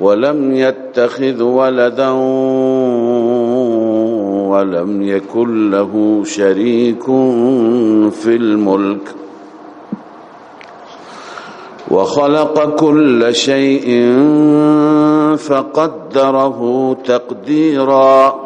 ولم يتخذ ولدا ولم يكن له شريك في الملك. وخلق كل شيء فقدره تقديرا.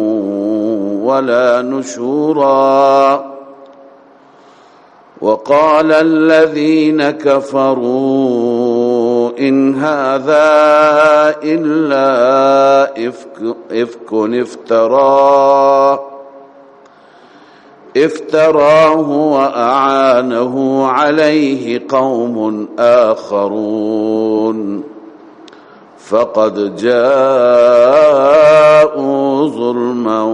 ولا نشورا. وقال الذين كفروا إن هذا إلا إفك, إفك افتراه افتراه وأعانه عليه قوم آخرون. فقد جاءوا ظلما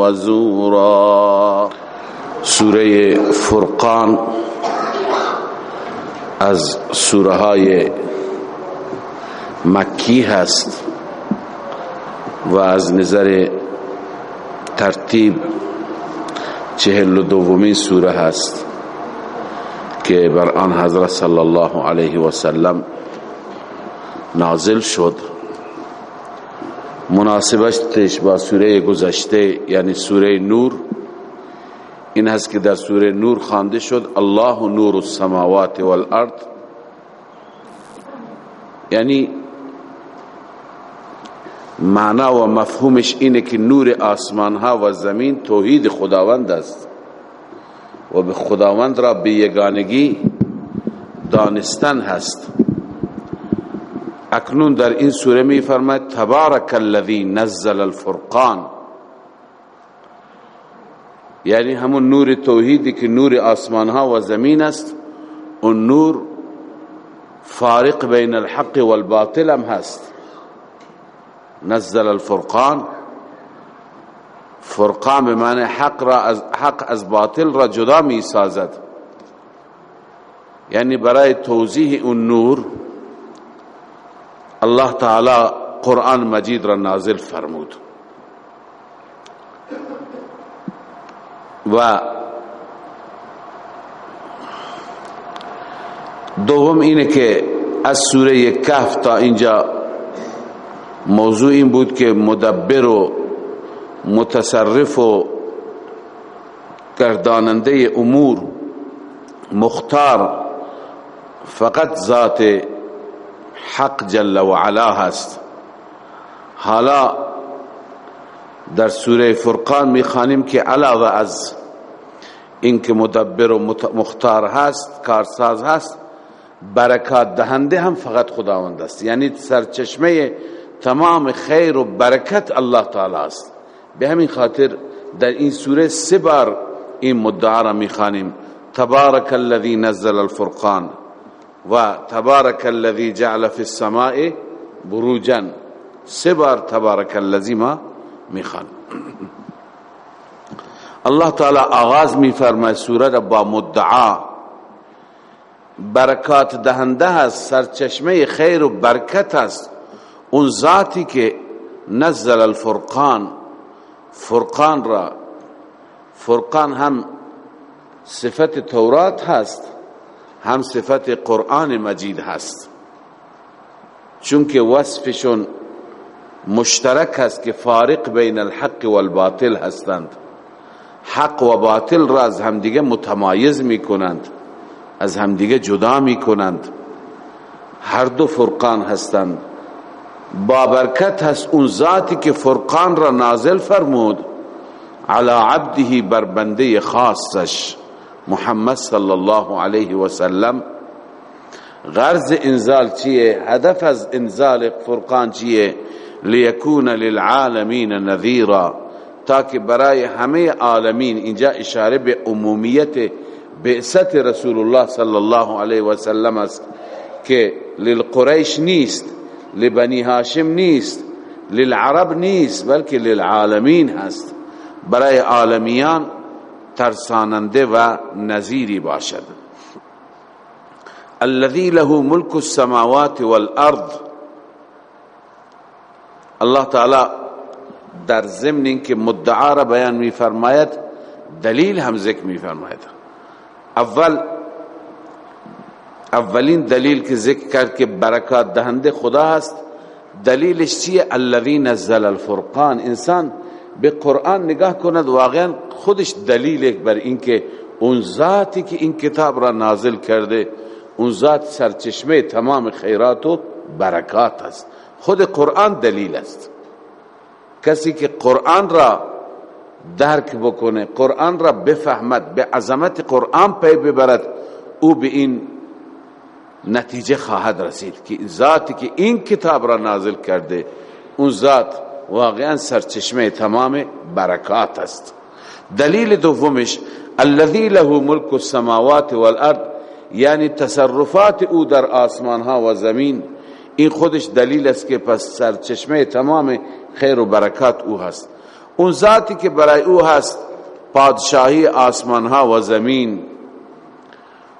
وزورا. سوره فرقان از سوره های مکی هست و از نظر ترتیب چهل و دومین سوره هست که بر آن حضرت صلی الله علیه و سلم نازل شد. مناسبتش با سوره گذشته یعنی سوره نور. این هست که در سوره نور خوانده شد. الله نور السماوات والارض. یعنی معنا و مفهومش اینه که نور آسمان ها و زمین توحید خداوند است. و به خداوند را به یگانگی دانستن هست. اکنون در این سورة می فرماید تبارک الذی نزل الفرقان. یعنی همون نور توحیدی که نور آسمان ها و زمین است اون نور فارق بین الحق والباطل هم هست. نزل الفرقان. فرقان به معنی حق, حق از باطل را جدا می سازد یعنی برای توضیح اون نور الله تعالی قرآن مجید را نازل فرمود. و دوم اینه که از سوره کهف تا اینجا موضوع این بود که مدبر و متصرف و گرداننده امور مختار فقط ذات حق جل و علا هست. حالا در سوره فرقان می‌خوانیم که علاوه از اینکه مدبر و مختار هست کارساز هست برکات دهنده هم فقط خداوند است. یعنی سرچشمه تمام خیر و برکت الله تعالی است. به همین خاطر در این سوره سه بار این مدعا را می‌خوانیم. تبارک الذی نزل الفرقان. و تبارک الذی جعل فی السماء بروجا. سه بار تبارک الذی ما می‌خوان. الله تعالی آغاز میفرماید سوره را با مدعا. برکات دهنده هست سرچشمه خیر و برکت است. اون ذاتی که نزل الفرقان فرقان را فرقان هم صفت تورات هست. هم صفت قرآن مجید هست. چون که وصفشون مشترک است که فارق بین الحق والباطل هستند. حق و باطل را از همدیگه متمایز می کنند از همدیگه جدا می کنند هر دو فرقان هستند. بابرکت هست اون ذاتی که فرقان را نازل فرمود. على عبده بر بنده خاصش. محمد صلی الله علیه و سلم. غرض انزال چیه؟ هدف از انزال فرقان چیه؟ لیکون للعالمین نذیرا. تاکه برای همه عالمین اینجا اشاره به عمومیت بعثت رسول الله صلی الله علیه و سلم است که للقریش نیست لبنی هاشم نیست للعرب نیست بلکه للعالمین هست. برای عالمیان ترساننده و نظیری باشد. الذي له ملك السماوات والارض. الله تعالی در ضمن که مدعا را بیان می فرماید دلیل هم ذکر می فرماید اول اولین دلیل که ذکر کرد که برکات دهنده خدا هست دلیلش چیه؟ الذی نزل الفرقان. انسان به قرآن نگاه کند واقعا خودش دلیل بر اینکه اون ذاتی که این کتاب را نازل کرده اون ذات سرچشمه تمام خیرات و برکات است. خود قرآن دلیل است. کسی که قرآن را درک بکنه قرآن را بفهمد به عظمت قرآن پی ببرد او به این نتیجه خواهد رسید که ذاتی که این کتاب را نازل کرده اون ذات واقعا سرچشمه تمام برکات است. دلیل دومش الذي له ملک السماوات والارض یعنی تصرفات او در آسمان ها و زمین. این خودش دلیل است که پس سرچشمه تمام خیر و برکات او هست. اون ذاتی که برای او هست پادشاهی آسمان ها و زمین.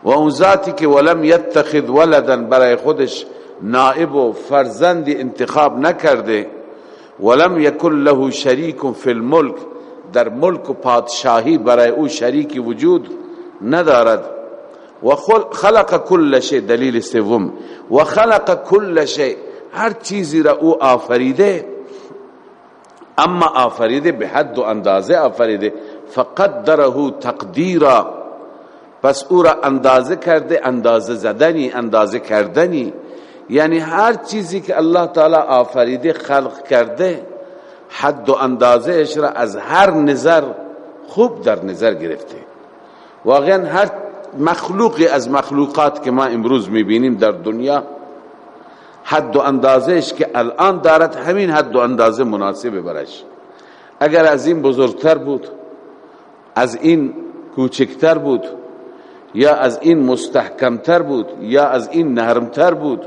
و اون ذاتی که ولم یتخذ ولدا برای خودش نائب و فرزندی انتخاب نکرده. ولم یکن له شریک فی الملک در ملک و پادشاهی برای أو شریکی وجود ندارد. و خلق کل شی دلیل سوم. و خلق کل شی هر چیزی را أو آفریده اما آفریده به حد و اندازه آفریده. فقدره تقدیرا. پس أو را اندازه کرده اندازه زدنی اندازه کردنی. یعنی هر چیزی که الله تعالی آفریده خلق کرده حد و اندازه را از هر نظر خوب در نظر گرفته. واقعا هر مخلوقی از مخلوقات که ما امروز می‌بینیم در دنیا حد و اندازهش که الان دارد همین حد و اندازه مناسب برش. اگر از این بزرگتر بود از این کوچکتر بود یا از این مستحکمتر بود یا از این نرمتر بود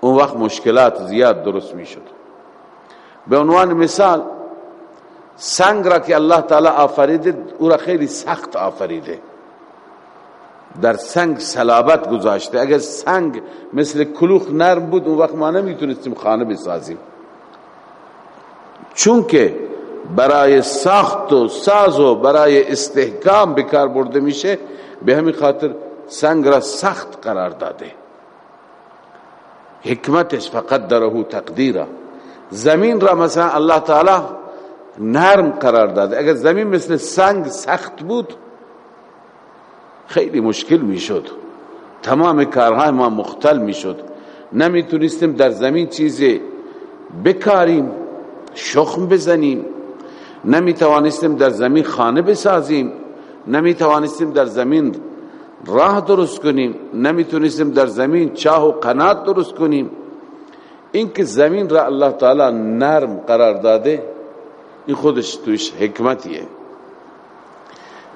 اون وقت مشکلات زیاد درست می شد به عنوان مثال سنگ را که الله تعالی آفریده او را خیلی سخت آفریده. در سنگ سلابت گذاشته. اگر سنگ مثل کلوخ نرم بود اون وقت ما نمی‌تونستیم خانه بسازیم. چون که برای ساخت و ساز و برای استحکام بکار برده میشه به همین خاطر سنگ را سخت قرار داده. حکمتش فقط درهو تقدیره. زمین را مثلا الله تعالی نرم قرار داده. اگر زمین مثل سنگ سخت بود خیلی مشکل می‌شد. تمام کارهای ما مختل می‌شد. نمی‌تونستیم در زمین چیزی بکاریم شخم بزنیم. نمی‌توانستیم در زمین خانه بسازیم. نمی‌توانستیم در زمین راه درست کنیم. نمی‌تونستیم در زمین چاه و قنات درست کنیم. اینکه زمین را الله تعالی نرم قرار داده این خودش توش حکمتیه.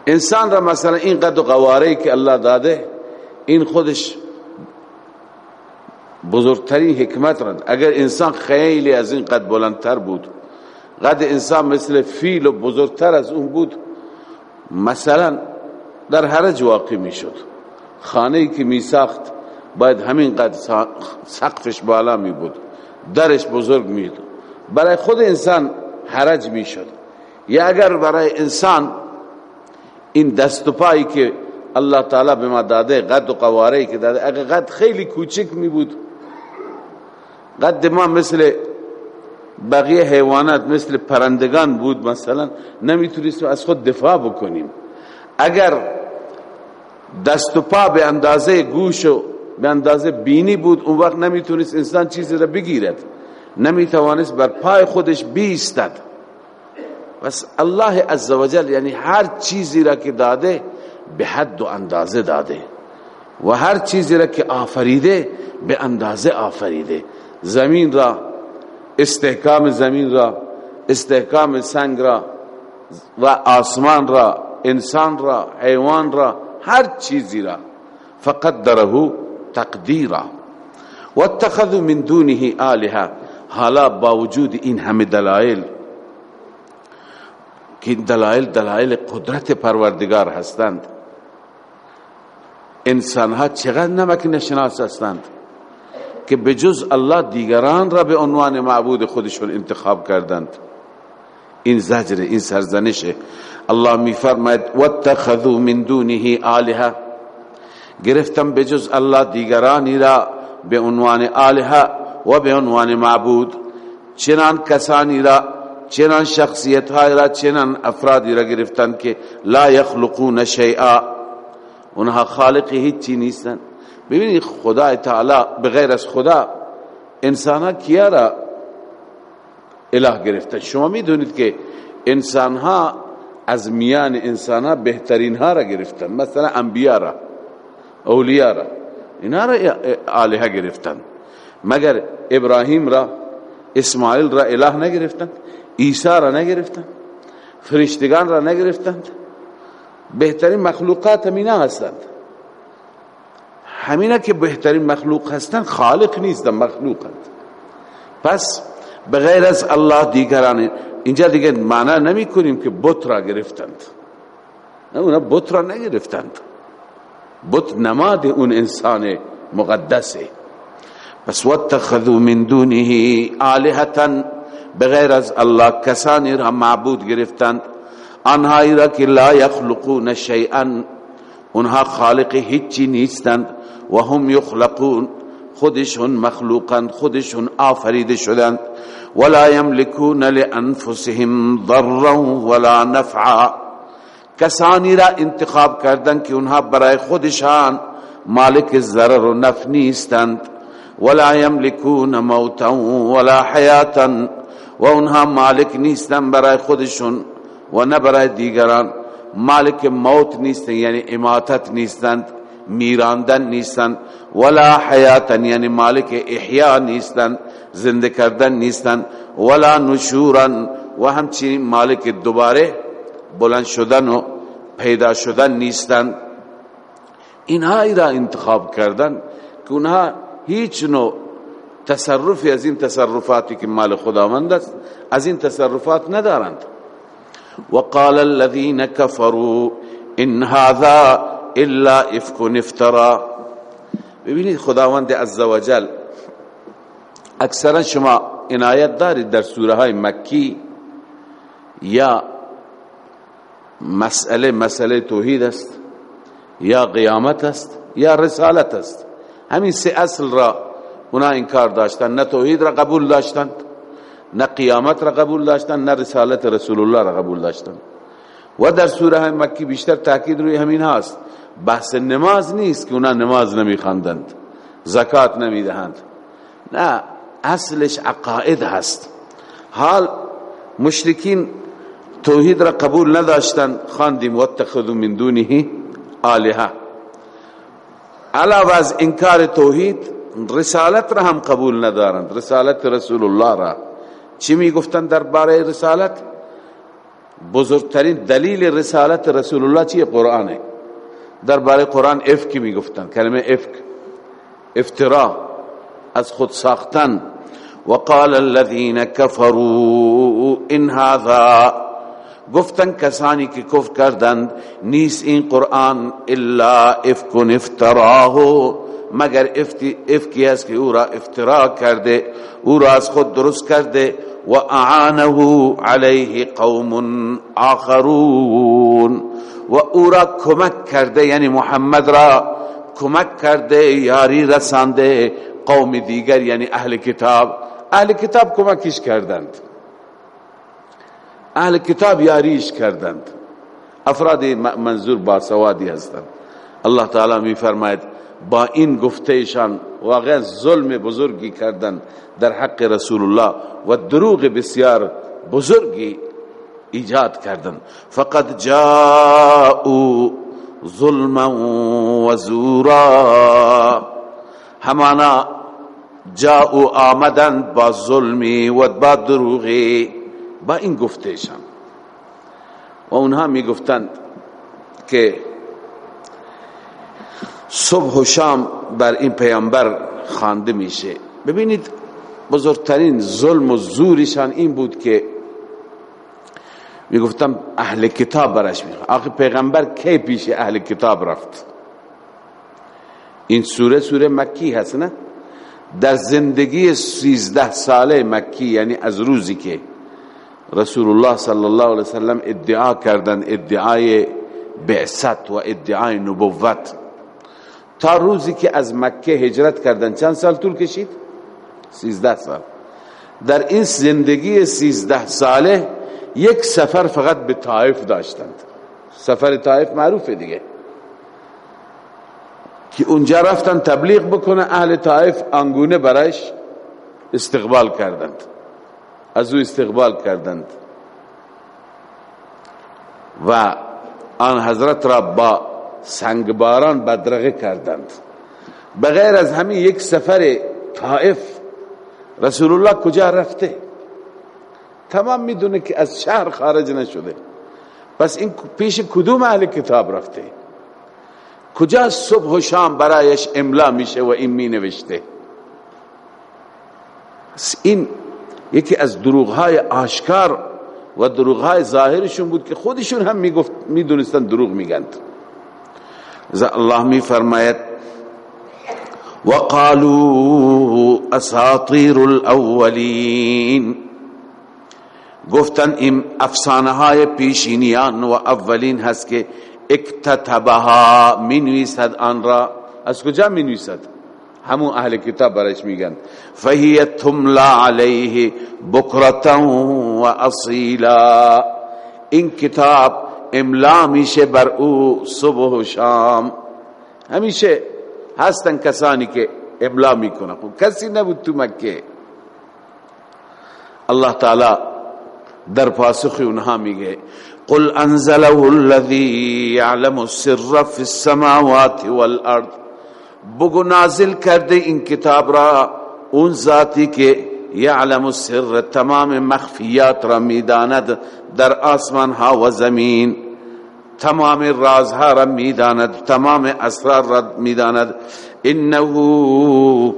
انسان را مثلا این قد و قواره که الله داده این خودش بزرگترین حکمت را اگر انسان خیلی از این قد بلندتر بود قد انسان مثل فیل و بزرگتر از اون بود مثلا در حرج واقع می شد خانه که می ساخت باید همین قد سقفش بالا می بود درش بزرگ می بود برای خود انسان حرج می شد یا اگر برای انسان این دست و پایی که الله تعالی به ما داده قد و قواره که داده اگر قد خیلی کوچک می بود قد ما مثل بقیه حیوانات مثل پرندگان بود مثلا نمی‌تونستیم از خود دفاع بکنیم. اگر دست و پا به اندازه گوش و به اندازه بینی بود اون وقت نمی‌تونست انسان چیزی را بگیرد. نمی‌توانست بر پای خودش بیستد. بس الله عزوجل یعنی هر چیزی را که داده به حد و اندازه داده. و هر چیزی را که آفریده به اندازه آفریده. زمین را استحکام زمین را استحکام سنگ را و آسمان را انسان را حیوان را هر چیزی را. فقدره تقدیرا. واتخذوا من دونه آلهه حالا با وجود این همه دلائل که دلائل دلائل قدرت پروردگار هستند. انسان ها چقدر نمک نشناس هستند که بجز الله دیگران را به عنوان معبود خودشون انتخاب کردند. این زجر این سرزنش الله می فرماید واتخذوا من دونه آلهه گرفتم بجز الله دیگرانی را به عنوان آلهه و به عنوان معبود. چنان کسانی را چنان شخصیت های را چنان افرادی را گرفتن که لا یخلقون شیئا. اونها خالق هیچی نیستن. ببینید خدا تعالی بغیر از خدا انسان ها کیا را اله گرفتن شما می‌دونید که انسان ها از میان انسان ها بهترین ها را گرفتن. مثلا انبیاء را اولیاء را اینا را آلهه گرفتن. مگر ابراهیم را اسماعیل را اله نگرفتند عیسی را نگرفتند فرشتگان را نگرفتند بهترین مخلوقات همینا هستند. همینا که بهترین مخلوق هستند خالق نیست مخلوقند. پس بغیر از الله دیگران اینجا دیگه معنا نمی کنیم که بت را گرفتند. نه اونا بت را نگرفتند. بت نماد اون انسان مقدسه. پس واتخذوا من دونه آلهتا بغیر از الله کسانی را معبود گرفتند. آنهایی را که لا یخلقون شیئا اونها خالق هیچی نیستند و هم یخلقون. خودشون مخلوقند خودشون آفریده شدند. ولا یملکون لأنفسهم ضرا ولا نفعا. کسانی را انتخاب کردن که اونها برای خودشان مالک ضرر و نفع نیستند. ولا یملکون موتا ولا حیاتا و اونها مالک نیستن برای خودشون و نه برای دیگران. مالک موت نیستن یعنی اماتت نیستند. میراندن نیستند ولا حیاتا یعنی مالک احیا نیستند زنده کردن نیستند ولا نشورا و همچنین مالک دوباره بلند شدن و پیدا شدن نیستند اینها را انتخاب کردن که اونها هیچ نوع تصرفی از این تصرفاتی که مال خداوند است از این تصرفات ندارند. وقال الذين كفروا ان هذا الا افك افترا ببینید خداوند عزوجل اکثرا شما عنایت دارید در سوره های مکی یا مسئله مسئله توحید است یا قیامت است یا رسالت است. همین سه اصل را اونا انکار داشتن نه توحید را قبول داشتن نه قیامت را قبول داشتن نه رسالت رسول الله را قبول داشتن. و در سوره مکی بیشتر تاکید روی همین هاست. بحث نماز نیست که اونا نماز نمی خواندند زکات نمی دهند نه اصلش عقاید هست. حال مشرکین توحید را قبول نداشتن خواندیم واتخذوا من دونه آلهه علاوه از انکار توحید رسالت را هم قبول ندارند رسالت رسول الله را. چی می گفتن درباره رسالت؟ بزرگترین دلیل رسالت رسول الله چیه؟ قرآنه. درباره قرآن افک می گفتن کلمه افک افترا از خود ساختن. وقال الذين كفروا ان هذا گفتن کسانی که کفر کردند نیست این قرآن الا افکن افتراه مگر افکی است که او را افترا کرده او را از خود درست کرده. و اعانه علیه قوم آخرون و او را کمک کرده یعنی محمد را کمک کرده یاری رسانده قوم دیگر یعنی اهل کتاب. اهل کتاب کمکش کردند. اهل کتاب یاریش کردند. افراد منظور با سوادی هستند. الله تعالی می فرماید با این گفتهشان واقعا ظلم بزرگی کردن در حق رسول الله و دروغ بسیار بزرگی ایجاد کردن. فقط جاءوا ظلما و زورا. همانا جاءوا آمدن با ظلمی و با دروغی با این گفتهشان. و اونها می گفتند که صبح و شام بر این پیامبر خوانده میشه. ببینید بزرگترین ظلم و زورشان این بود که می‌گفتم اهل کتاب برش می آخه پیغمبر کی پیش اهل کتاب رفت؟ این سوره سوره مکی هست نه؟ در زندگی سیزده ساله مکی یعنی از روزی که رسول الله صلی الله علیه وسلم ادعا کردن ادعای بعثت و ادعای نبوت. تا روزی که از مکه هجرت کردن. چند سال طول کشید؟ سیزده سال. در این زندگی سیزده ساله یک سفر فقط به طائف داشتند. سفر طائف معروفه دیگه. که اونجا رفتن تبلیغ بکنه اهل طائف انگونه برایش استقبال کردند. از او استقبال کردند. و آن حضرت را با سنگباران بدرقه کردند. بغیر از همین یک سفر طائف رسول الله کجا رفته؟ تمام می‌دونه که از شهر خارج نشده. پس این پیش کدوم اهل کتاب رفته؟ کجا صبح و شام برایش املا میشه و این می نوشته این یکی از دروغهای آشکار و دروغهای ظاهرشون بود که خودشون هم می‌گفت می‌دونستن دروغ میگند الله می فرماید وقالوا اساطیر الاولین گفتن این افسانه های پیشینیان و اولین هست که اکتتبها می نویسد آن را. از کجا می نویسد همون اهل کتاب برش میگن. فهی تملا علیه بکرتا و اصیلا. این کتاب املا میشه بر او صبح و شام. همیشه هستن کسانی که املا می‌کنه خب کسی نبود تو مکه. الله تعالی در پاسخ اونها میگه قل انزله الذي يعلم السر في السماوات والارض بگو نازل کرده این کتاب را اون ذاتی که یعلم السر تمام مخفیات را می‌داند در آسمان ها و زمین تمام رازها را می‌داند تمام اسرار را می‌داند انه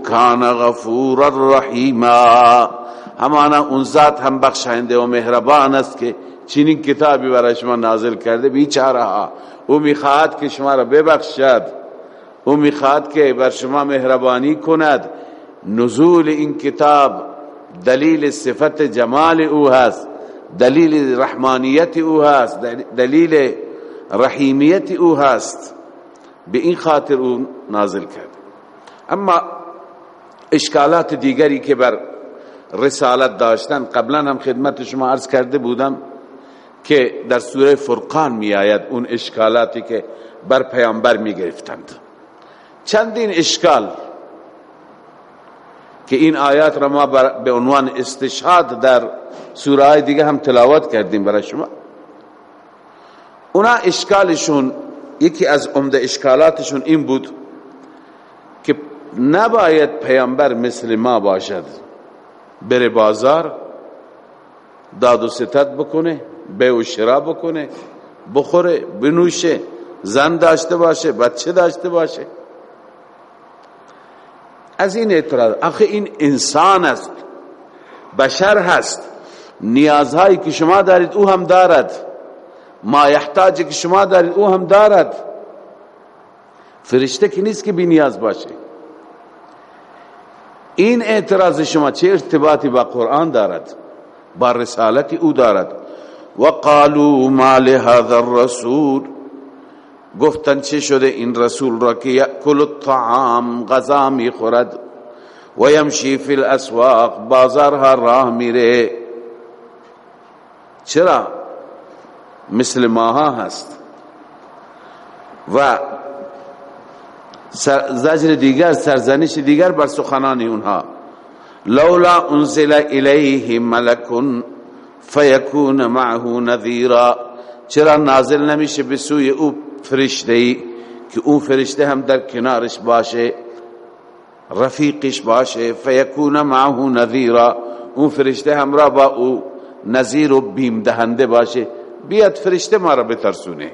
کان غفورا رحیما همانا اون ذات هم بخشنده و مهربان است که چنین کتابی برای شما نازل کرده بیچاره او می‌خواهد که شما را ببخشد. او می‌خواهد که بر شما مهربانی کند. نزول این کتاب دلیل صفت جمال او هست دلیل رحمانیت او هست دلیل رحیمیت او هست. به این خاطر او نازل کرد اما اشکالات دیگری که بر رسالت داشتن. قبلا هم خدمت شما عرض کرده بودم که در سوره فرقان می آید اون اشکالاتی که بر پیامبر می گرفتند. چندین اشکال که این آیات را ما به عنوان استشهاد در سوره های دیگه هم تلاوت کردیم برای شما. اونا اشکالشون یکی از عمده اشکالاتشون این بود که نباید پیامبر مثل ما باشد. بره بازار داد و ستت بکنه به و شرا بکنه بخوره بنوشه زن داشته باشه بچه داشته باشه. از این اعتراض آخه این انسان است بشر هست نیازهایی که شما دارید او هم دارد ما یحتاجی که شما دارید او هم دارد. فرشته که نیست که بی نیاز باشه. این اعتراض شما چه ارتباطی با قرآن دارد؟ با رسالت او دارد. وقالوا ما لهذا الرسول. گفتن چه شده این رسول را که یأکل الطعام غذا می خورد و یمشی فی الاسواق بازارها راه میره. چرا؟ مثل ماها هست. و زجر دیگر سرزنش دیگر بر سخنان اونها. لولا انزل الیه ملک فیکون معه نذیرا. چرا نازل نمیشه به سوی او فرشته ای؟ که اون فرشته هم در کنارش باشه رفیقش باشه. فیکون معه نذیرا. اون فرشته همراه با او نذیر و بیم دهنده باشه. بیاد فرشته ما را بترسونه.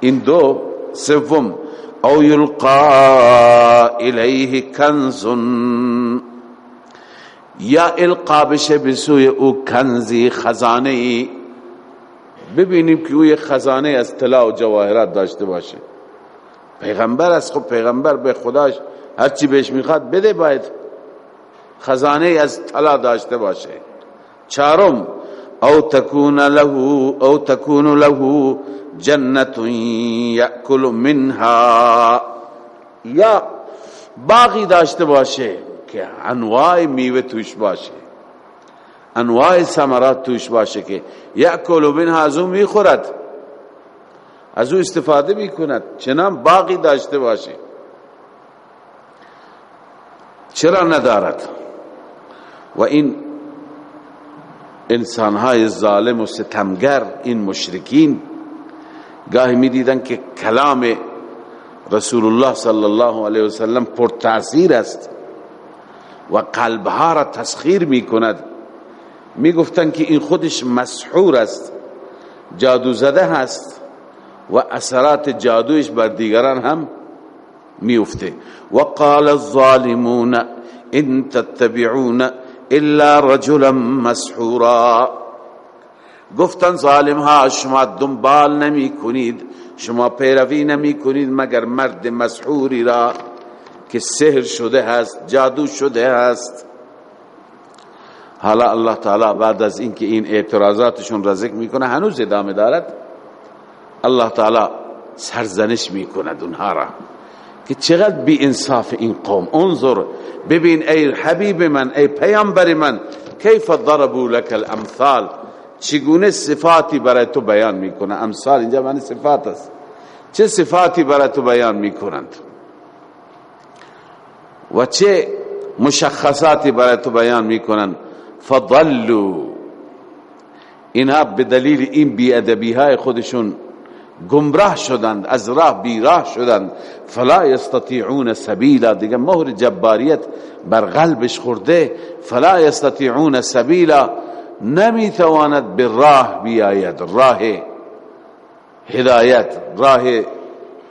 این دو سوم او یلقا الیه کنز یا القا بشه بسوی او کنزی خزانه ای. ببینیم که او یک خزانه از طلا و جواهرات داشته باشه. پیغمبر است خب پیغمبر به خداش هرچی بهش می‌خواد بده باید خزانه از طلا داشته باشه. چارم او تکون له او تکون له جنت یأکل منها. یا باقی داشته باشه که انواع میوه توش باشه. انواع ثمرات توش باشه که یأکل منها از اون می‌خورد. از او استفاده می‌کند. چنان باقی داشته باشه. چرا ندارد؟ و این انسانهای ظالم و ستمگر این مشرکین گاهی می دیدن که کلام رسول الله صلی الله علیه وسلم پر تاثیر است و قلبها را تسخیر می کند می گفتن که این خودش مسحور است جادو زده هست و اثرات جادویش بر دیگران هم میفته و قال الظالمون ان تتبعون الا رجلا مسحورا. گفتن ظالم ها شما دنبال نمی کنید شما پیروی نمی کنید مگر مرد مسحوری را که سحر شده هست جادو شده هست. حالا الله تعالی بعد از اینکه این اعتراضاتشون را ذکر می‌کنه هنوز ادامه دارد. الله تعالی سرزنش می‌کند اونها را که چقدر بی انصاف این قوم. انظر ببین ای حبیب من ای پیامبر من کیف ضربوا لك الامثال؟ چگونه صفاتی برای تو بیان می‌کنه امثال اینجا معنی صفات است. چه صفاتی برای تو بیان می‌کنند؟ و چه مشخصاتی برای تو بیان می‌کنند؟ فضلوا. اینها به دلیل این بیادبی های خودشون گمراه شدند از راه بیراه شدند. فلا یستطیعون سبیلا. دیگه مهر جباریت بر قلبش خورده. فلا یستطیعون سبیلا. نمیتواند به راه بیاید. راه هدایت راه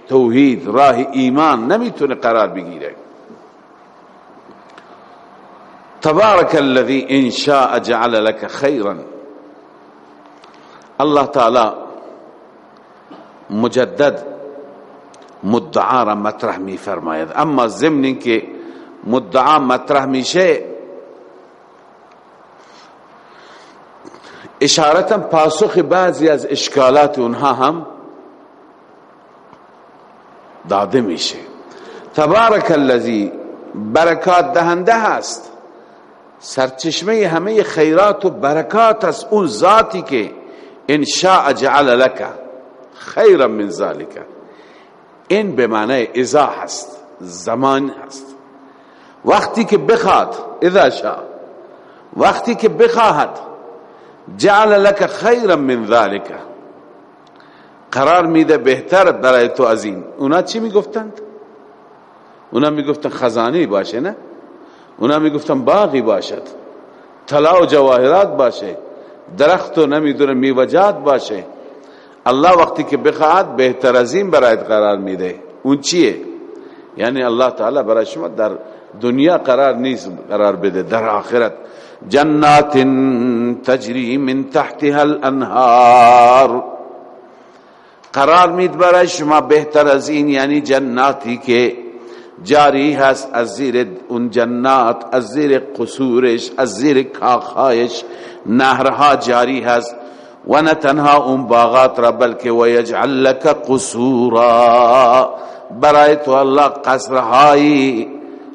توحید راه ایمان نمیتونه قرار بگیره. تبارك الذي ان شاء جعل لك خيرا الله تعالی مجدد مدعا را مطرح می فرماید اما ضمن که مدعا مطرح میشه اشارتا پاسخ بعضی از اشکالات اونها هم داده میشه. تبارک الذی برکات دهنده هست. سرچشمه همه خیرات و برکات از اون ذاتی که انشاء جعل لك خیرا من ذالک این به معنی ازا هست زمان هست. وقتی که بخواد اذا شاء. وقتی که بخواهد جعل لك خیرا من ذلك. قرار میده بهتر برای تو از این. اونا چی می‌گفتند؟ اونا می‌گفتن خزانه باشه نه؟ اونا می‌گفتن باغی باشد. طلا و جواهرات باشه. درخت و نمی‌دونه میوجات باشه. الله وقتی که بخواهد بهتر از این برایت قرار میده. اون چیه؟ یعنی الله تعالی برای شما در دنیا قرار نیست قرار بده در آخرت. جنات تجری من تحتها الانهار. قرار مید برای شما بهتر از این یعنی جناتی که جاری هست از زیر اون جنات از زیر قصورش از زیر کاخهایش نهرها جاری هست. و نه تنها اون باغات را بلکه و یجعل لك قصورا. برای تو الله قصرهایی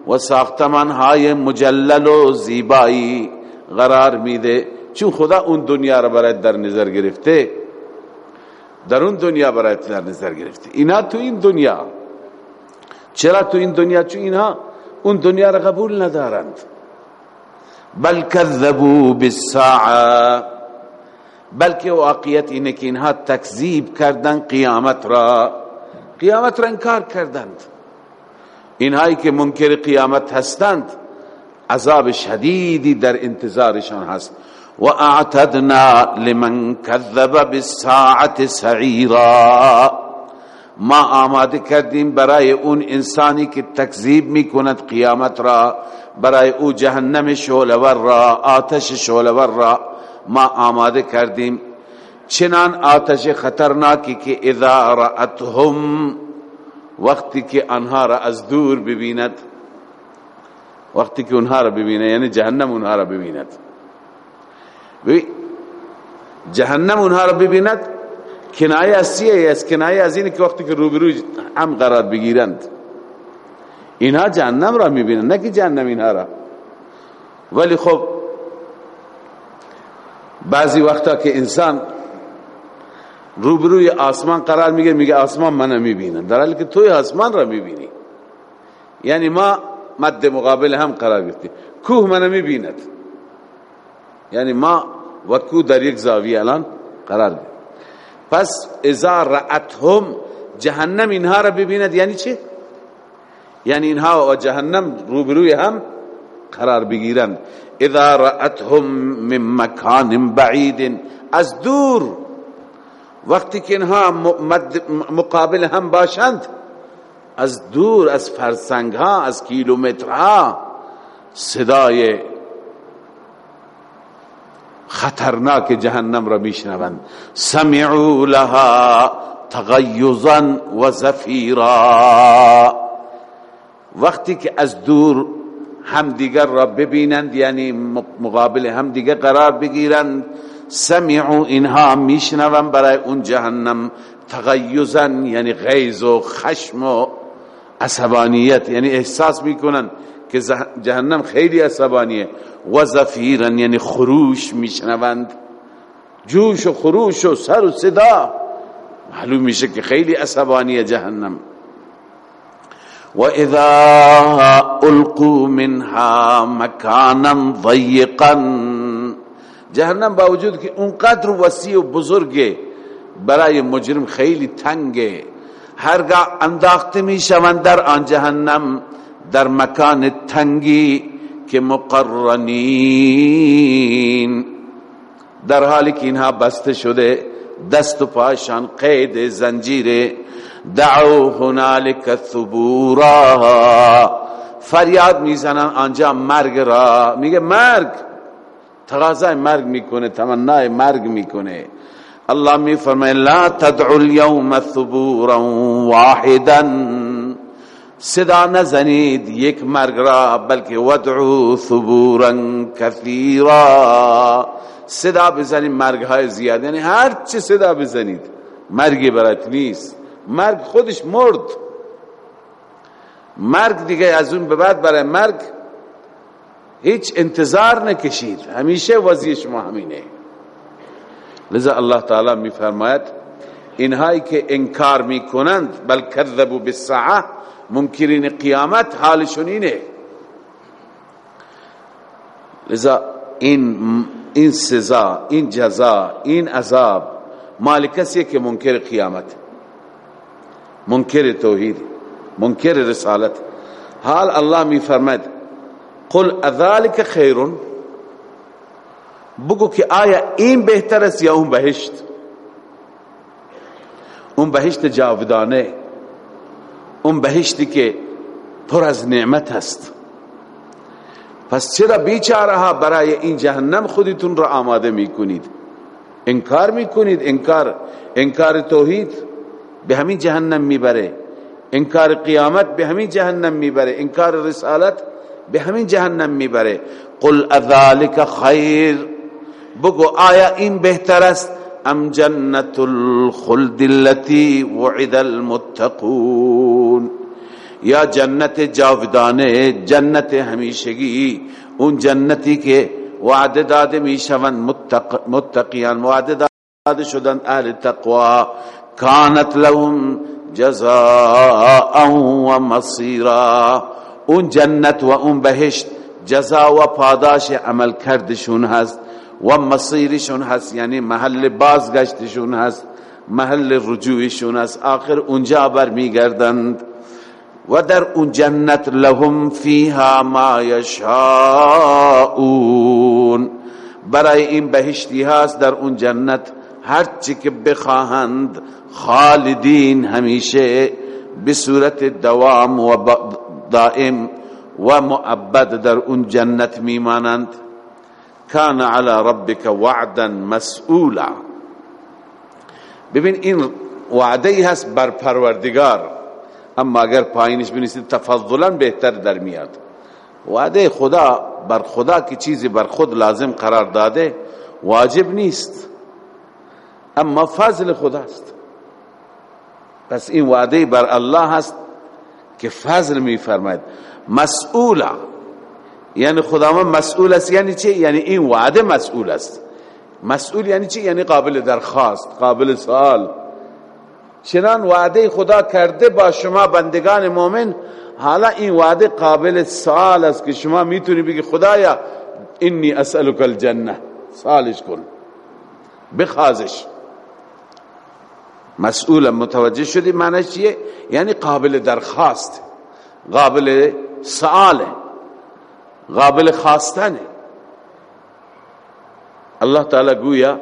و ساختمان های مجلل و زیبایی. قرار میده. چون خدا اون دنیا را برای در نظر گرفته در اون دنیا برای در نظر گرفته. اینا تو این دنیا. چرا تو این دنیا؟ چون اینها اون دنیا را قبول ندارند. بل کذبوا بالساعه بلکه واقعیت اینه که اینها تکذیب کردن قیامت را. قیامت را انکار کردند. اینهایی که منکر قیامت هستند عذاب شدیدی در انتظارشان هست. و اعتدنا لمن کذب بالساعت سعیرا. ما آماده کردیم برای اون انسانی که تکذیب می‌کند قیامت را برای او جهنم شولور را آتش شولور را ما آماده کردیم. چنان آتش خطرناکی که اذا رأتهم وقتی که آنها را از دور ببیند وقتی که اونها را ببیند یعنی جهنم اونها را ببیند. جهنم اونها را ببیند کنایه از چیه؟ از کنایه از اینه که وقتی که روبروی هم قرار بگیرند. اینها جهنم را می‌بینند نه که جهنم اینها را. ولی خب بعضی وقتا که انسان روبروی آسمان قرار میگه میگه آسمان منو می‌بینه در حالی که توی آسمان را می‌بینی. یعنی ما مد مقابل هم قرار گرفتیم کوه منو می‌بیند. یعنی ما و کوه در یک زاویه الان قرار گرفت پس اذا رأتهم جهنم اینها را ببیند یعنی چه یعنی اینها و جهنم روبروی هم قرار بگیرند اذا رأتهم من مکان بعید از دور. وقتی که اینها مقابل هم باشند از دور از فرسنگ ها از کیلومترها صدای خطرناک جهنم را میشنوند. سمعوا لها تغیظا و زفیرا. وقتی که از دور همدیگر را ببینند یعنی مقابل همدیگر قرار بگیرند سمعوا اینها میشنوند برای اون جهنم تغیزا یعنی غیظ و خشم و عصبانیت یعنی احساس می‌کنن که جهنم خیلی عصبانیه. و زفیرا یعنی خروش میشنوند. جوش و خروش و سر و صدا. معلوم میشه که خیلی عصبانیه جهنم. و اذا القوا منها مکانا ضیقا. جهنم با وجود که اونقدر وسیع و بزرگه برای مجرم خیلی تنگه. هرگاه انداخته می شوند در آن جهنم در مکان تنگی که مقرنین. در حالی که اینها بسته شده دست و پاشان قید زنجیره دعو هنالک ثبورا. فریاد می‌زنن آنجا مرگ را. میگه مرگ! تقاضای مرگ می‌کنه تمنای مرگ می‌کنه. الله میفرمه لا تدعو اليوم ثبورا واحدا. صدا نزنید یک مرگ را بلکه ودعو ثبورا کثیرا. صدا بزنید مرگ های زیاد یعنی هر چه صدا بزنید مرگی برات نیست. مرگ خودش مرد. مرگ دیگه از اون به بعد برای مرگ هیچ انتظار نکشید. همیشه وضعی شما همینه. لذا الله تعالی می فرماید اینهایی که انکار می‌کنند بل کذبوا بالساعه منکرین قیامت حالشون اینه. لذا این این سزا این جزا این عذاب مال کسی که منکر قیامت. منکر توحید منکر رسالت. حال الله می فرماید قل اذالک خیرون؟ بگو که آیا این بهتر است یا اون بهشت؟ اون بهشت جاودانه اون بهشتی که پر از نعمت است. پس چرا بیچاره برای این جهنم خودتون را آماده می‌کنید؟ انکار می‌کنید؟ انکار انکار توحید به همین جهنم می‌بره. انکار قیامت به همین جهنم می‌بره. انکار رسالت به همین جهنم می‌بره. قل اذالک خیر. بگو آیا این بهتر است؟ ام جنت الخلد التي وعد المتقون. یا جنت جاودانه جنت همیشگی اون جنتی که وعده داده می‌شوند متقیان وعده شدن اهل تقوا. کانت لهم جزاء و مصیرا. اون جنت و اون بهشت جزا و پاداش عمل کردشون هست. و مصیرشون هست یعنی محل بازگشتشون هست محل رجوعشون هست. آخر اونجا بر میگردند و در اون جنت لهم فیها ما یشاؤون برای این بهشتی هست در اون جنت هر چی که بخواهند خالدین همیشه به صورت دوام و دائم و معبد در اون جنت میمانند. کان علی ربک وعدا مسئولا ببین این وعده ای هست بر پروردگار اما اگر پایینش بنویسید تفضلا بهتر در میاد. وعده خدا بر خدا کی چیزی بر خود لازم قرار داده واجب نیست اما فضل خداست پس این وعده بر الله هست که فضل می فرماید مسئولا یعنی خداوند مسئول است یعنی چه یعنی این وعده مسئول است. مسئول یعنی چه یعنی قابل درخواست قابل سوال. چنان وعده خدا کرده با شما بندگان مؤمن حالا این وعده قابل سوال است که شما می‌تونی بگی خدایا انی اسألک الجنه سالش کن. بخازش مسئول متوجه شدی معنی چیه؟ یعنی قابل درخواست قابل سآل قابل خواستن الله تعالی گویا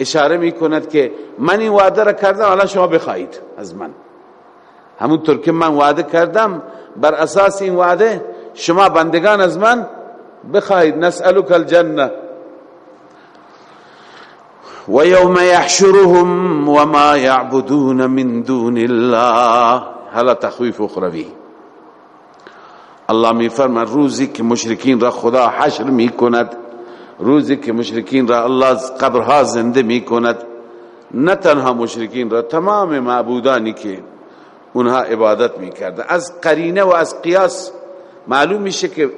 اشاره می کند که من این وعده را کردم الان شما بخواهید از من. همونطور که من وعده کردم بر اساس این وعده شما بندگان از من بخواهید. نسألک الجنه و یوم یحشرهم وما یعبدون من دون الله. حالا تخویف اخروی. الله می فرماید روزی که مشرکین را خدا حشر می کند روزی که مشرکین را الله از قبرها زنده می کند نه تنها مشرکین را تمام معبودانی که اونها عبادت می کرده از قرینه و از قیاس معلوم میشه که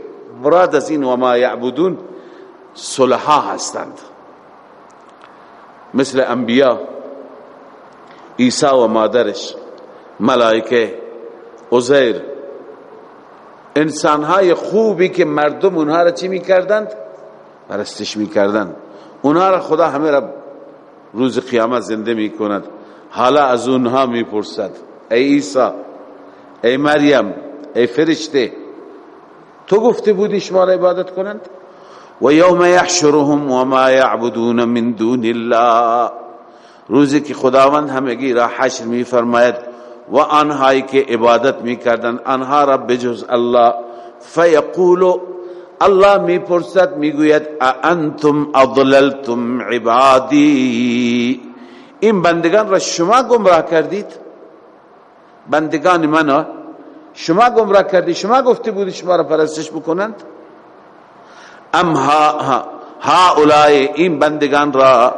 مراد از این و ما یعبدون صلحا هستند. مثل انبیا عیسی و مادرش ملائکه عزیر انسانهای خوبی که مردم اونها را چی می‌کردند؟ پرستش می‌کردند. اونها را خدا همه را روز قیامت زنده می‌کند. حالا از اونها می‌پرسد ای عیسی ای مریم ای فرشته تو گفته بودی شما را عبادت کنند؟ و یوم یحشرهم وما یعبدون من دون الله. روزی که خداوند همگی را حشر می فرماید و آنهایی که عبادت می کردن آنها را بجز الله. فیقول الله می پرسد می گوید انتم اضللتم عبادی? این بندگان را شما گمراه کردید؟ بندگان منو شما گمراه کردید؟ شما گفته بودید شما را پرستش بکنند؟ ام ها ها این بندگان را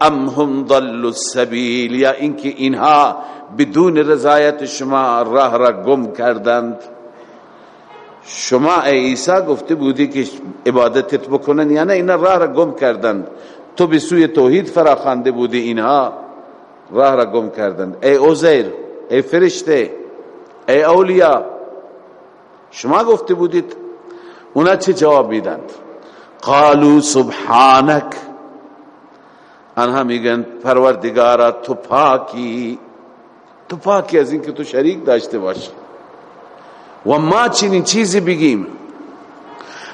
ام هم ضل السبیل یا اینکه اینها بدون رضایت شما راه را گم کردند. شما ای عیسی گفته بودی که عبادتت بکنن یا نه اینا راه را گم کردند. تو به سوی توحید فراخوانده بودی اینها راه را گم کردند. ای عزیر ای فرشته ای اولیا شما گفته بودید اونا چه جواب میدند؟ قالوا سبحانك آنها میگن پروردگارا تو پاکی تو پاکی از اینکه تو شریک داشته باشی و ما چنین چیزی بگیم.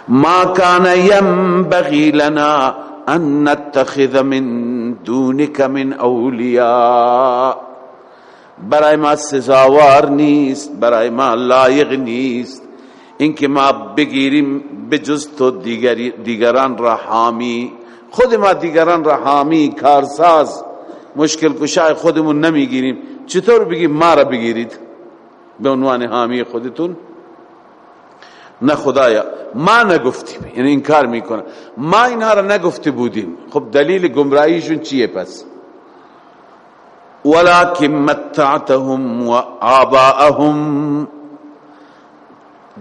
ما کان ينبغي لنا ان نتخذ من دونك من اولیاء. برای ما سزاوار نیست برای ما لایق نیست. اینکه ما بگیریم به جز تو دیگران را حامی. خود ما دیگران را حامی کارساز مشکل کشای خودمون نمی‌گیریم. چطور بگیم ما را بگیرید؟ به عنوان حامی خودتون؟ نه خدایا ما نگفتیم. یعنی انکار می‌کنه ما اینها را نگفته بودیم. خب دلیل گمراهیشون چیه پس؟ ولكن متعتهم و آباءهم.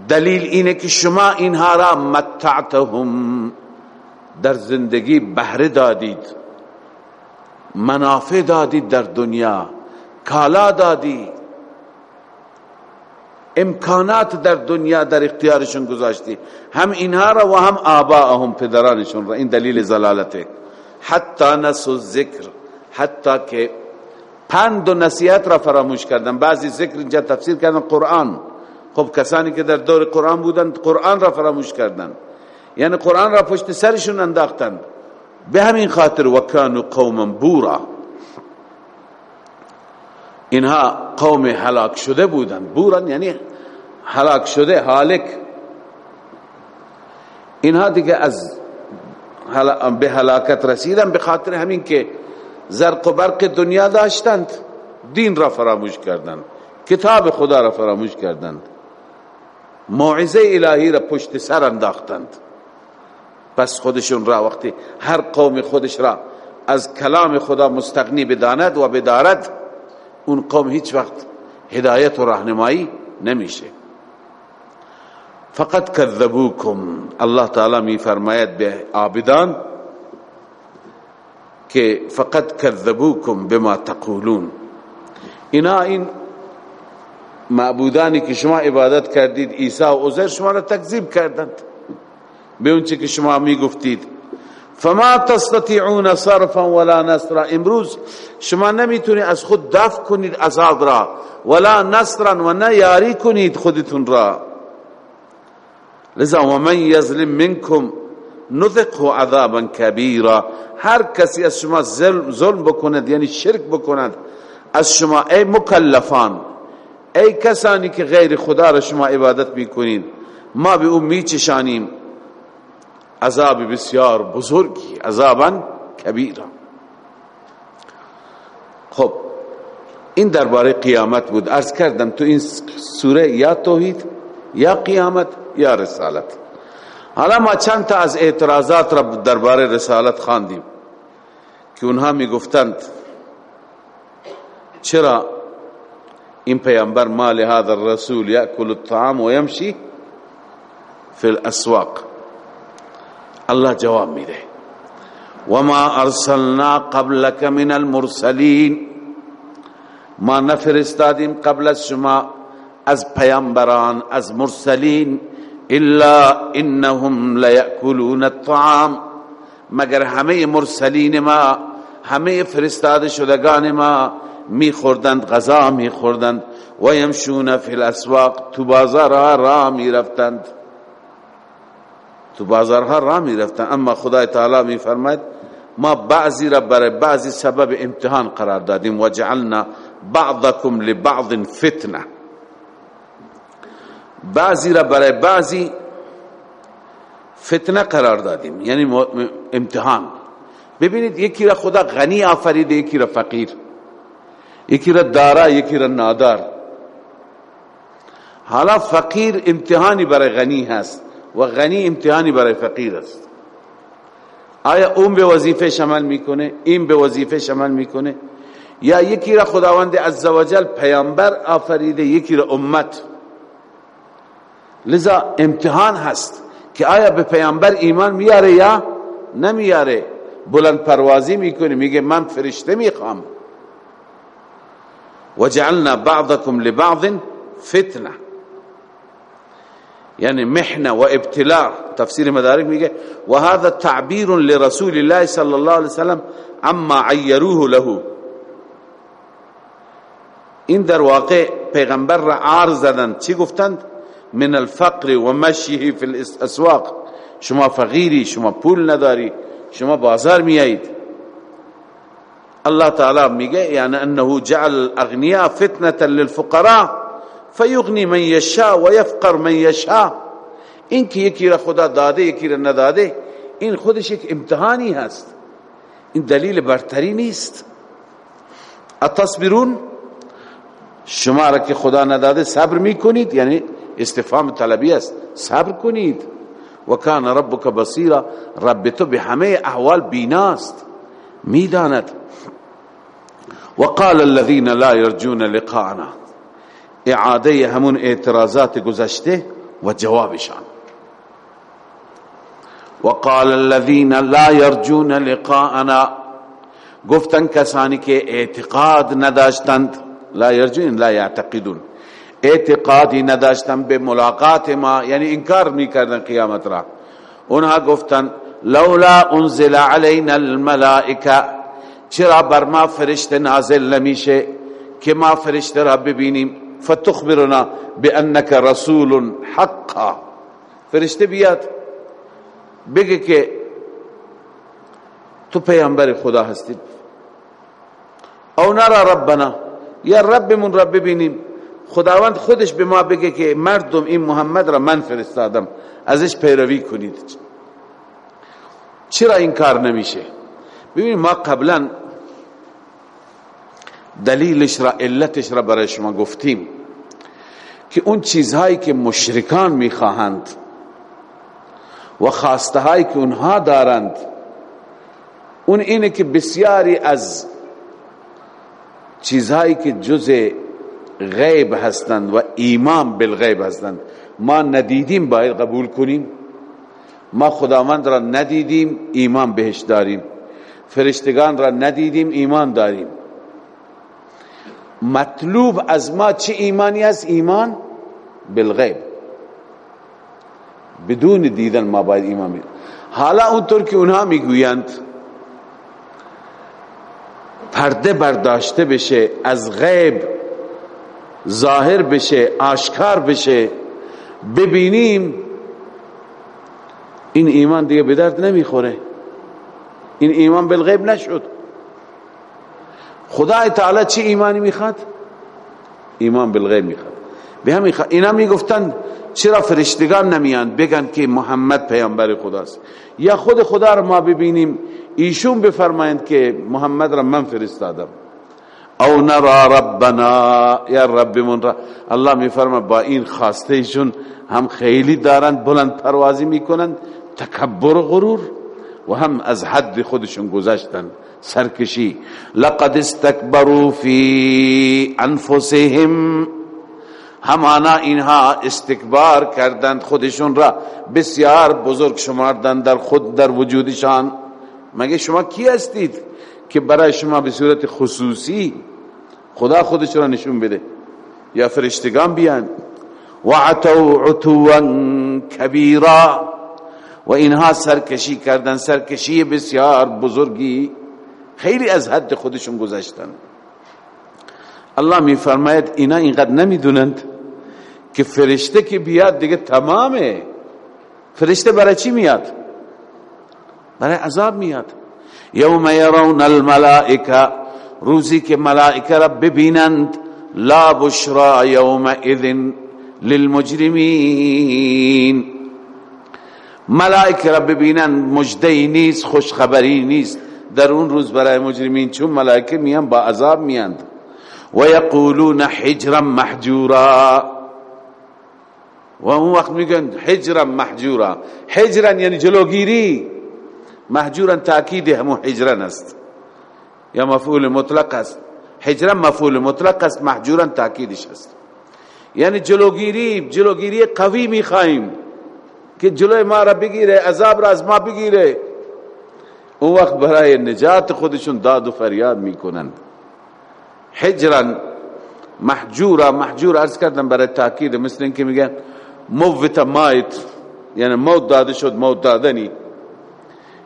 دلیل اینه که شما اینها را متعتهم. در زندگی بهره دادید منافع دادی در دنیا کالا دادی امکانات در دنیا در اختیارشون گذاشتی. هم اینها را و هم آباءهم پدرانشون را. این دلیل زلالته. حتی نسو ذکر حتی که پند و نصیحت را فراموش کردن. بعضی ذکر اینجا تفسیر کردن قرآن. خب کسانی که در دور قرآن بودند قرآن را فراموش کردن. یعنی قرآن را پشت سرشون انداختن. به همین خاطر وکانو قوما بورا. اینها قوم هلاک شده بودند بورا یعنی هلاک شده حالک اینها دیگه از به هلاکت رسیدن به خاطر همین که زرق و برق دنیا داشتند. دین را فراموش کردند. کتاب خدا را فراموش کردند. موعظه الهی را پشت سر انداختند. پس خودشون را وقتی هر قوم خودش را از کلام خدا مستغنی بداند و بدارد اون قوم هیچ وقت هدایت و راهنمایی نمیشه. فقط کذبوکم. الله تعالی می فرماید به عابدان که فقط کذبوکم بما تقولون. اینا این معبودانی که شما عبادت کردید عیسی و عزیر شما را تکذیب کردند. به اونچه که شما می گفتید فما تستطيعون صرفا ولا نصرا. امروز شما نمی‌تونید از خود دفع کنید عذاب را ولا نصرا و نه یاری کنید خودتون را. لذا ومن یظلم منکم نذقه عذابا کبیرا. هر کسی از شما ظلم بکند یعنی شرک بکند از شما ای مکلفان ای کسانی که غیر خدا را شما عبادت می‌کنید ما به اون میچشانیم. عذاب بسیار بزرگی عذابا کبیرا. خب این درباره قیامت بود. ارز کردم تو این سوره یا توحید یا قیامت یا رسالت. حالا ما چند تا از اعتراضات را درباره رسالت خواندیم که اونها می گفتند چرا این پیامبر مال هذا الرسول یاکل الطعام و یمشی فی الاسواق؟ الله جواب میده. وما ارسلنا قبلك من المرسلین. ما نفرستادیم قبل از شما از پیامبران از مرسلین. الا انهم لیاکلون الطعام. مگر همه مرسلین ما همه فرستاده شدگان ما میخوردند غذا میخوردند. و یمشون فی الاسواق تو بازارها را می‌رفتند. تو بازارها را می‌رفتند اما خدای تعالی میفرماید ما بعضی را برای بعضی سبب امتحان قرار دادیم. و جعلنا بعضکم لبعض فتنه. بعضی را برای بعضی فتنه قرار دادیم. یعنی امتحان. ببینید یکی را خدا غنی آفریده یکی را فقیر. یکی را دارا یکی را نادار. حالا فقیر امتحانی برای غنی هست. و غنی امتحانی برای فقیر است. آیا اون به وظیفه شمال می‌کنه؟ این به وظیفه شمال می‌کنه؟ یا یکی را خداوند عزوجل پیامبر آفریده یکی را امت؟ لذا امتحان هست که آیا به پیامبر ایمان میاره یا نمیاره؟ بلند پروازی می‌کنه میگه من فرشته می‌خوام. وجعلنا بعضكم لبعض فتنه. یعنی محنة و ابتلاء تفسیر مدارک میگه و هذا تعبیر لرسول الله صلی الله علیه وسلم عما عیروه له. این در واقع پیغمبر را عارض زدند چی گفتند؟ من الفقر و مشیه فی الاسواق. شما فقیری شما پول نداری شما بازار میایید. الله تعالی میگه یعنی انه جعل الاغنیاء فتنة للفقراء. فیغنی من یشاء و یفقر من یشاء. این که یکی را خدا داده یکی را نداده این خودش یک امتحانی هست. این دلیل برتری نیست. اتصبرون شما را که خدا نداده صبر می‌کنید یعنی استفهام طلبی است صبر کنید. و کان ربک بصیرا رب تو به همه احوال بیناست می‌داند. وقال الذين لا يرجون لقاءنا. اعاده همون اعتراضات گذشته و جوابشان. وقال الذين لا يرجون لقاءنا. گفتن کسانی که اعتقاد نداشتند لا یرجون لا یعتقدون. اعتقادی نداشتند به ملاقات ما یعنی انکار می‌کردن قیامت را. اونها گفتن لولا انزل علینا الملائکه چرا بر ما فرشته نازل نمیشه که ما فرشته را ببینیم؟ فتخبرنا بانك رسول حقا. فرشته بیاد بگه که تو پیامبر خدا هستی. او نرى ربنا. یا من رب ببینیم. خداوند خودش به ما بگه که مردم این محمد را من فرستادم. ازش پیروی کنید. چرا این کار نمیشه؟ ببینید ما قبلا دلیلش را علتش را برای شما گفتیم که اون چیزهایی که مشرکان می‌خواهند و خواسته هایی که اونها دارند اون اینه که بسیاری از چیزهایی که جز غیب هستند و ایمان بالغیب هستند ما ندیدیم باید قبول کنیم. ما خداوند را ندیدیم ایمان بهش داریم. فرشتگان را ندیدیم ایمان داریم. مطلوب از ما چه ایمانی است؟ ایمان بالغیب. بدون دیدن ما باید ایمان بید حالا اونطور که اونها می‌گویند پرده برداشته بشه از غیب ظاهر بشه آشکار بشه ببینیم این ایمان دیگه به درد نمی‌خوره. این ایمان بالغیب نشد. خدا تعالی چی ایمانی می‌خواد؟ ایمان بالغیب می‌خواد. به همین اینا می‌گفتن چرا فرشتگان نمیان؟ بگن که محمد پیامبر خداست. یا خود خدا رو ما ببینیم ایشون بفرمایند که محمد را من فرستادم. او نرا ربنا یا رب من را. الله میفرما با این خواسته ایشون هم خیلی دارند بلند پروازی می‌کنند تکبر و غرور و هم از حد خودشون گذشتن. سرکشی. لقد استكبروا في انفسهم. همانا اینها استکبار کردند خودشون را. بسیار بزرگ شماردند در خود در وجودشان. مگه شما کی هستید که برای شما به صورت خصوصی خدا خودش را نشون بده؟ یا فرشتگان بیان. وعتوا عتوا کبیرا. و اینها سرکشی کردن سرکشی بسیار بزرگی. خیلی از حد خودشون گذشتن. الله می فرماید اینا اینقدر نمی‌دونند که فرشته که بیاد دیگه تمامه. فرشته برای چی میاد؟ برای عذاب میاد. یوم یرون الملائکه روزی که ملائکه را ببینند لا بشرا یومئذ للمجرمین. ملائکه را ببینند مجدی نیست خوشخبری نیست. در اون روز برای مجرمین چون ملائکه میان با عذاب میاند. و یقولون حجرا محجورا. و اون وقت میگن حجرا محجورا. حجرا یعنی جلوگیری. محجورا تاکید همون حجرا است. یا مفعول مطلق است. حجرا مفعول مطلق است محجورا تاکیدش است. یعنی جلوگیری جلوگیری قوی می‌خواهیم که جلوی ما را بگیره عذاب را از ما بگیره. اون وقت برای نجات خودشون داد و فریاد می‌کنند. حجرا محجورا محجور ارز کردن برای تاکید مثل اینکه میگن موت مایت یعنی موت داده شد موت دادنی.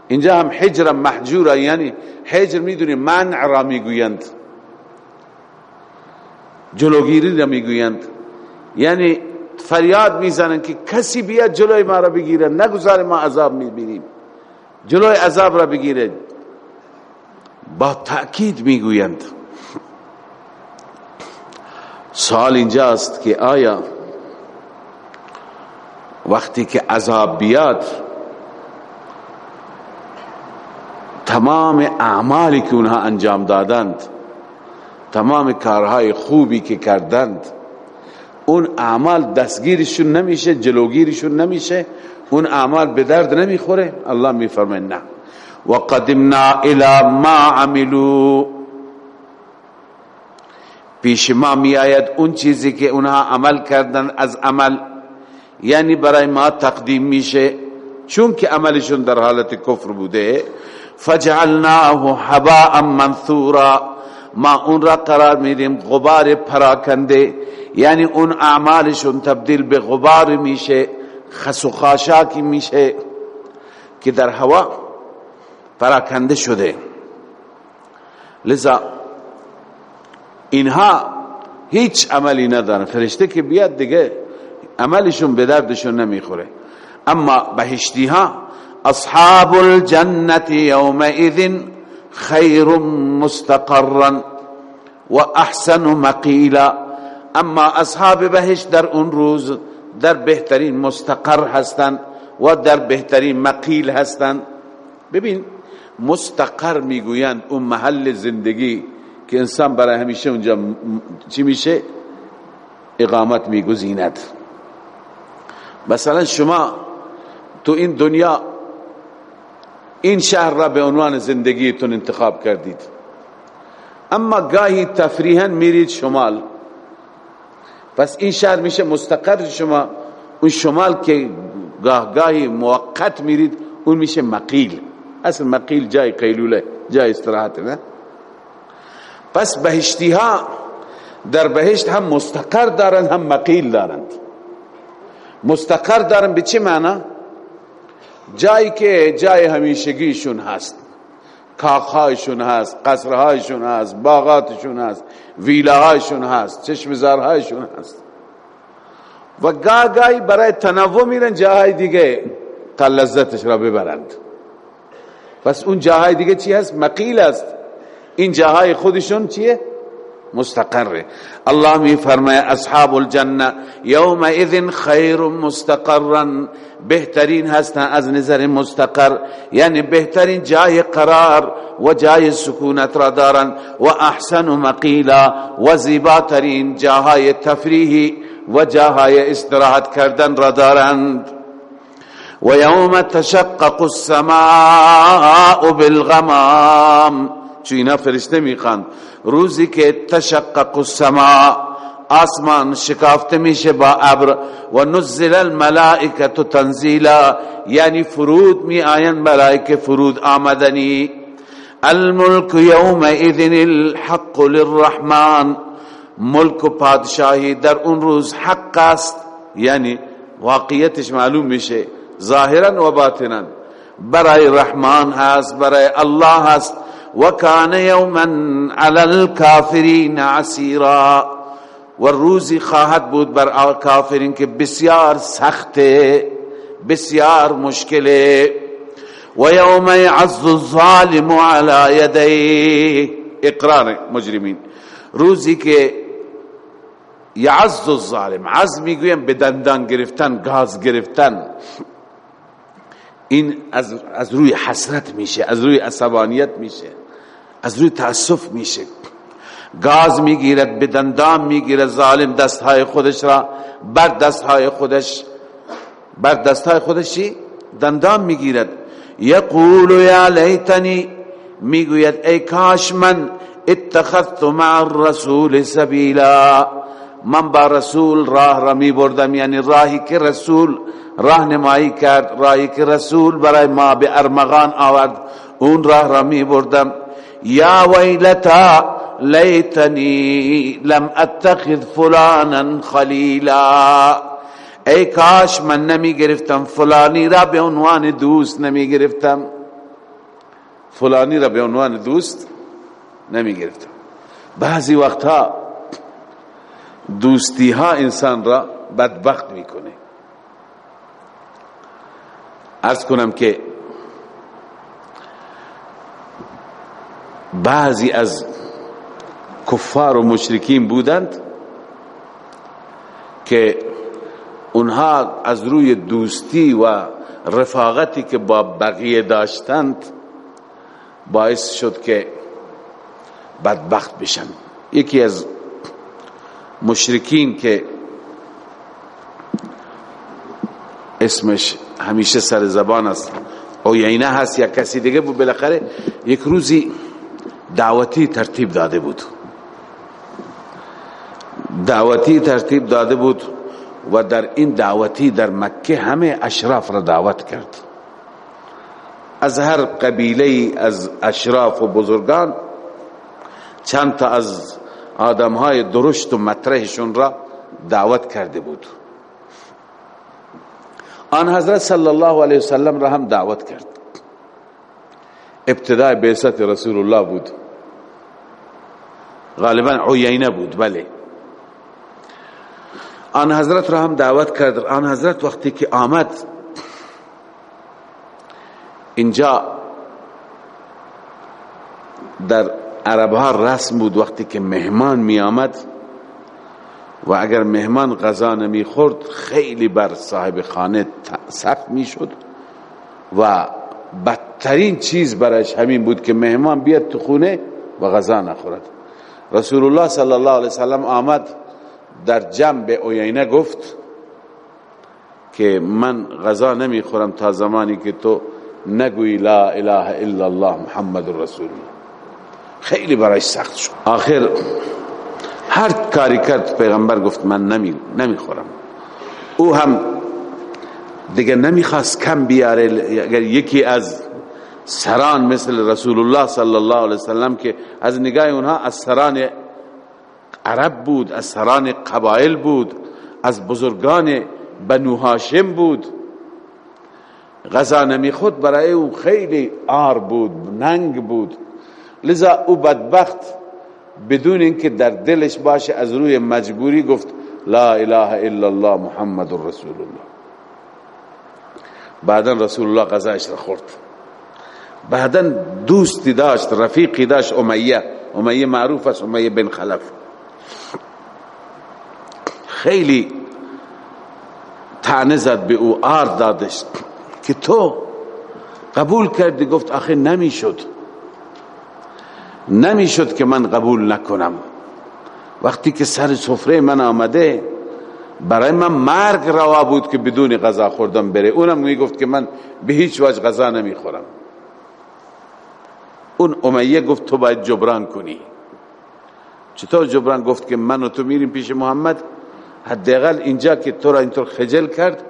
اینجا هم حجرا محجورا یعنی حجر می‌دونی منع را می‌گویند. جلوگیری را می‌گویند. یعنی فریاد می‌زنن که کسی بیاد جلوی ما را بگیره نگذار ما عذاب می‌بینیم. جلوی عذاب را بگیره. با تأکید می‌گویند. سوال اینجاست که آیا وقتی که عذاب بیاد تمام اعمالی که اونها انجام دادند تمام کارهای خوبی که کردند اون اعمال دستگیرشون نمیشه جلوگیرشون نمیشه اون اعمال به درد نمی‌خوره. الله میفرمه نه. و قدمنا الى ما عملو پیش ما می آید اون چیزی که اونها عمل کردن از عمل. یعنی برای ما تقدیم میشه. چون که عملشون در حالت کفر بوده. فجعلناه حباء منثورا. ما اون را قرار میدیم غبار پراکنده. یعنی اون اعمالشون تبدیل به غبار میشه. خس و خاشاکی میشه که در هوا پراکنده شده. لذا اینها هیچ عملی ندارن. فرشته که بیاد دیگه عملشون به دردشون نمی‌خوره. اما بهشتی ها اصحاب الجنت یومئذ خیر مستقرا و احسن مقیلا. اما اصحاب بهشت در اون روز در بهترین مستقر هستند و در بهترین مقیل هستند. ببین مستقر می‌گویند اون محل زندگی که انسان برای همیشه اونجا چی میشه؟ اقامت میگزیند. مثلا شما تو این دنیا این شهر را به عنوان زندگیتون انتخاب کردید. اما گاهی تفریحا میرید شمال. پس این شهر میشه مستقر شما. اون شمال که گاه گاهی موقت میرید اون میشه مقیل. اصل مقیل جای قیلوله جای استراحت نه؟ پس بهشتی ها در بهشت هم مستقر دارند هم مقیل دارند مستقر دارند به چه معنی؟ جایی که جای همیشگیشون هست. کاخهایشون هست قصرهایشون هست باغاتشون هست ویلاهایشون هست چشمزارهایشون هست و گاه گاهی برای تنوع میرن جاهای دیگه تا لذتش را ببرند پس اون جاهای دیگه چی هست؟ مقیل است این جاهای خودشون چیه؟ مستقره الله می فرماید اصحاب الجنة یومئذ خیر مستقرا بهترین هستن از نظر مستقر. یعنی بهترین جای قرار و جای سکونت را دارن و احسن مقیلا و زیباترین جاهای تفریحی و جاهای استراحت کردن را دارند. و یوم تشقق السماء بالغمام چو اینا فرشته می‌خواند روزی که تشقق السماء آسمان شکافته میشه با ابر و نزل الملائکه تنزیلا یعنی فرود می آین ملائکه فرود آمدنی. الملک یومئذ الحق للرحمن ملک و پادشاهی در اون روز حق است یعنی واقعیتش معلوم میشه ظاهرا و باطنا. برای رحمان هست برای الله هست و کان یوما علی الكافرین عسیرا و روزی خواهد بود بر کافرین که بسیار سخته بسیار مشکله. و یوم یعز الظالم علی یدیه اقرار مجرمین. روزی که یعز الظالم عز می‌گویم به دندان گرفتن گاز گرفتن. این از, از روی حسرت میشه از روی عصبانیت میشه. از روی تاسف میشه. گاز می‌گیرد به دندان می‌گیرد ظالم دستهای خودش را بر دستهای خودش بر دستهای خودشی دندان می‌گیرد. یقول یا لیتنی می‌گوید ای کاش من اتخذت مع الرسول سبیلا. من با رسول راه را می بردم یعنی راهی که رسول راهنمایی کرد راهی که رسول برای ما به ارمغان آورد اون راه را می بردم یا ویلتا لیتنی لم اتخذ فلانا خلیلا ای کاش من نمی گرفتم فلانی را به عنوان دوست نمی گرفتم. فلانی را به عنوان دوست نمی گرفتم. بعضی وقتها دوستی ها انسان را بدبخت می‌کنه. ارز کنم که بعضی از کفار و مشرکین بودند که اونها از روی دوستی و رفاقتی که با بقیه داشتند باعث شد که بدبخت بشن. یکی از مشرکین که اسمش همیشه سر زبان است عیینه هست یا کسی دیگه بود بالاخره. یک روزی دعوتی ترتیب داده بود. دعوتی ترتیب داده بود و در این دعوتی در مکه همه اشراف را دعوت کرد. از هر قبیله از اشراف و بزرگان چند تا از آدم های درشت و مطرحشون را دعوت کرده بود. آن حضرت صلی الله علیه وسلم را هم دعوت کرد. ابتدای بیست رسول الله بود. غالبا عیینه بود بله. آن حضرت را هم دعوت کرد. آن حضرت وقتی که آمد اینجا در عرب ها رسم بود وقتی که مهمان می آمد و اگر مهمان غذا نمی خورد خیلی بر صاحب خانه سخت می شد و بدترین چیز برایش همین بود که مهمان بیاد تو خونه و غذا نخورد. رسول الله صلی الله علیه وسلم آمد در جنب اوینه گفت که من غذا نمی خورم تا زمانی که تو نگوی لا اله الا الله محمد رسول الله. خیلی برایش سخت شد. آخر هر کاری کرد پیغمبر گفت من نمی نمی‌خورم. او هم دیگه نمی‌خواست کم بیاره اگر یکی از سران مثل رسول الله صلی الله علیه وسلم که از نگاه اونها از سران عرب بود از سران قبایل بود از بزرگان بنو هاشم بود. غذا نمیخود برای او خیلی آر بود ننگ بود. لذا او بدبخت بدون اینکه در دلش باشه از روی مجبوری گفت لا اله الا الله محمد رسول الله. بعدا رسول الله غذایش را خورد. بعدا دوستی داشت رفیقی داشت امیه. امیه معروف است امیه بن خلف. خیلی تعنه زد به او آر دادش. که تو قبول کردی؟ گفت آخه نمی‌شد. نمی‌شد که من قبول نکنم. وقتی که سر سفره من آمده برای من مرگ روا بود که بدون غذا خوردم بره. اونم می گفت که من به هیچ وجه غذا نمی‌خورم. اون امیه گفت تو باید جبران کنی. چطور جبران گفت که من و تو میریم پیش محمد؟ حداقل اینجا که تو را اینطور خجل کرد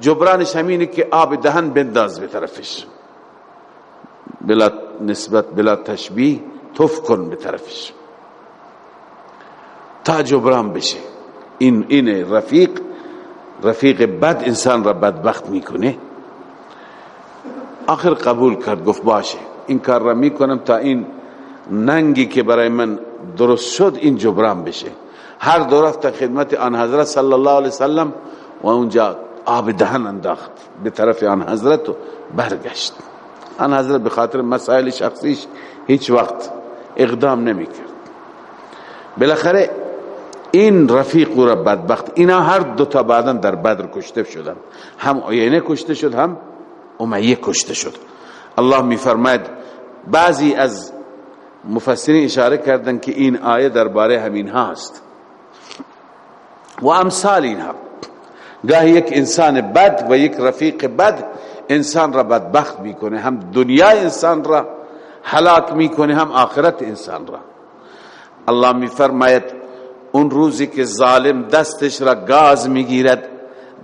جبرانش همینه که آب دهن بنداز به طرفش. بلا نسبت بلا تشبیه توف کن به طرفش. تا جبران بشه. این این رفیق رفیق بد انسان را بدبخت می‌کنه. آخر قبول کرد گفت باشه. این کار را می‌کنم تا این ننگی که برای من درست شد این جبران بشه. هر دو رفت خدمت آن حضرت صلی الله علیه وسلم و اونجا آب دهن انداخت. به طرف آن حضرت و برگشت. آن حضرت به خاطر مسائل شخصیش هیچ وقت اقدام نمی کرد بالاخره این رفیق را بدبخت. اینا هر دو تا بعدا در بدر کشته شدن. هم عینه کشته شد هم امیه کشته شد. الله می فرماید بعضی از مفسرین اشاره کردن که این آیه درباره همین هاست. و امثال اینها. گاهی یک انسان بد و یک رفیق بد انسان را بدبخت می‌کنه هم دنیا انسان را هلاک می‌کنه هم آخرت انسان را. الله میفرماید اون روزی که ظالم دستش را گاز می‌گیرد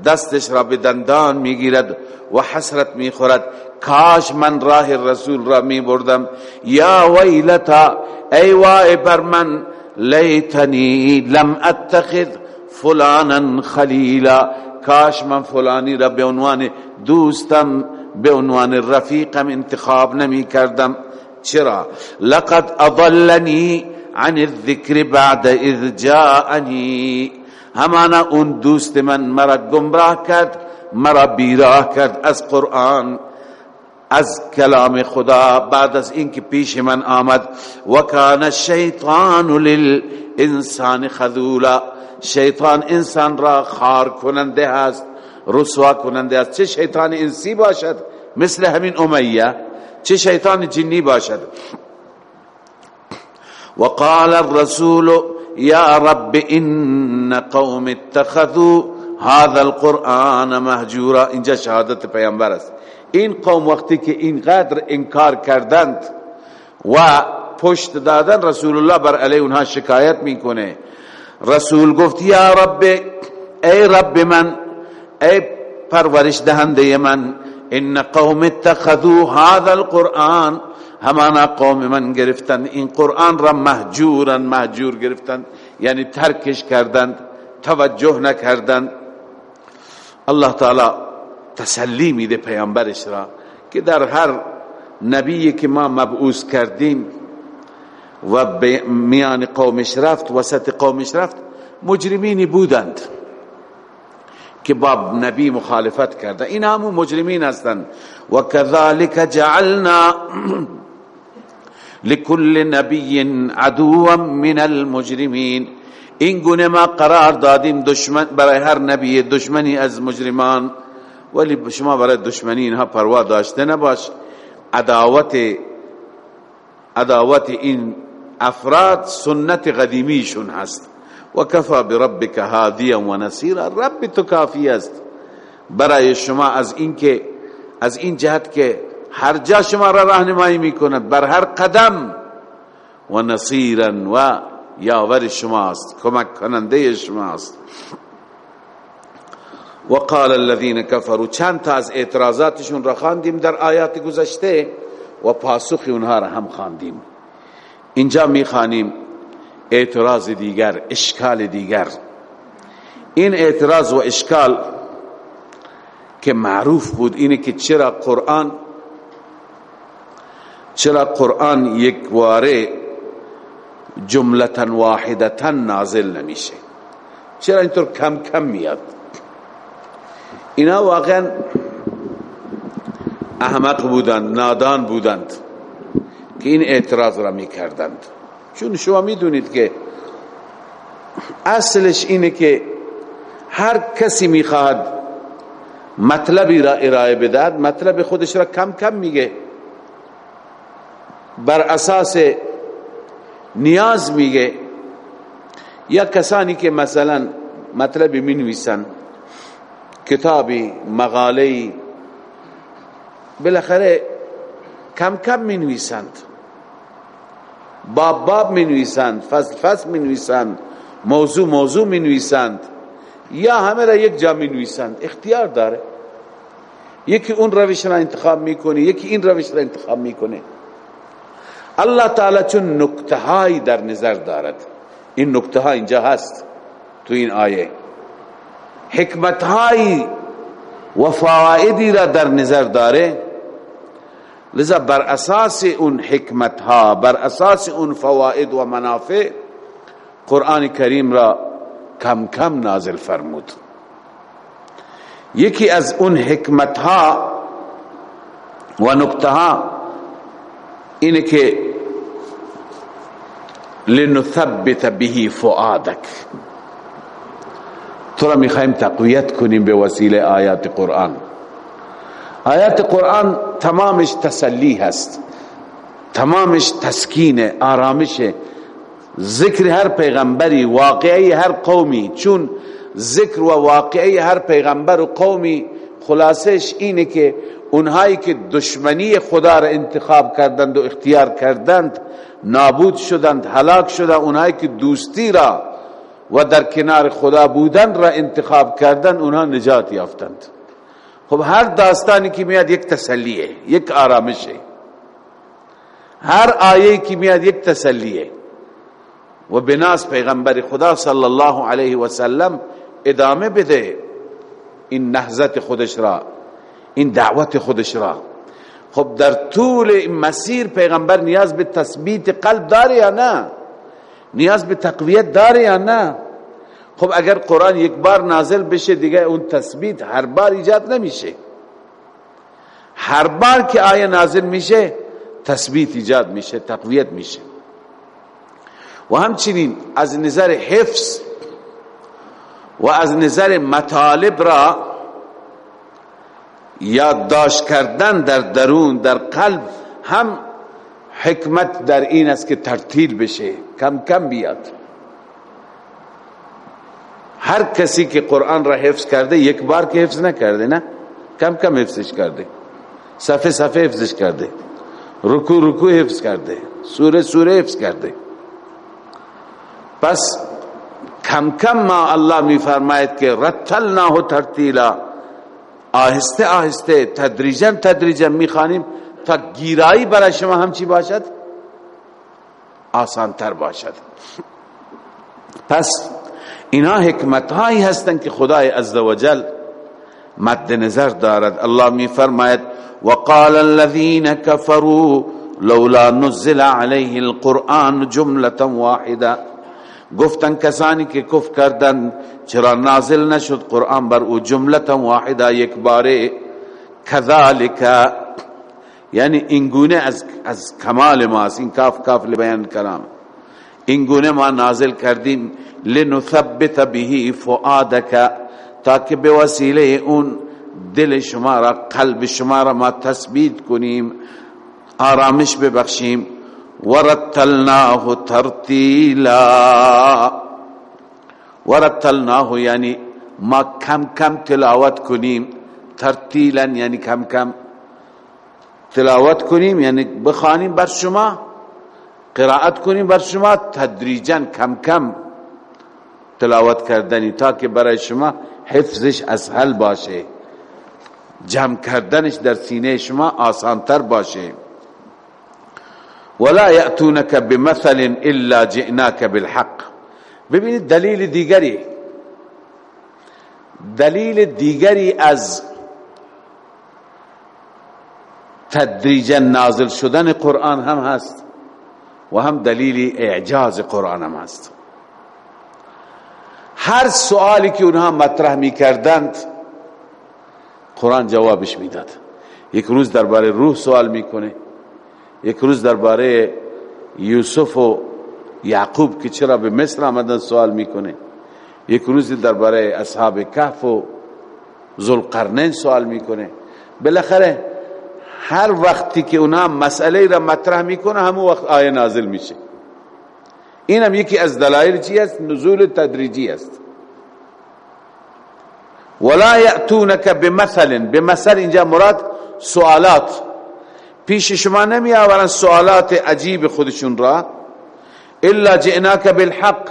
دستش را به دندان می‌گیرد و حسرت می‌خورد. کاش من راه رسول را میبردم. یا ویلتا ای وای بر من لیتنی لم اتخذ فلانا خلیلا. کاش من فلانی را به عنوان دوستم به عنوان رفیقم انتخاب نمی کردم چرا؟ لقد اضلنی عن الذکر بعد اذ جاءنی. همانا اون دوست من مرا گمراه کرد مرا بیراه کرد از قرآن از کلام خدا. بعد از اینکه پیش من آمد و کان الشیطان للانسان خذولا. شیطان انسان را خار کننده است رسوا کننده است. چه شیطان انسی باشد؟ مثل همین امیه. چه شیطان جنی باشد؟ وقال الرسول يا رب ان قوم اتخذوا هذا القرآن مهجورا. اینجا شهادت پیامبر است. این قوم وقتی که اینقدر انکار کردند و پشت دادن رسول الله بر علیه اونها شکایت می‌کنه. رسول گفت یا رب ای رب من ای پرورش دهنده من ان قوم اتخذوا هذا القرآن همانا قوم من گرفتند این قرآن را مهجورا مهجور گرفتند یعنی ترکش کردند توجه نکردند. الله تعالی تسلی میده پیامبرش را که در هر نبی که ما مبعوث کردیم و میان قومش رفت وسط قومش رفت مجرمینی بودند که با نبی مخالفت کرده. این همون مجرمین هستند. و كذلك جعلنا لكل نبی عدوا من المجرمین این گونه ما قرار دادیم دشمن برای هر نبی دشمنی از مجرمان. ولی شما برای دشمنی اینها پروا داشته نباش. عداوت عداوت این افراد سنت قدیمیشون هست. و کفا بربک هادیا و نصیرا. رب تو کافی است. برای شما از این که از این جهت که هر جا شما را راهنمایی می‌کند بر هر قدم و نصیرا و یاور شماست کمک کننده شماست. وقال الذين كفروا چند تا از اعتراضاتشون را خواندیم در آیات گذشته و پاسخ اونها را هم خواندیم. اینجا می‌خوانیم اعتراض دیگر اشکال دیگر. این اعتراض و اشکال که معروف بود اینه که چرا قرآن چرا قرآن یک واره جملتا واحدتا نازل نمیشه؟ چرا اینطور کم کم میاد؟ اینا واقعا احمق بودند نادان بودند که این اعتراض را می‌کردند. چون شما می‌دونید که اصلش اینه که هر کسی می‌خواهد مطلبی را ارائه بدهد مطلب خودش را کم کم میگه. بر اساس نیاز میگه. یا کسانی که مثلا مطلبی می نویسن کتابی مقاله بالاخره کم کم می نویسند باب باب می نویسند فصل فصل می نویسند موضوع موضوع می نویسند یا همه را یک جا می نویسند اختیار داره. یکی اون روش را انتخاب می‌کنه یکی این روش را انتخاب می‌کنه. الله تعالی چون نکته هایی در نظر دارد. این نکته ها اینجا هست تو این آیه. حکمت هایی و فوائدی را در نظر داره. لذا بر اساس اون حکمت ها بر اساس اون فواید و منافع قرآن کریم را کم کم نازل فرمود. یکی از اون حکمت ها و نکته ها اینه که لنثبت به فؤادک تو را می‌خوایم تقویت کنیم به وسیله آیات قرآن آیات قرآن تمامش تسلی هست. تمامش تسکین آرامش ذکر هر پیغمبری واقعی هر قومی. چون ذکر و واقعی هر پیغمبر و قومی خلاصش اینه که اونهایی که دشمنی خدا را انتخاب کردند و اختیار کردند نابود شدند هلاک شدند اونهایی که دوستی را و در کنار خدا بودن را انتخاب کردند اونها نجات یافتند. خب هر داستانی که میاد یک تسلیه یک آرامشه. هر آیه که میاد یک تسلیه. و بناس پیغمبر خدا صلی الله علیه و سلم ادامه بده این نهضت خودش را. این دعوت خودش را. خب در طول این مسیر پیغمبر نیاز به تثبیت قلب داره یا نه؟ نیاز به تقویت داره یا نه؟ خب اگر قرآن یک بار نازل بشه دیگه اون تثبیت هر بار ایجاد نمیشه. هر بار که آیه نازل میشه تثبیت ایجاد میشه تقویت میشه. و همچنین از نظر حفظ و از نظر مطالب را یادداشت کردن در درون در قلب هم حکمت در این است که ترتیل بشه کم کم بیاد. هر کسی که قرآن را حفظ کرده یک بار که حفظ نکرده نه؟ کم کم حفظش کرده. صفحه صفحه حفظش کرده. رکو رکو حفظ کرده. سوره سوره حفظ کرده. پس کم کم ما الله می فرماید که رتلناه ترتیلا. آهسته آهسته تدریجا تدریجا می‌خوانیم تا گیرایی برای شما هم چی باشد؟ آسان تر باشد. پس اینا حکمت هایی هستند که خدای عزوجل مد نظر دارد. الله می فرماید وقال الذين كفروا لولا نزل عليه القرآن جملة واحده گفتن کسانی که کف کردن چرا نازل نشد قرآن بر او جملتا واحده یک باره؟ کذالک. یعنی اینگونه از, از کمال ماست این کاف کاف لبیان کلام. اینگونه ما نازل کردیم لنثبت به فؤادک تاکه به وسیله اون دل شما را قلب شما را ما تثبیت کنیم آرامش ببخشیم. ورتلناه ترتیلا. ورتلناه یعنی ما کم کم تلاوت کنیم. ترتیلا یعنی کم کم تلاوت کنیم یعنی بخوانیم بر شما قرائت کنیم بر شما تدریجا کم کم تلاوت کردنی تا که برای شما حفظش اسهل باشه. جمع کردنش در سینه شما آسانتر باشه. ولا یأتونک بمثل الا جئناک بالحق. ببینید دلیل دیگری. دلیل دیگری از تدریجا نازل شدن قرآن هم هست و هم دلیل اعجاز قرآن هم هست. هر سوالی که اونها مطرح می کردند قرآن جوابش می‌داد. یک روز درباره روح سوال می‌کنه یک روز درباره یوسف و یعقوب که چرا به مصر آمدن سوال می‌کنه. یک روز درباره اصحاب کهف و ذوالقرنین سوال می‌کنه. بالاخره هر وقتی که اونا مسئله را مطرح می‌کنه همون وقت آیه نازل میشه. این هم یکی از دلایل چی است؟ نزول تدریجی است. ولا یأتونک بمثل بمثل اینجا مراد سوالات. پیش شما نمی آورن سوالات عجیب خودشون را. إلا جئناک بالحق.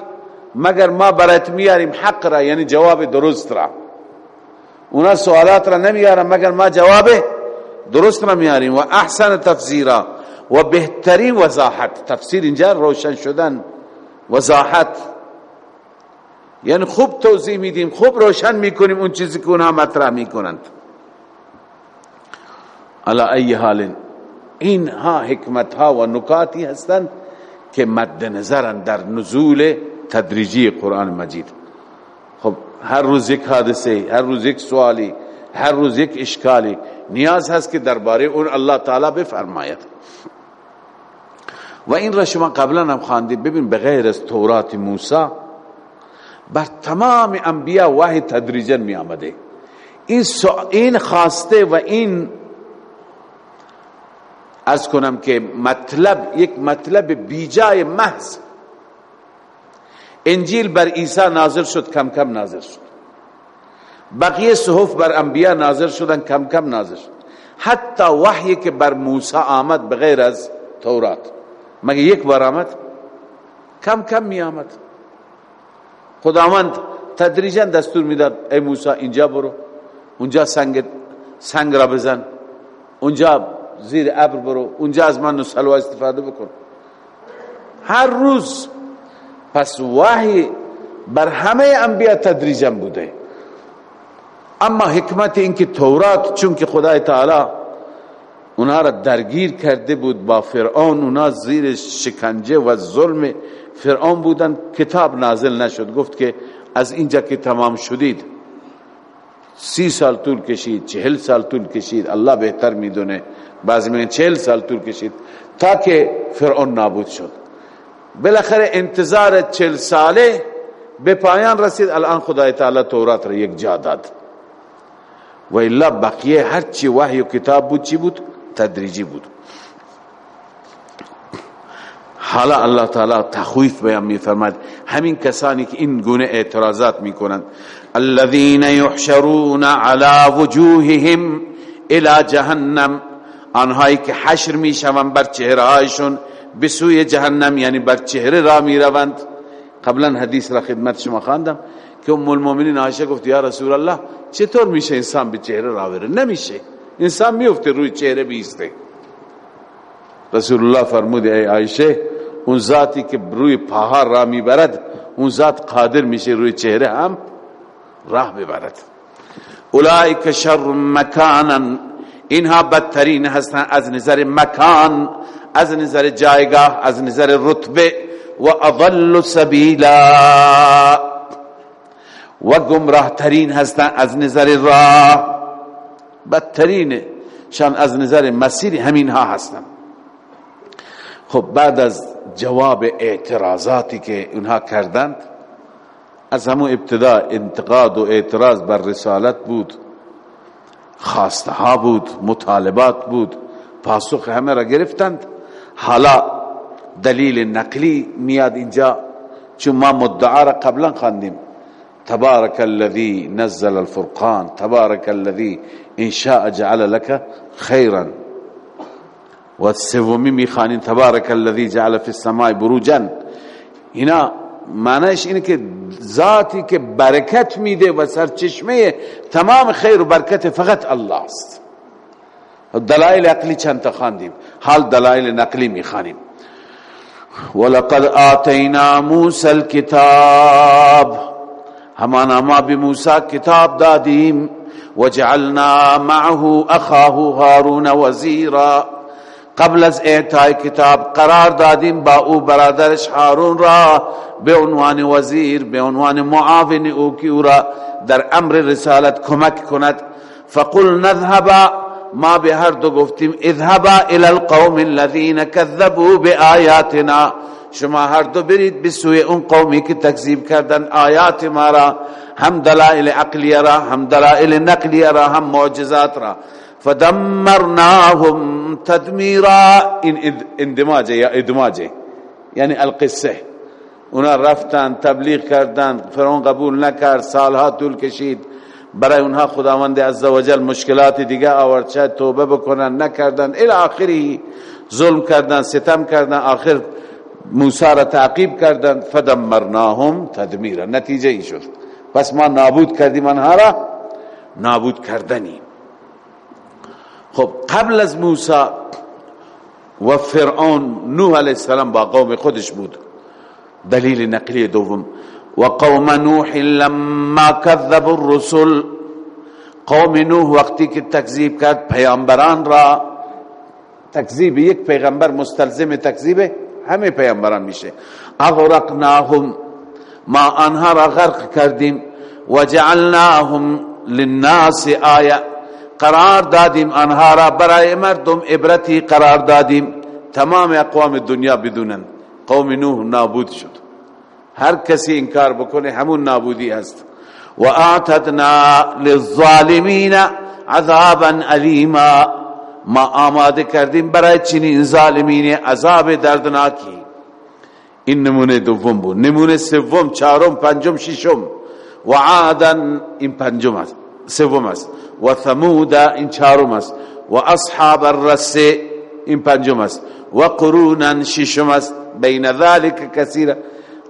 مگر ما برات میاریم حق را یعنی جواب درست را. اونا سوالات را نمیارن مگر ما جواب درست را میاریم. و احسن تفسیرا و بهترین وضاحت. تفسیر اینجا روشن شدن وضاحت. یعنی خوب توضیح میدیم خوب روشن میکنیم اون چیزی که اونها مطرح میکنند. علا ای حال این ها حکمت ها و نکاتی هستند که مد نظرن در نزول تدریجی قرآن مجید. خب هر روز یک حادثه هر روز یک سوالی هر روز یک اشکالی نیاز هست که درباره اون الله تعالی بفرماید. و این را شما قبلا هم خواندید. ببین بغیر از تورات موسی بر تمام انبیاء وحی تدریجا می آمده این, این خواسته و این از کنم که مطلب یک مطلب بیجای محض. انجیل بر عیسی نازل شد کم کم نازل شد. بقیه صحف بر انبیاء نازل شدن کم کم نازل شد. حتی وحی که بر موسی آمد بغیر از تورات. مگه یک بار آمد؟ کم کم می آمد. خداوند تدریجا دستور می‌داد ای موسی اینجا برو اونجا سنگ سنگ را بزن. اونجا زیر ابر برو. اونجا از من و استفاده بکن. هر روز. پس وحی بر همه انبیاء تدریجا بوده. اما حکمت اینکه تورات چون که خدای تعالی اونا را درگیر کرده بود با فرعون اونا زیر شکنجه و ظلم فرعون بودن. کتاب نازل نشد. گفت که از اینجا که تمام شدید سی سال طول کشید چهل سال طول کشید. الله بهتر می‌دونه. بعضی میگن چهل سال طول کشید تا که فرعون نابود شد. بالاخره انتظار چهل ساله به پایان رسید. الان خدای تعالی تورات را یک جا داد. و الا بقیه هرچی وحی و کتاب بود چی بود؟ تدریجی بود. حالا الله تعالی تخویف بیان می فرماد همین کسانی که این گونه اعتراضات می کنند الذين يحشرون على وجوههم الى جهنم. آنهایی که حشر می شوند بر چهره هایشون به سوی جهنم یعنی بر چهره را می روند. قبلا حدیث را خدمت شما خواندم که ام المؤمنین عایشه گفت یا رسول الله چطور میشه انسان به چهره را بره نمیشه. انسان میفته روی چهره بیسته. رسول الله فرمود ای عایشه اون ذاتی که روی پاها را می‌برد اون ذات قادر میشه روی چهره هم راه ببرد. اولئک شر مکانا اینها بدترین هستن از نظر مکان از نظر جایگاه از نظر رتبه. و اضل سبیلا. و گمراه ترین هستن از نظر راه. بدترین شان از نظر مسیر همین ها هستن. خب بعد از جواب اعتراضاتی که اونها کردند از همون ابتدا انتقاد و اعتراض بر رسالت بود. خواسته ها بود مطالبات بود پاسخ همه را گرفتند. حالا دلیل نقلی میاد اینجا چون ما مدعا را قبلا خواندیم. تبارك الذي نزل الفرقان تبارك الذي ان شاء جعل لك خيرا و سومی می‌خوانیم تبارك الذي جعل في السماء بروجا. اینا معنیش اینه که ذاتی که برکت میده و سرچشمه تمام خیر و برکت فقط الله است. دلائل عقلی چند تا خواندیم؟ حال دلائل نقلی می‌خوانیم. ولقد آتینا موسی الكتاب همانا ما بموسی کتاب دادیم. وجعلنا معه اخاه هارون وزیرا. قبل از اعطای کتاب قرار دادیم با او برادرش هارون را به عنوان وزیر به عنوان معاون أو که أو را در أمر رسالت کمک کند. فقل نذهب ما به هر دو گفتیم اذهبا إلى القوم الذين كذبوا بآياتنا شما هر دو برید به سوی اون قومی که تکذیب کردن آیات ما را هم دلائل عقلیه را هم دلائل نقلیه را هم معجزات را. فدمرناهم تدمیرا. این اندماجه یا ادماجه. یعنی القصة. اونا رفتن تبلیغ کردن فرعون قبول نکرد سالها طول کشید. برای اونها خداوند عزوجل مشکلات دیگه آورد چه توبه بکنن نکردن. الی آخری ظلم کردن ستم کردن. آخر موسی را تعقیب کردن. فدمرناهم تدمیرا. نتیجه ای شد. پس ما نابود کردیم آنها را. نابود کردنی خب قبل از موسی و فرعون نوح علیه السلام با قوم خودش بود. دلیل نقلی دوم و قوم نوح لما كذب الرسل. قوم نوح وقتی که تکذیب کرد پیامبران را. تکذیب یک پیغمبر مستلزم تکذیب همه پیامبران میشه. اغرقناهم. ما آنها را غرق کردیم. و جعلناهم للناس آیه. قرار دادیم آنها را برای مردم عبرتی قرار دادیم. تمام اقوام دنیا بدونن. قوم نوح نابود شد. هر کسی انکار بکنه همون نابودی هست. و اعتدنا للظالمین عذابا علیما ما آماده کردیم برای چنین ظالمین عذاب دردناکی. این نمونه دوم بود. نمونه سوم چهارم پنجم ششم. و عادا این پنجم است سوم است. و ثمود این چهارم است. و اصحاب الرس این پنجم است. و قرونا ششم است. بین ذلك کثیر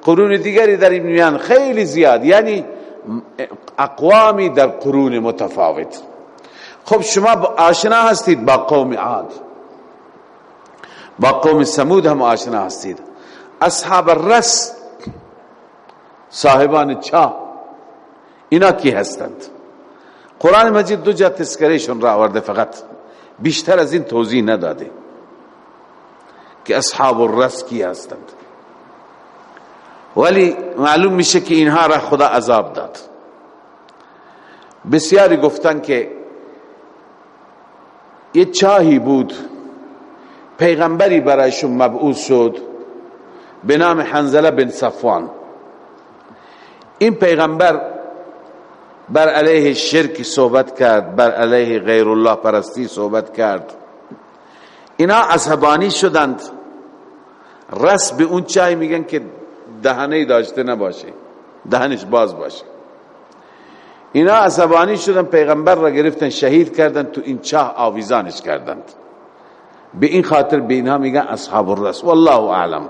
قرون دیگری در این میان خیلی زیاد. یعنی اقوامی در قرون متفاوت. خب شما آشنا هستید با قوم عاد. با قوم سمود هم آشنا هستید. اصحاب الرس صاحبان چا. اینا کی هستند؟ قرآن مجید دو جا تذکرشون را آورده فقط بیشتر از این توضیح نداده. که اصحاب الرس کی هستند. ولی معلوم میشه که اینها را خدا عذاب داد. بسیاری گفتن که یه چاهی بود. پیغمبری برایشون مبعوث شد. به نام حنزله بن صفوان. این پیغمبر بر علیه شرک صحبت کرد بر علیه غیر الله پرستی صحبت کرد. اینا عصبانی شدند. رس به اون چای میگن که دهنه داشته نباشه. دهنش باز باشه. اینا عصبانی شدن پیغمبر را گرفتن شهید کردن تو این چاه آویزانش کردند. به این خاطر به اینها میگن اصحاب الرس. والله اعلم.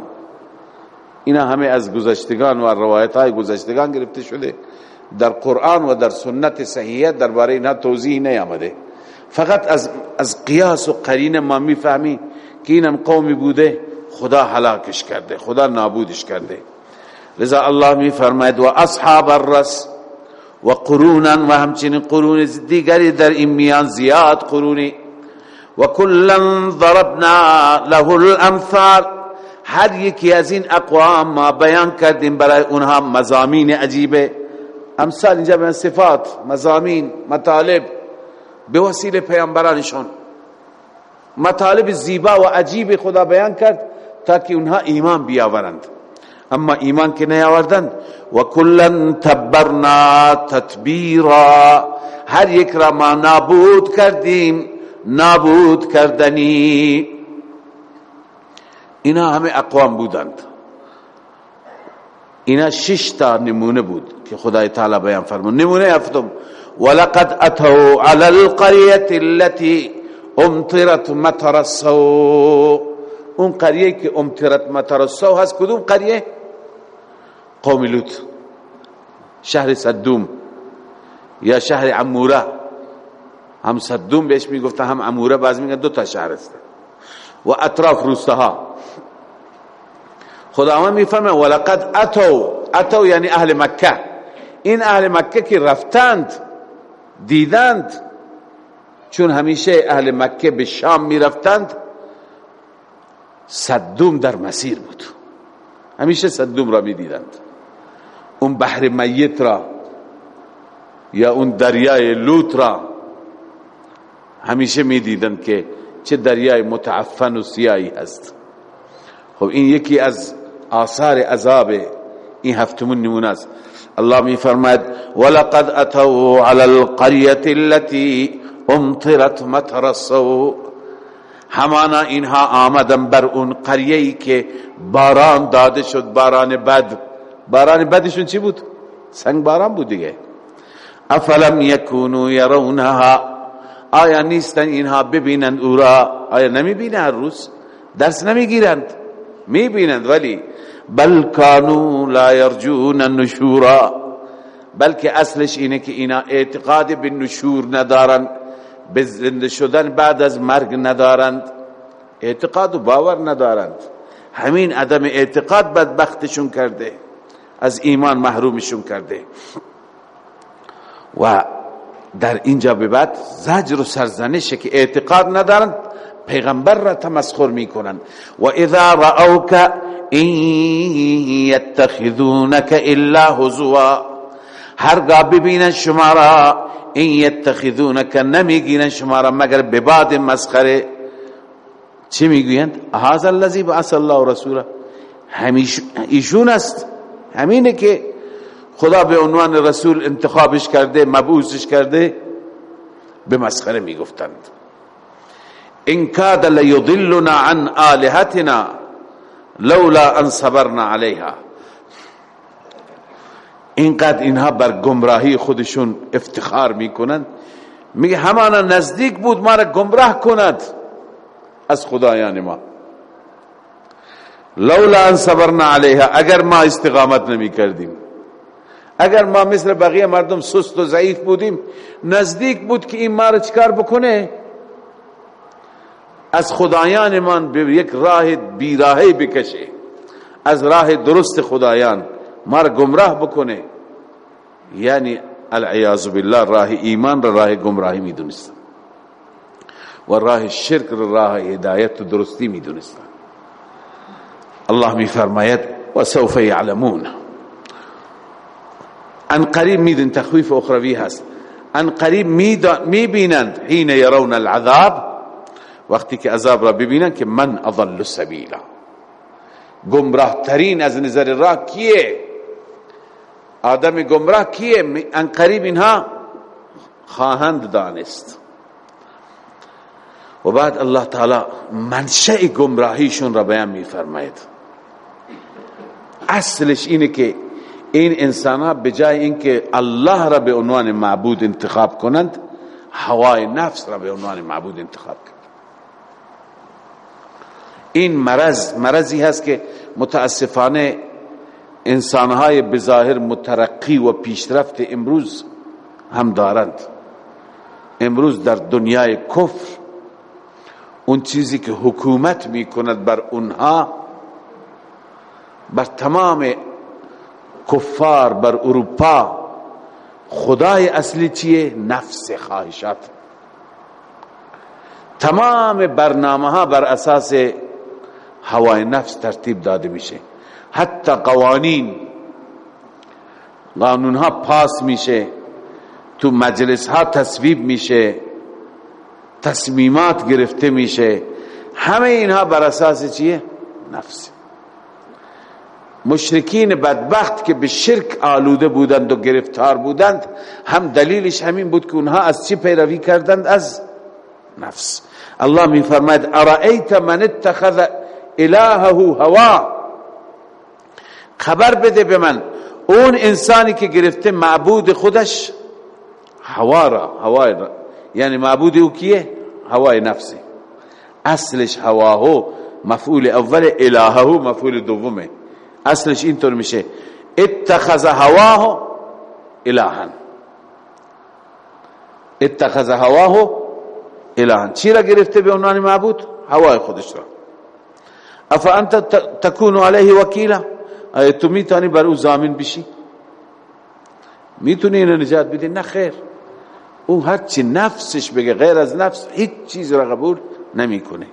اینا همه از گذشتگان و روایت های گذشتگان گرفته شده. در قرآن و در سنت صحیحه درباره اینها توضیح نیامده. فقط از از قیاس و قرین ما می‌فهمی که اینم قومی بوده. خدا هلاکش کرده خدا نابودش کرده. لذا الله می فرماید و اصحاب الرس و قرونا و همچنین قرون دیگری در این میان زیاد قرونی. و کلا ضربنا له الامثال. هر یکی از این اقوام ما بیان کردیم برای اونها مزامین عجیبه. امثال اینجا به صفات مزامین مطالب به وسیله پیامبرانشون مطالب زیبا و عجیب خدا بیان کرد. تاکه اونها ایمان بیاورند. اما ایمان که نیاوردند و کلا تبرنا تتبیرا. هر یک را ما نابود کردیم نابود کردنی. اینا همه اقوام بودند. اینا شش تا نمونه بود که خدای تعالی بیان فرمود. نمونه هفتم ولقد اتوا على القريه التي امطرت مطر اون قریه که امطرت مطر السوء هست کدوم قریه؟ قوم لوط. شهر صدوم. یا شهر عموره هم صدوم بهش می‌گفته هم عموره بعض میگن دو تا شهر است. و اطراف روستاها. خداوند می‌فهمه ولقد اتو اتو یعنی اهل مکه. این اهل مکه که رفتند دیدند چون همیشه اهل مکه به شام می‌رفتند صدوم در مسیر بود. همیشه صدوم را می‌دیدند. اون بحر میت را یا اون دریای لوت را همیشه می‌دیدند که چه دریای متعفن و سیاهی هست. خب این یکی از آثار عذاب این هفتمون نمونه است. الله می فرماید ولقد اتوا على القريه التي امطرت مطر همانا اینها آمدن بر اون قریه ای که باران داده شد باران بد باران بدشون چی بود سنگ باران بود دیگه افلم یکونو یرونها آیا نیستن اینها ببینند او را آیا نمی بینند روز درس نمی گیرند می بینند ولی بل کانو لا یرجون النشورا بلکه اصلش اینه که اینا اعتقاد به نشور ندارند به زنده شدن بعد از مرگ ندارند. اعتقاد و باور ندارند. همین عدم اعتقاد بدبختشون کرده. از ایمان محرومشون کرده. و در اینجا به بعد زجر و سرزنشه که اعتقاد ندارند پیغمبر را تمسخر می‌کنند. و اذا رأوک این یتخذونک الا هزوا. هرگاه ببینن شما را این یتخذونک نمی‌گیرن شما را مگر به بعد مسخره. چی می‌گویند؟ هذا الذی بعث الله رسوله همیش ایشون است. همینه که خدا به عنوان رسول انتخابش کرده مبعوثش کرده به مسخره می‌گفتند. ان کاد لیضلنا عن آلهتنا لولا ان صبرنا علیها. اینقدر اینها بر گمراهی خودشون افتخار می‌کنند میگه همانا نزدیک بود ما را گمراه کند. از خدایان ما. لولا ان صبرنا علیها اگر ما استقامت نمی کردیم. اگر ما مثل بقیه مردم سست و ضعیف بودیم نزدیک بود که این ما را چکار بکنه؟ از خدایان من به یک راه بیراهی بکشه. از راه درست خدایان. ما را گمراه بکنه. یعنی العیاذ بالله راه ایمان را راه گمراهی می‌دونستن و راه شرک را راه هدایت و درستی می‌دونستن الله میفرماید و سوف یعلمون. ان قریب میدن تخویف اخروی هست. ان قریب می‌بینند حین یرون العذاب. وقتی که عذاب را ببینند که من اضل سبیلا گمراه ترین از نظر راه کیه؟ آدم گمراه کیه؟ ان قریب اینها خواهند دانست. و بعد الله تعالی منشأ گمراهیشون را بیان میفرماید. اصلش اینه که این انسان ها به جای اینکه الله را به عنوان معبود انتخاب کنند هوای نفس را به عنوان معبود انتخاب کنند. این مرض مرضی هست که متاسفانه انسانهای بظاهر مترقی و پیشرفت امروز هم دارند. امروز در دنیای کفر اون چیزی که حکومت می‌کند بر اونها بر تمام کفار بر اروپا خدای اصلی چیه؟ نفس خواهشات. تمام برنامه ها بر اساس هوای نفس ترتیب داده میشه. حتی قوانین قانون ها پاس میشه تو مجلس ها تصویب میشه تصمیمات گرفته میشه. همه اینها بر اساس چیه؟ نفس. مشرکین بدبخت که به شرک آلوده بودند و گرفتار بودند هم دلیلش همین بود که اونها از چی پیروی کردند؟ از نفس. الله می فرماید ارائیت من اتخذ الهه هوا؟ خبر بده به من. اون انسانی که گرفته معبود خودش هوا را هوا را. یعنی معبود او کیه؟ هوای نفسی. اصلش هواهو مفعول اول الهه مفعول دومه. اصلش اینطور میشه. اتخذ هواه الهن. اتخذ هواه الهن. چی را گرفته به عنوان معبود؟ هوای خودش را. افا انت تکون علیه وکیلا؟ آیا تو می‌تونی بر او زامین بشی؟ می‌تونی اینو نجات بدی؟ نه خیر. او هرچی نفسش بگه غیر از نفس هیچ چیز را قبول نمی‌کنه.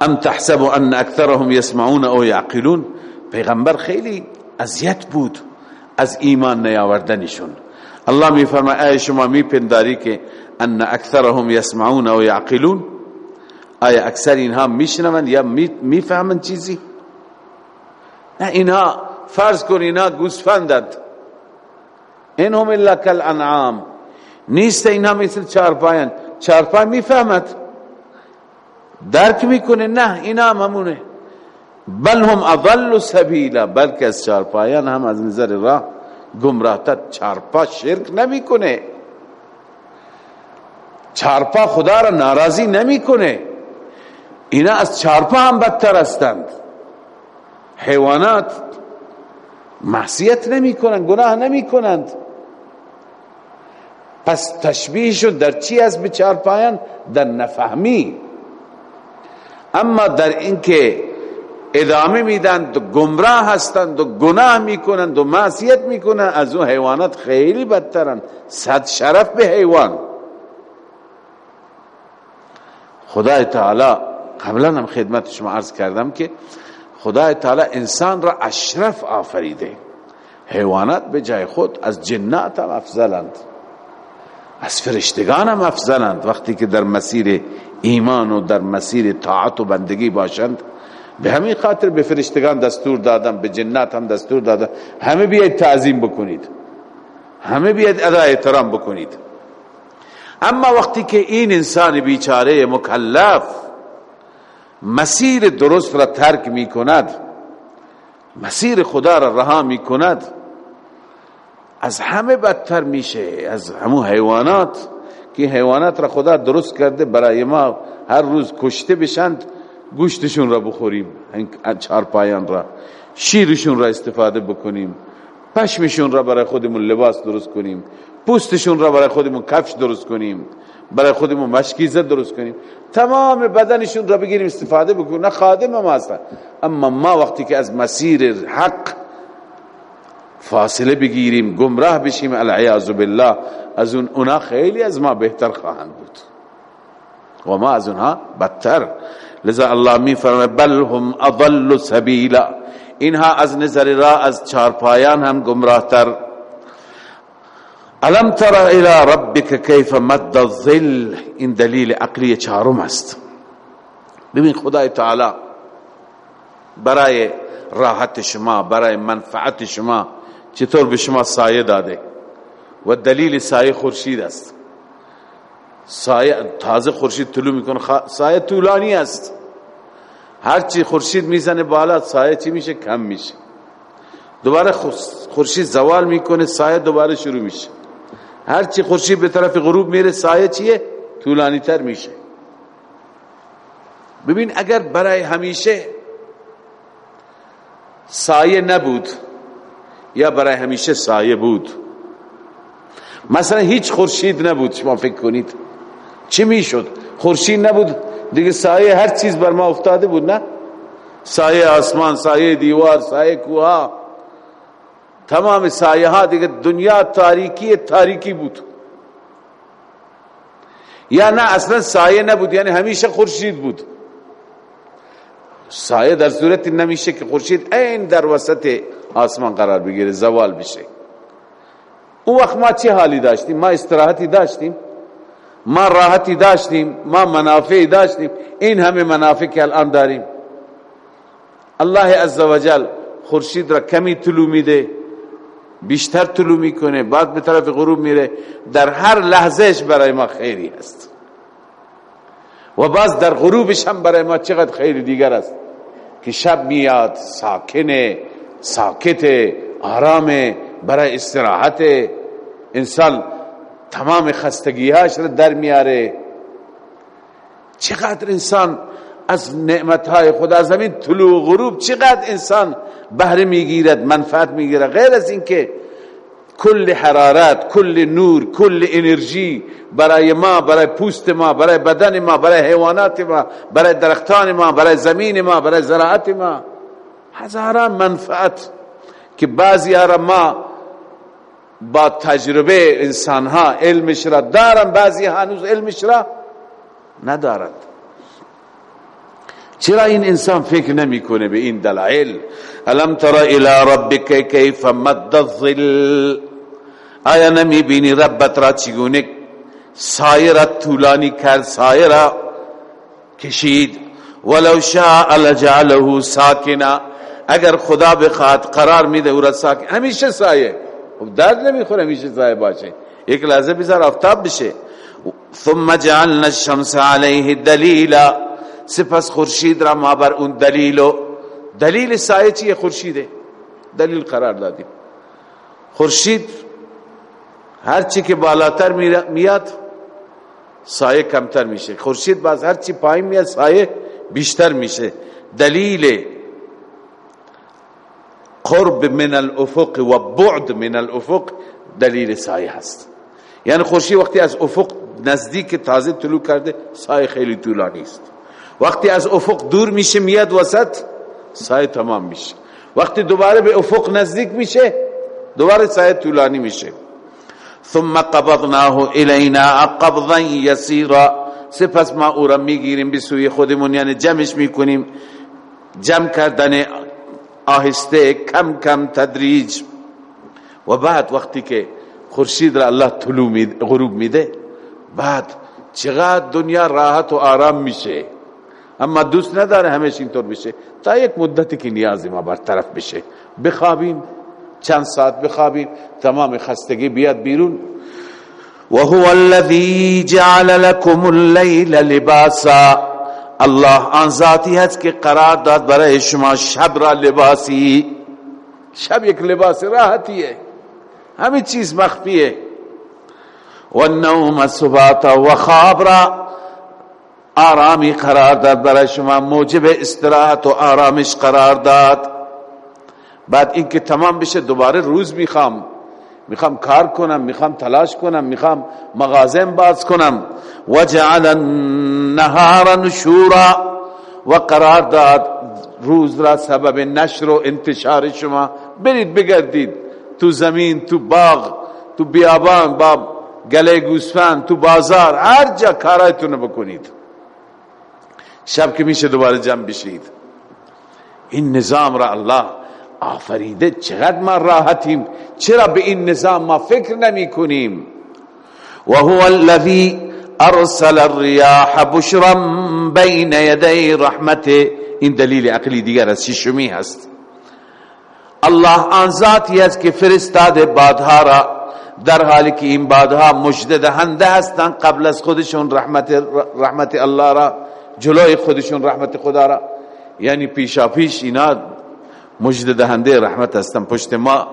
ام تحسب ان اکثرهم يسمعون او يعقلون پیغمبر خیلی اذیت بود از ایمان نیاوردنشون. الله می فرماید ای شما می پنداری که ان اکثرهم يسمعون او يعقلون آیا اکثر اینها میشنون یا می‌فهمن چیزی؟ نه اینها فرض کن اینها گوسفندند. اینهم الا کل انعام نیست اینها مثل چارپایان چارپای می‌فهمد. درک می‌کنه نه اینا هم همونه. بل هم اضل سبیلا بلکه از چارپایان هم از نظر راه گمراه چارپا شرک نمی‌کنه. چارپا خدا را ناراضی نمی‌کنه. اینا از چارپا هم بدتر هستند. حیوانات معصیت نمی کنند گناه نمی کنند پس تشبیهشون در چی از به چارپایان در نفهمی. اما در اینکه ادامه میدن و گمراه هستند و گناه می‌کنند و معصیت می‌کنند از اون حیوانات خیلی بدترند صد شرف به حیوان. خدای تعالی قبلا هم خدمت شما عرض کردم که خدای تعالی انسان را اشرف آفریده. حیوانات به جای خود از جنات هم افضلند. از فرشتگان هم افضلند. وقتی که در مسیر ایمان و در مسیر طاعت و بندگی باشند به همین خاطر به فرشتگان دستور دادم به جنات هم دستور دادم همه بیاید تعظیم بکنید. همه بیاید ادای احترام بکنید. اما وقتی که این انسان بیچاره مکلف مسیر درست را ترک می کند مسیر خدا را رها می کند از همه بدتر میشه از همون حیوانات که حیوانات را خدا درست کرده برای ما هر روز کشته بشند گوشتشون را بخوریم چهار پایان را شیرشون را استفاده بکنیم پشمشون را برای خودمون لباس درست کنیم پوستشون را برای خودمون کفش درست کنیم برای خودمون مشکیزه درست کنیم. تمام بدنشون را بگیریم استفاده بکنیم. نه خادم ما هستن اما ما وقتی که از مسیر حق فاصله بگیریم گمراه بشیم العیاذ بالله از اون اونا خیلی از ما بهتر خواهند بود. و ما از اونها بدتر. لذا الله می فرمه بل هم اضل سبیلا. اینها از نظر را از چارپایان هم گمراه تر الم تر الى ربك كيف مد الظل؟ این دلیل عقلی چهارم است. ببین خدای تعالی برای راحت شما برای منفعت شما چطور به شما سایه داده؟ و دلیل سایه خورشید است. سایه تازه خورشید طلوع می‌کنه. سایه طولانی است. هرچی خورشید می‌زنه بالا سایه چی میشه؟ کم میشه. دوباره خورشید زوال می‌کنه سایه دوباره شروع میشه. هرچی خورشید به طرف غروب میره سایه چیه؟ طولانی تر میشه. ببین اگر برای همیشه سایه نبود یا برای همیشه سایه بود مثلا هیچ خورشید نبود شما فکر کنید. چی می‌شد؟ خورشید نبود دیگه سایه هر چیز بر ما افتاده بود نه؟ سایه آسمان سایه دیوار سایه کوها تمام سایه ها دیگه دنیا تاریکی تاریکی بود. یا نه اصلا سایه نبود یعنی همیشه خورشید بود. سایه در صورت نمیشه که خورشید این در وسط آسمان قرار بگیره زوال بشه. اون وقت ما چه حالی داشتیم؟ ما استراحتی داشتیم. ما راحتی داشتیم. ما منافعی داشتیم. این همه منافع که الان داریم. الله عزوجل خورشید را کمی طلو میده. بیشتر طلو می‌کنه بعد به طرف غروب میره. در هر لحظهش برای ما خیری هست و باز در غروبش هم برای ما چقدر خیر دیگر است که شب میاد ساکنه ساکت آرام برای استراحت. انسان تمام خستگیهاش را در میاره چقدر انسان از نعمتهای خدا زمین طلوع غروب چقدر انسان بهره می‌گیرد منفعت می‌گیرد. غیر از اینکه کل حرارت کل نور کل انرژی برای ما برای پوست ما برای بدن ما برای حیوانات ما برای درختان ما برای زمین ما برای زراعت ما هزاران منفعت که بعضی را ما با تجربه انسان ها علمش را دارن بعضی هنوز علمش را ندارد چرا این انسان فکر نمی‌کنه به این دلائل الم تر الى ربك كيف مد الظل؟ آیا نمی بینی ربت را چگونه سایه طولانی کرد سایه را کشید؟ ولو شاء لجعله ساکنا. اگر خدا بخواد قرار میده او را ساکن همیشه سایه. خب درد نمی‌خوره همیشه سایه باشه. یک لحظه بذار آفتاب بشه. ثم جعلنا الشمس عليه دلیلا. سپس خورشید را ما بر اون دلیل دلیل سایه چیه خورشیده؟ دلیل قرار دادیم. خورشید هر چی که بالاتر میاد سایه کمتر میشه. خورشید باز هر چی پایین میاد سایه بیشتر میشه. دلیل قرب من الافق و بعد من الافق دلیل سایه هست. یعنی خورشید وقتی از افق نزدیک تازه طلوع کرده سایه خیلی طولانی است. وقتی از افق دور میشه میاد وسط سایه تمام میشه. وقتی دوباره به افق نزدیک میشه دوباره سایه طولانی میشه. ثم قبضناه الینا قبضا یسیرا. سپس ما او را می‌گیریم به سوی خودمون یعنی جمعش می‌کنیم. جمع کردن آهسته کم کم تدریج. و بعد وقتی که خورشید را الله طلوع غروب میده بعد چقدر دنیا راحت و آرام میشه. اما دوست نداره همیشه اینطور بشه. تا یک مدتی که نیازی ما برطرف بشه. بخوابیم چند ساعت بخوابیم تمام خستگی بیاد بیرون. و هو الذی جعل لكم الليل لباسا. الله آن ذاتی هست که قرار داد برای شما شب را لباسی. شب یک لباس راحتیه. همه چیز مخفیه. و النوم سباتا و خواب را آرامی قرار داد برای شما موجب استراحت و آرامش قرار داد. بعد اینکه تمام بشه دوباره روز می‌خوام. می‌خوام کار کنم می‌خوام تلاش کنم می‌خوام مغازم باز کنم. وجعل النهار نشورا. و قرار داد روز را سبب نشر و انتشار شما برید بگردید. تو زمین تو باغ تو بیابان با گله گوسفند تو بازار هر جا کارایتون بکنید. شب که میشه دوباره جمع بشید. این نظام را الله آفریده چقدر ما راحتیم. چرا به این نظام ما فکر نمی کنیم و هو الذی ارسل الرياح بشرا بین یدی رحمت این دلیل عقلی دیگر از ششمی هست. الله آن ذاتی است که فرستاده بادها را. در حالی که این بادها مجد دهنده هستند قبل از خودشون رحمت رحمت الله را. جلوی خودشون رحمت خدا را. یعنی پیشا پیش اینا مجد دهنده رحمت هستن. پشت ما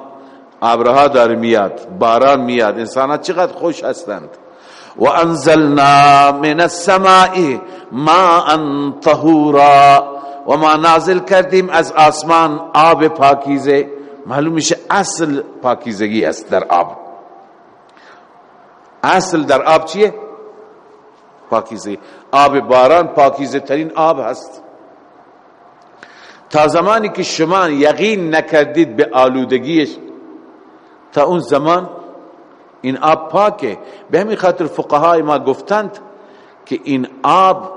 ابرها داره میاد باران میاد. انسانات چقدر خوش هستند. و انزلنا من السماء ماء طهورا. و ما نازل کردیم از آسمان آب پاکیزه. معلوم میشه اصل پاکیزگی است در آب. اصل در آب چیه؟ پاکیزه. آب باران پاکیزه ترین آب هست. تا زمانی که شما یقین نکردید به آلودگیش تا اون زمان این آب پاکه. به همین خاطر فقهای ما گفتند که این آب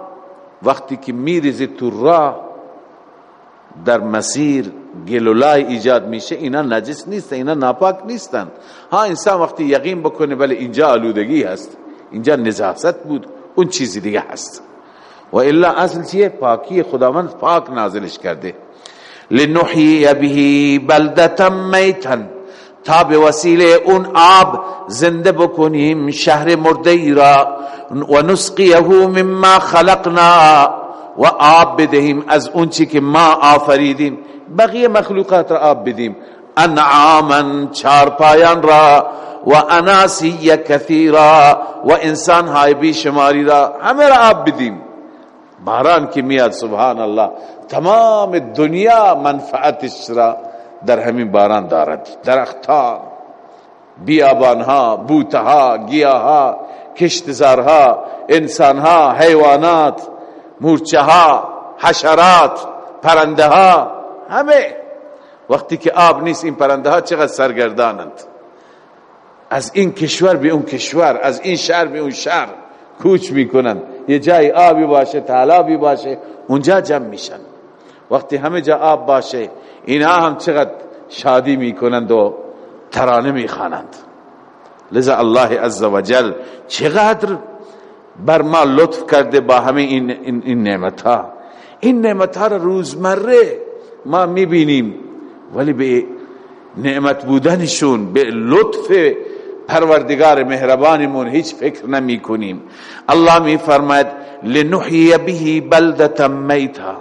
وقتی که میریزه تو راه در مسیر گلولای ایجاد میشه اینا نجس نیست اینا ناپاک نیستن. ها انسان وقتی یقین بکنه بله اینجا آلودگی هست اینجا نجاست بود. اون چیزی دیگه هست. و الا اصل چیه؟ پاکی خداوند پاک نازلش کرده. لنحیی به بلدتا میتا. تا به وسیله اون آب زنده بکنیم شهر مرده ای را. و نسقیه مما خلقنا. و آب بدهیم از اون چی که ما آفریدیم. بقیه مخلوقات را آب بدیم. انعاما چارپایان را. و اناسی کثیرا و انسان های بیشماری را همه را آب بدیم. باران که میاد سبحان الله تمام دنیا منفعتش را در همین باران دارد. درختها بیابانها بوتها گیاها کشتزارها انسانها حیوانات مورچه ها حشرات پرنده ها همه. وقتی که آب نیست این پرنده ها چقدر سرگردانند؟ از این کشور به اون کشور از این شهر به اون شهر. کوچ می‌کنند یه جای آبی باشه تالابی باشه اونجا جمع میشن. وقتی همه جا آب باشه اینها هم چقدر شادی می‌کنند و ترانه می‌خوانند. لذا الله عزوجل چقدر بر ما لطف کرده با همه این, این, این نعمت ها این نعمت ها روزمره ما می‌بینیم ولی به نعمت بودنشون به لطف پروردگار مهربانمون هیچ فکر نمی کنیم الله می فرماید لنحیی به بلدتا میتا.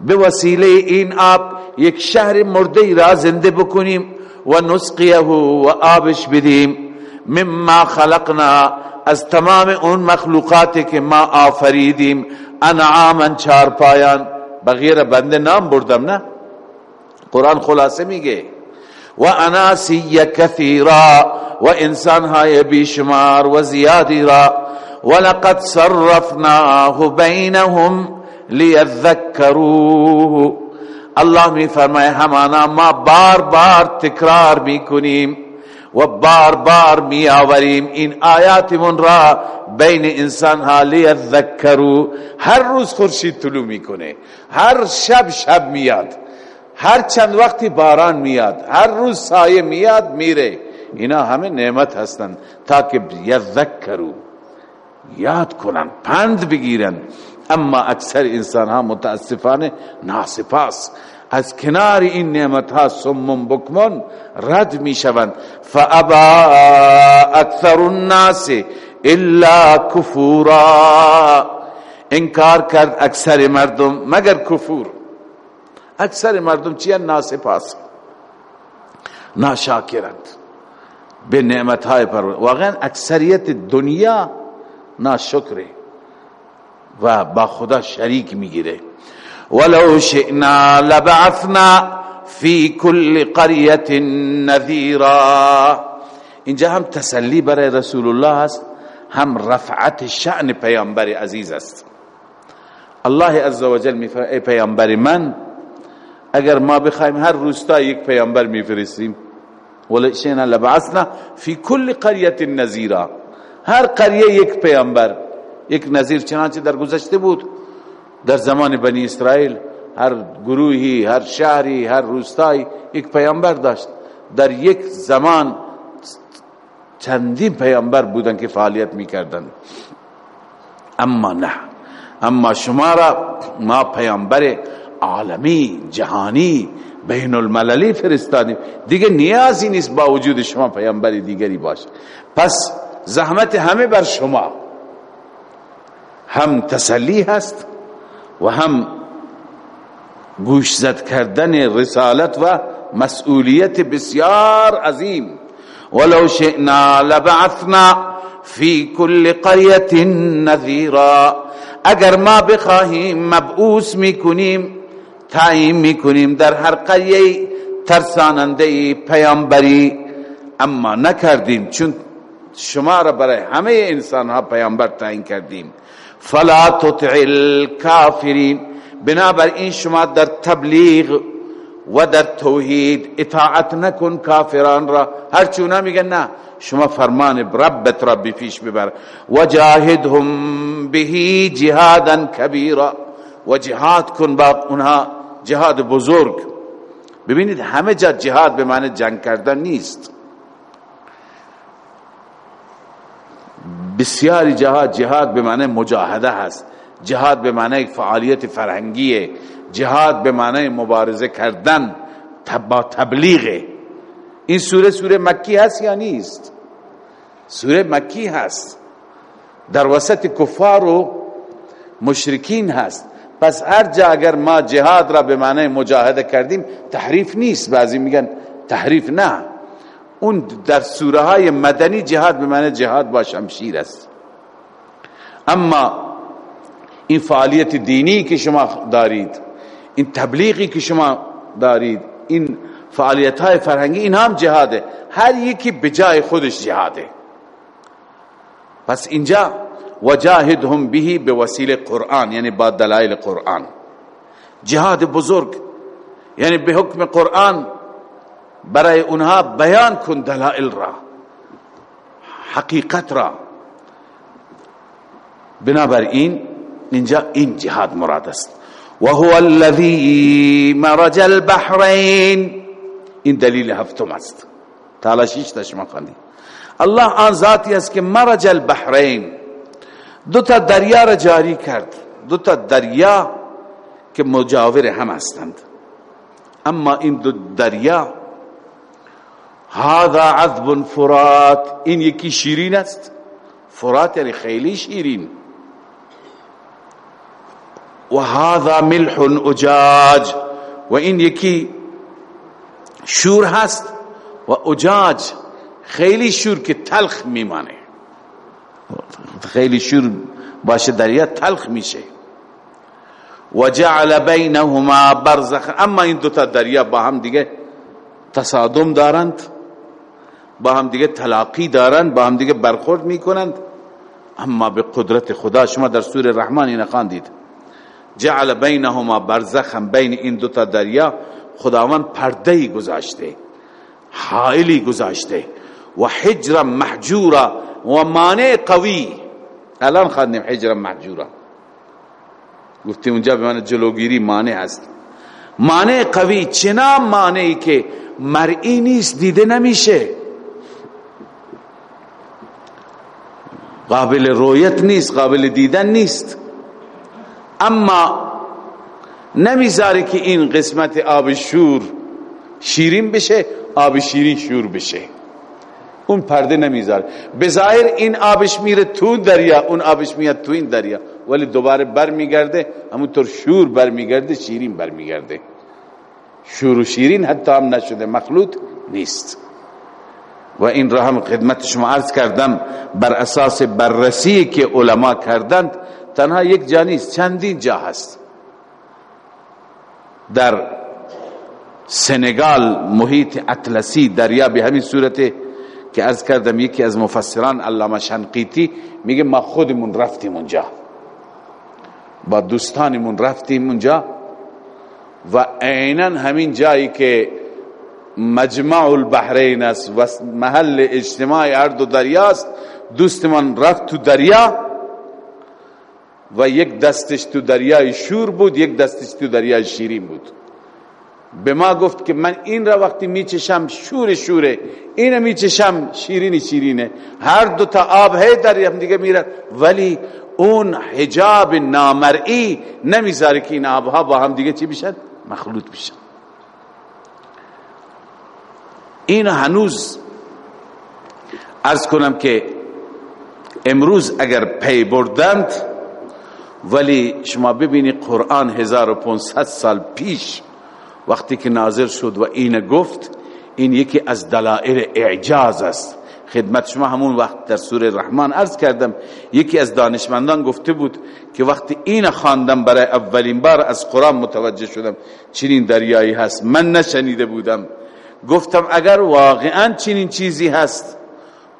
به وسیله این آب یک شهر مرده را زنده بکنیم و نسقیه و آبش بدیم. مما خلقنا از تمام اون مخلوقاتی که ما آفریدیم. انعاما چار پایان بغیر بنده نام بردم نه؟ قرآن خلاصه میگه. و اناسی کثیرا و انسان های بیشمار و زیادی را ولقد صرفناه بینهم لیذکروه الله می فرمائے همانا ما بار بار تکرار میکنیم و بار بار می آوریم این آیات من را بین إنسان حالی ذکرو هر روز خورشید طلوع میکنه هر شب شب میاد. هر چند وقتی باران میاد هر روز سایه میاد میره. اینا همه نعمت هستند تا که یذکرو یاد کنن پند بگیرن. اما اکثر انسان ها متاسفانه ناسپاس. از کنار این نعمت ها سمم بکمن رد می شوند فابا اکثر الناس الا کفورا. انکار کرد اکثر مردم مگر کفور؟ اکثر مردم چیه ناسپاس ناشاکرند. به نعمت های پر واقعا اکثریت دنیا ناشکره و با خدا شریک می‌گیره. ولو شئنا لبعثنا في كل قرية نذيرا اینجا هم تسلی برای رسول الله است هم رفعت شأن پیامبر عزیز است. الله عزوجل میفرماید ای پیامبر من اگر ما بخوایم هر روستا یک پیامبر میفرستیم ولو شئنا لبعثنا في كل قرية نذيرا هر قریه یک پیامبر یک نظیر چنانچه در گذشته بود در زمان بنی اسرائیل هر گروهی هر شهری هر روستایی یک پیامبر داشت. در یک زمان چندین پیامبر بودن که فعالیت می‌کردن. اما نه. اما شما را ما پیامبر عالمی جهانی بین المللی فرستادیم. دیگه نیازی نیست با وجود شما پیامبر دیگری باشه. پس زحمت همه بر شما. هم تسلی هست و هم گوش زد کردن رسالت و مسئولیت بسیار عظیم. ولو شئنا لبعثنا في كل قرية نذيرا اگر ما بخواهیم مبعوث می‌کنیم تعیین می‌کنیم در هر قریه ترساننده پیامبری. اما نکردیم چون شما را برای همه انسان ها پیامبر تعیین کردیم. فلا تطع الكافرین بنابراین شما در تبلیغ و در توحید اطاعت نکن کافران را. هر چونا میگن نه شما فرمان ربت را پیش ببر. و جاهدهم به جهادا کبیرا. و جهاد کن با اونها. جهاد بزرگ. ببینید همه جا جهاد به معنی جنگ کردن نیست. بسیاری جهاد جهاد به معنی مجاهده هست. جهاد به معنی فعالیت فرهنگیه. جهاد به معنی مبارزه کردن با تبلیغ این سوره سوره مکی هست یا نیست؟ سوره مکی هست. در وسط کفار و مشرکین هست. پس هر جا اگر ما جهاد را به معنی مجاهده کردیم تحریف نیست. بعضی میگن تحریف نه. اون در سوره های مدنی جهاد به معنی جهاد با شمشیر است. اما این فعالیت دینی که شما دارید این تبلیغی که شما دارید این فعالیت های فرهنگی این هم جهاده. هر یکی به جای خودش جهاده. پس اینجا وجاهدهم به وسیله قرآن یعنی با دلائل قرآن. جهاد بزرگ یعنی به حکم قرآن برای اونها بیان کن دلائل را حقیقت را. بنابراین اینجا این جهاد مراد است. وهو الذي مرج البحرين این دلیل هفتم است. تعالی شیش تشما خواندی الله آن ذاتی است که مرج البحرین. دو تا دریا را جاری کرد. دو تا دریا که مجاور هم هستند. اما این دو دریا هذا عذب فرات. این یکی شیرین است. فرات یعنی خیلی شیرین. و هذا ملح اجاج. و این یکی شور هست. و اجاج خیلی شور که تلخ میمانه. خیلی شور باشه دریا تلخ میشه. و جعل بینهما برزخ. اما این دوتا دریا با هم دیگه تصادم دارند با هم دیگه تلاقی دارند با هم دیگه برخورد می‌کنند. اما به قدرت خدا شما در سور رحمان این خواندید. جعل بینهما برزخم بین این دوتا دریا. خداوند پرده گذاشته حائلی گذاشته. و حجر محجورا و مانع قوی. الان خواندیم حجر محجورا گفتیم اونجا به من جلوگیری مانع هست مانع قوی چنا مانعی که مرئی نیست دیده نمیشه. قابل رویت نیست قابل دیدن نیست. اما نمی‌ذاره که این قسمت آب شور شیرین بشه آب شیرین شور بشه. اون پرده نمی‌ذاره. بظاهر این آبش میره تو دریا اون آبش میاد تو این دریا. ولی دوباره بر میگرده همونطور شور بر میگرده شیرین بر میگرده شور و شیرین حتی هم نشده مخلوط نیست. و این را هم خدمت شما عرض کردم بر اساس بررسی که علما کردند تنها یک جا نیست چندین جا هست. در سنگال محیط اطلسی دریا به همین صورت که از کردم یکی از مفسران علامه شنقیتی میگه ما خودمون رفتیم اونجا. با دوستانمون رفتیم اونجا و عینا همین جایی که مجمع البحرین است و محل اجتماع ارد و دریاست دوستمان رفت تو دریا و یک دستش تو دریای شور بود یک دستش تو دریای شیرین بود. به ما گفت که من این را وقتی میچشم شور شوره این میچشم شیرینی شیرینه. هر دو تا آب هی در هم دیگه میرد ولی اون حجاب نامرئی نمی‌ذاره که این آبها با هم دیگه چی بشن؟ مخلوط بشن. این هنوز ارز کنم که امروز اگر پی بردند ولی شما ببینید قرآن 1500 سال پیش وقتی که نازل شد و این گفت این یکی از دلائل اعجاز است. خدمت شما همون وقت در سوره رحمان عرض کردم یکی از دانشمندان گفته بود که وقتی این خواندم برای اولین بار از قرآن متوجه شدم چنین دریایی هست. من نشنیده بودم. گفتم اگر واقعا چنین چیزی هست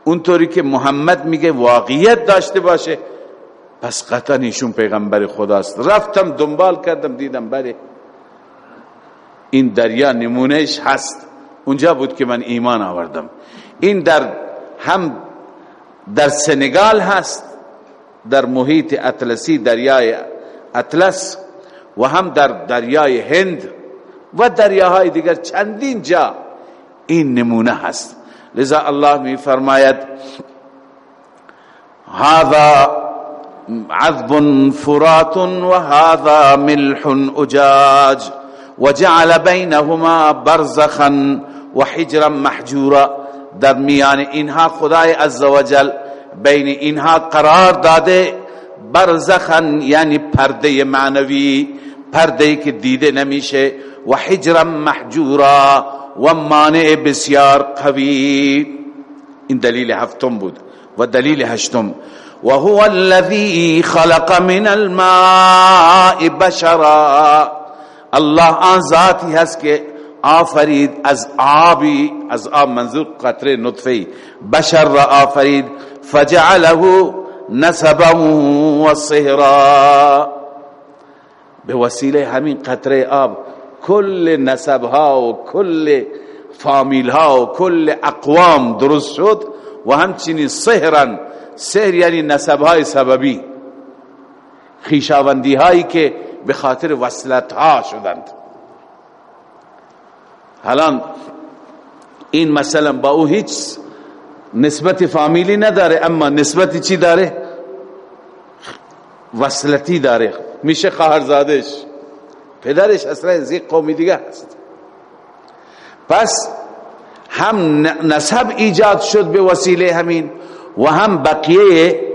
اونطوری که محمد میگه واقعیت داشته باشه پس قطعا ایشون پیغمبر خداست. رفتم دنبال کردم دیدم بله این دریا نمونهش هست. اونجا بود که من ایمان آوردم. این در هم در سنگال هست در محیط اطلسی دریای اطلس و هم در دریای هند و دریاهای دیگر چندین جا این نمونه هست. لذا الله می فرماید هذا عذب فرات و هذا ملح اجاج. وجعل بينهما برزخا وحجرا محجورا. در میان اینها خدای عزوجل بین اینها قرار داده برزخن یعنی پرده معنوی پرده که دیده نمیشه و حجرا محجورا و مانع بسیار قوی. این دلیل هفتم بود و دلیل هشتم. و هو الذي خلق من الماء بشرا. الله آن ذاتی هست که آفرید از آبی از آب منظور قطره نطفه بشر را آفرید فجعله نسبا و صهرا به وسیله همین قطره آب کل نسب ها و کل فامیل ها و کل اقوام درست شد و همچنین صهرا سهر یعنی نسب های سببی۔ خیشاوندی هایی که به خاطر وصلت ها شدند. حالا این مثلا با او هیچ نسبت فامیلی نداره اما نسبت چی داره؟ وصلتی داره. میشه خواهرزادش پدرش اصلا از یک قومی دیگه هست. پس هم نسب ایجاد شد به وسیله همین و هم بقیه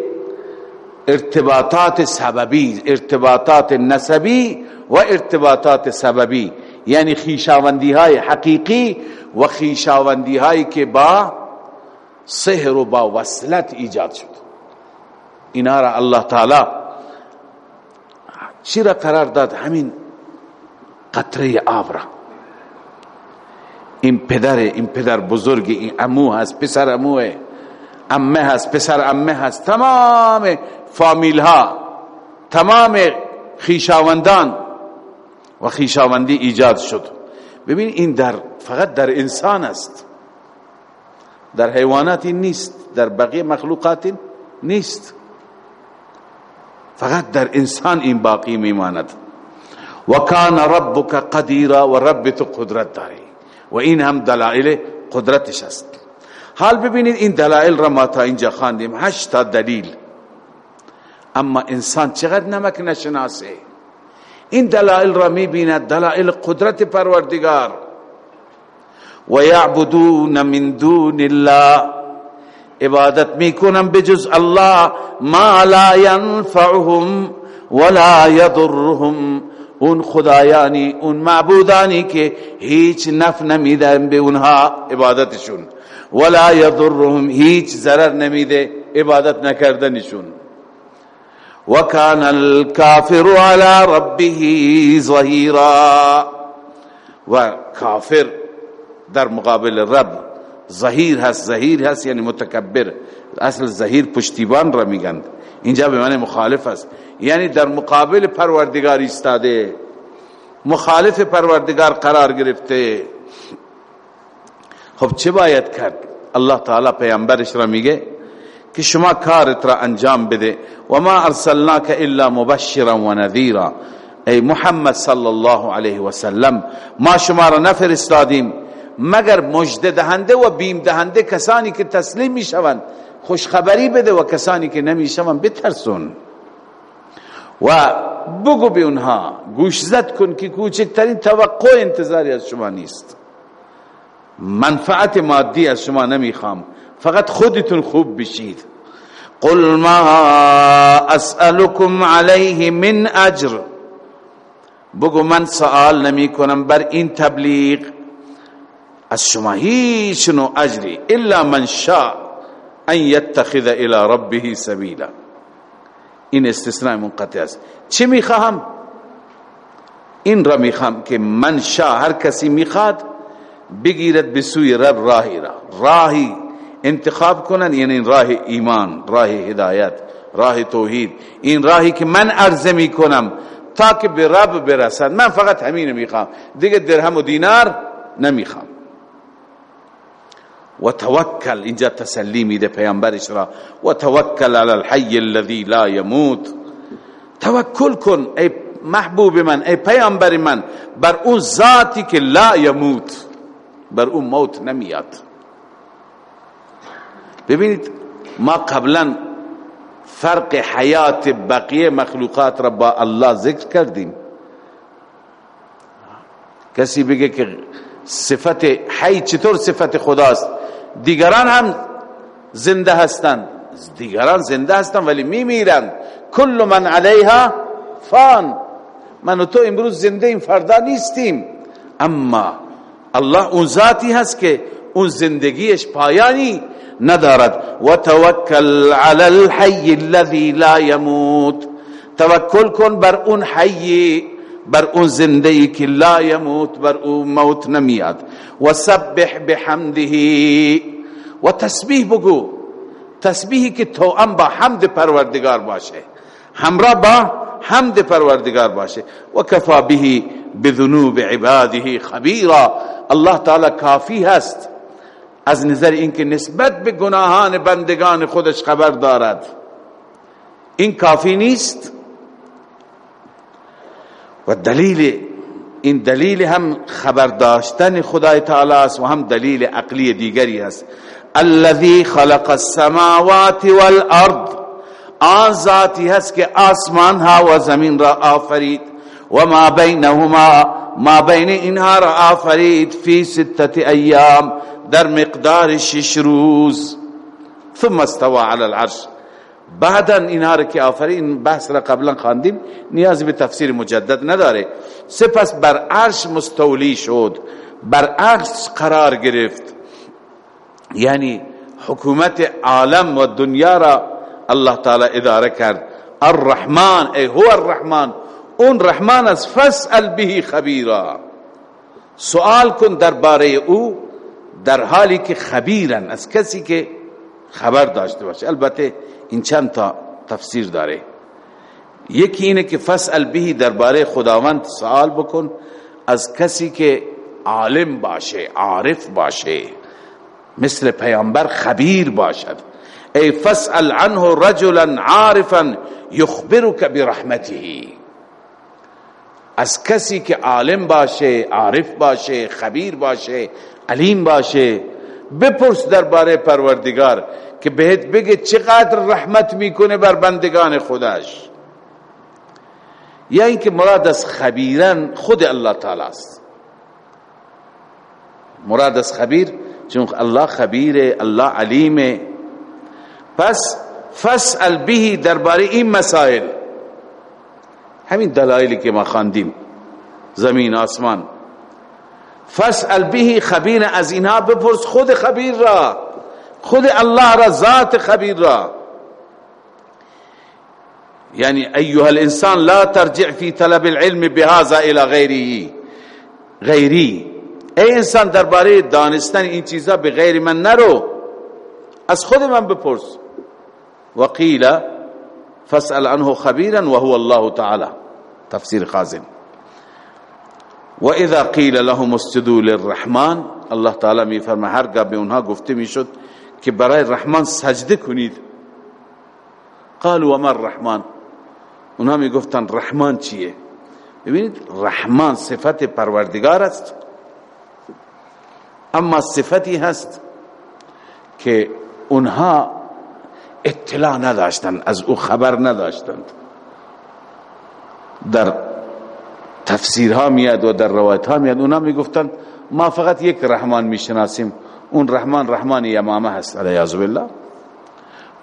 ارتباطات سببی ارتباطات نسبی و ارتباطات سببی. یعنی خیشاوندی های حقیقی و خیشاوندی هایی که با سحر و با وصلت ایجاد شد. اینا را الله تعالی چی را قرار داد؟ همین قطره آب را. این پدر این پدر بزرگ این امو هست پسر اموه امه هست پسر امه هست. تمام فامیل ها تمام خیشاوندان. و خیشاوندی ایجاد شد. ببین این در فقط در انسان است. در حیوانات نیست در بقیه مخلوقات نیست. فقط در انسان این باقی میماند. و کان ربک قدیرا و رب تو قدرت داری. و این هم دلائل قدرتش است. حال ببینید این دلائل را ما تا اینجا خواندیم. هشتا دلیل. اما انسان چقدر نمک نشناسه؟ این دلائل را می‌بیند دلائل قدرت پروردگار. و یعبدون من دون الله. عبادت می‌کنن بجز الله. ما لا ينفعهم ولا يضرهم اون خدایانی اون معبودانی که هیچ نفع نمیدن به اونها عبادتشون. ولا يضرهم هیچ ضرر نمیده عبادت نکردنشون. وكان الكافر على ربه ظهيرا. و کافر در مقابل رب ظهیر هست ظهیر هست یعنی متکبر. اصل ظهیر پشتیبان را میگند اینجا به معنی مخالف است. یعنی در مقابل پروردگار ایستاده. مخالف پروردگار قرار گرفته. خب چه باید کرد؟ الله تعالی پیامبرش را میگه که شما کارت را انجام بده. و ما ارسلناک الا مبشرا و نذیرا. ای محمد صلی الله علیه و سلم ما شما را نفرستادیم. مگر مجد دهنده و بیم دهنده کسانی که تسلیم می‌شوند خوشخبری بده و کسانی که نمی‌شوند بترسون. و بگو به اونها گوش زد کن که کوچکترین توقع انتظاری از شما نیست. منفعت مادی از شما نمی‌خوام. فقط خودتون خوب بشید. قل ما اسألكم علیه من اجر بگو من سوال نمی کنم بر این تبلیغ. از شما هیچ نوع اجری الا من شاء ان یتخذ الى ربه سبیلا. این استثناء منقطع است. چه می‌خواهم؟ این را می‌خوام که من شا هر کسی می‌خواد بگیرد به سوی رب راهی را. راهی. انتخاب کنن یعنی راه ایمان راه هدایت راه توحید. این راهی که من عرضه می‌کنم تا که به رب برسد. من فقط همین می‌خوام. دیگه درهم و دینار نمی‌خوام. و توکل اینجا تسلی میده پیامبرش را. و توکل علی الحی الذی لا يموت توکل کن ای محبوب من ای پیامبر من. بر اون ذاتی که لا يموت بر اون موت نمیاد. ببینید ما قبلا فرق حیات بقیه مخلوقات را با الله ذکر کردیم. کسی بگه که صفت حی چطور صفت خداست؟ دیگران هم زنده هستند دیگران زنده هستند ولی میمیرند کل من علیها فان. من و تو امروز زنده این فردا نیستیم. اما الله اون ذاتی هست که اون زندگیش پایانی ندارد و توکل علی الحی الذی لا يموت. توکل کن بر اون حی بر اون زنده ای که لا يموت بر اون موت نمیاد. و سبح بحمده. و تسبیح بگو. تسبیحی که توأم با حمد پروردگار باشه. همراه با حمد پروردگار باشه. و کفا به بذنوب عباده خبیرا. الله تعالی کافی هست. از نظر اینکه نسبت به گناهان بندگان خودش خبر دارد. این کافی نیست. و دلیل این دلیل هم خبر داشتن خدای تعالی است و هم دلیل عقلی دیگری است. الذي خلق السماوات والارض. آن ذاتی هست که آسمان ها و زمین را آفرید و ما بینهما ما بین اینها را آفرید. فی ستت ایام. در مقدار شش روز. ثم استوى على العرش. بعدا اینها را که آفرید این بحث را قبلا خواندیم نیاز به تفسیر مجدد نداره. سپس بر عرش مستولی شد. بر عرش قرار گرفت. یعنی حکومت عالم و دنیا را الله تعالی اداره کرد. الرحمن ای هو الرحمن اون رحمان از فسأل به خبیرا. سوال کن درباره او. در حالی که خبیرن از کسی که خبر داشته باشه. البته این چند تا تفسیر داره. یکی اینه که فسأل به درباره خداوند سوال بکن. از کسی که عالم باشه عارف باشه مثل پیامبر خبیر باشد. ای فسأل عنه رجلا عارفا یخبرك برحمته. از کسی که عالم باشه عارف باشه خبیر باشه علیم باشه بپرس درباره پروردگار که بهت بگه چقدر رحمت می‌کنه بر بندگان خودش. یا اینکه مراد از خبیرن خود الله تعالی است. مراد از خبیر چون الله خبیره الله علیمه. پس فسأل به درباره این مسائل. همین دلایلی که ما خواندیم. زمین آسمان. فسأل به خبیر از اینها بپرس خود خبیر را. خود الله را ذات خبیر را. یعنی ایها الانسان لا ترجع في طلب العلم بهذا الى غیره غیری. ای انسان درباره دانستن این چیزا به غیر من نرو. از خود من بپرس. وقیل فاسأل عنه خبيرا وهو الله تعالى. تفسیر خازن و اذا لهم اسجدوا للرحمن الله تعالی می فرما هرگاه به اونها گفته می‌شد که برای رحمان سجده کنید. قالوا وما الرحمن؟ اونها می گفتن رحمان چیه؟ ببینید رحمان صفت پروردگار است. اما صفتی هست که اونها اطلاع نداشتند از او خبر نداشتند در تفسیرها میاد و در روایت ها میاد اونا می‌گفتند ما فقط یک رحمان می‌شناسیم اون رحمان رحمان یمامه هست علیه بالله.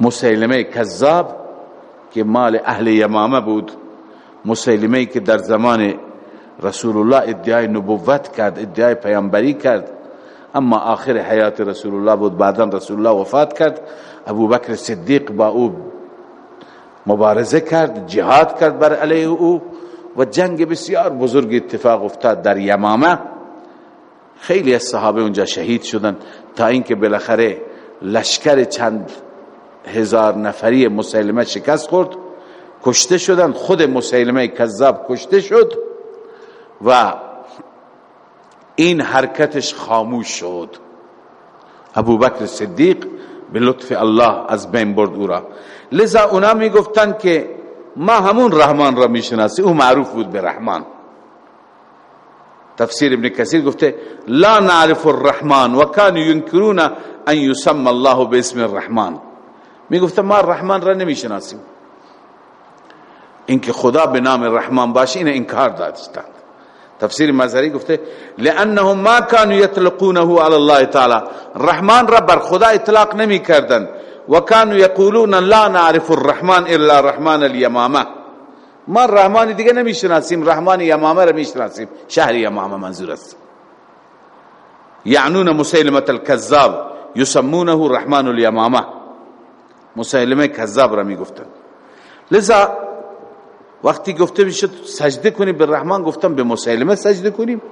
مسیلمه کذاب که مال اهل یمامه بود مسیلمه که در زمان رسول الله ادعای نبوت کرد ادعای پیامبری کرد. اما آخر حیات رسول الله بود بعدا رسول الله وفات کرد. ابو بکر صدیق با او مبارزه کرد جهاد کرد بر علیه او و جنگ بسیار بزرگ اتفاق افتاد در یمامه. خیلی از صحابه اونجا شهید شدن تا اینکه بالاخره لشکر چند هزار نفری مسلمه شکست خورد کشته شدن. خود مسلمه کذاب کشته شد و این حرکتش خاموش شد. ابو بکر صدیق به لطف الله از بین برد او را. لذا اونا می گفتن که ما همون رحمان را می‌شناسی او معروف بود به رحمان. تفسیر ابن کثیر گفته لا نعرف الرحمن و كانوا ينكرون ان يسمى الله باسم الرحمن. می گفته ما رحمان را نمی‌شناسیم. اینکه خدا به نام رحمان باشه این انکار داشتند تفسیر مظهری گفته لانهم ما كانوا يطلقونه على الله تعالی. رحمان را بر خدا اطلاق نمی کردند و كانوا يقولون لا نعرف الرحمن الا رحمان اليمامه ما رحمان دیگه نمی‌شناسیم رحمان یمامه را می‌شناسیم شهر یمامه منظور است. یعنون مسیلمه الكذاب یسمونه رحمان الیمامه مسیلمه کذاب را می‌گفتن لذا وقتی گفته می‌شد سجده کنیم به رحمان گفتم به مسیلمه سجده کنیم.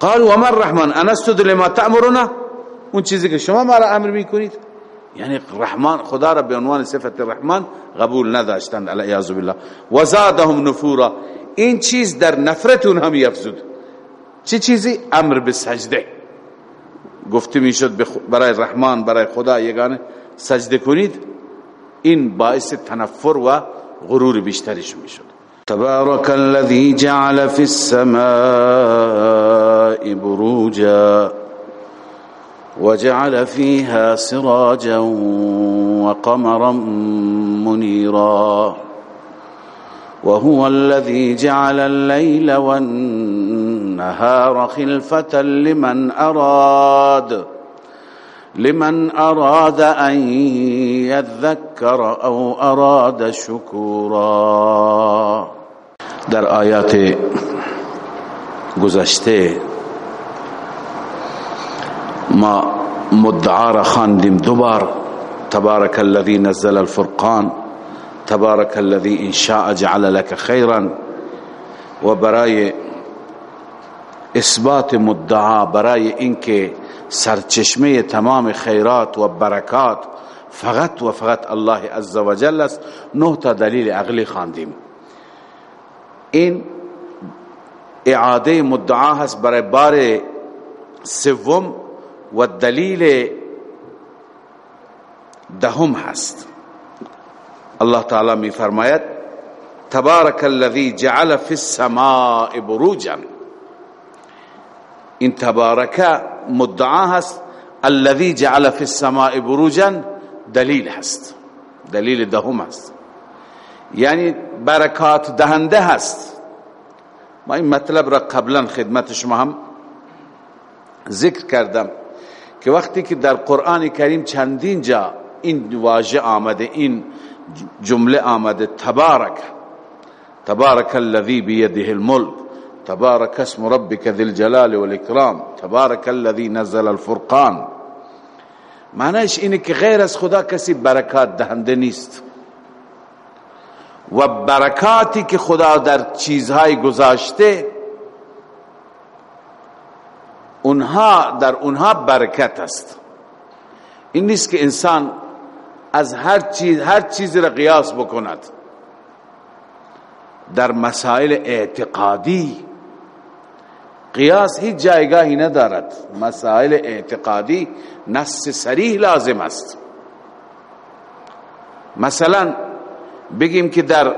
قالوا وما الرحمن؟ انستد لما تأمرنا؟ اون چیزی که شما ما را امر می‌کنید. یعنی رحمان خدا را به عنوان صفت رحمان قبول نداشتند علیه بالله. و زادهم نفورا. این چیز در نفرت اونها می افزود چه چیزی؟ امر به سجده. گفته می‌شد برای رحمان برای خدا یگانه سجده کنید. این باعث تنفر و غرور بیشترش میشد. تبارك الذي جعل في السماء بروجا وجعل فيها سراجا وقمرا منيرا وهو الذي جعل الليل والنهار خلفة لمن أراد. لمن أراد أن يذكر أو أراد شكورا. در آیات گذشته ما مدعا را خواندیم دوبار تبارك الذي نزل الفرقان تبارك الذي ان شاء جعل لك خيرا و برای اثبات مدعا برای اینکه سرچشمه تمام خیرات و برکات فقط و فقط الله عز و جل است. نه تا دلیل عقلی خواندیم. این اعاده مدعا هست برای بار سوم و دلیل دهم هست. الله تعالی می فرماید تبارک الذی جعل فی السماء بروجا. این تبارک مدعا هست. الذي جعل في السماء بروجا دلیل هست. دلیل دهم هست. یعنی برکات دهنده هست. ما این مطلب را قبلا خدمت شما هم ذکر کردم که وقتی که در قرآن کریم چندین جا این واژه آمده این جمله آمده تبارک تبارک الذي بيده الملك تبارك اسم ربك ذي الجلال والإكرام. تبارك الذي نزل الفرقان. معنیش اینه که غیر از خدا کسی برکات دهنده نیست. و برکاتی که خدا در چیزهای گذاشته اونها در اونها برکت است. این نیست که انسان از هر چیز هر چیزی را قیاس بکند. در مسائل اعتقادی قیاس هیچ جایگاهی ندارد. مسائل اعتقادی نص سریح لازم است. مثلا بگیم که در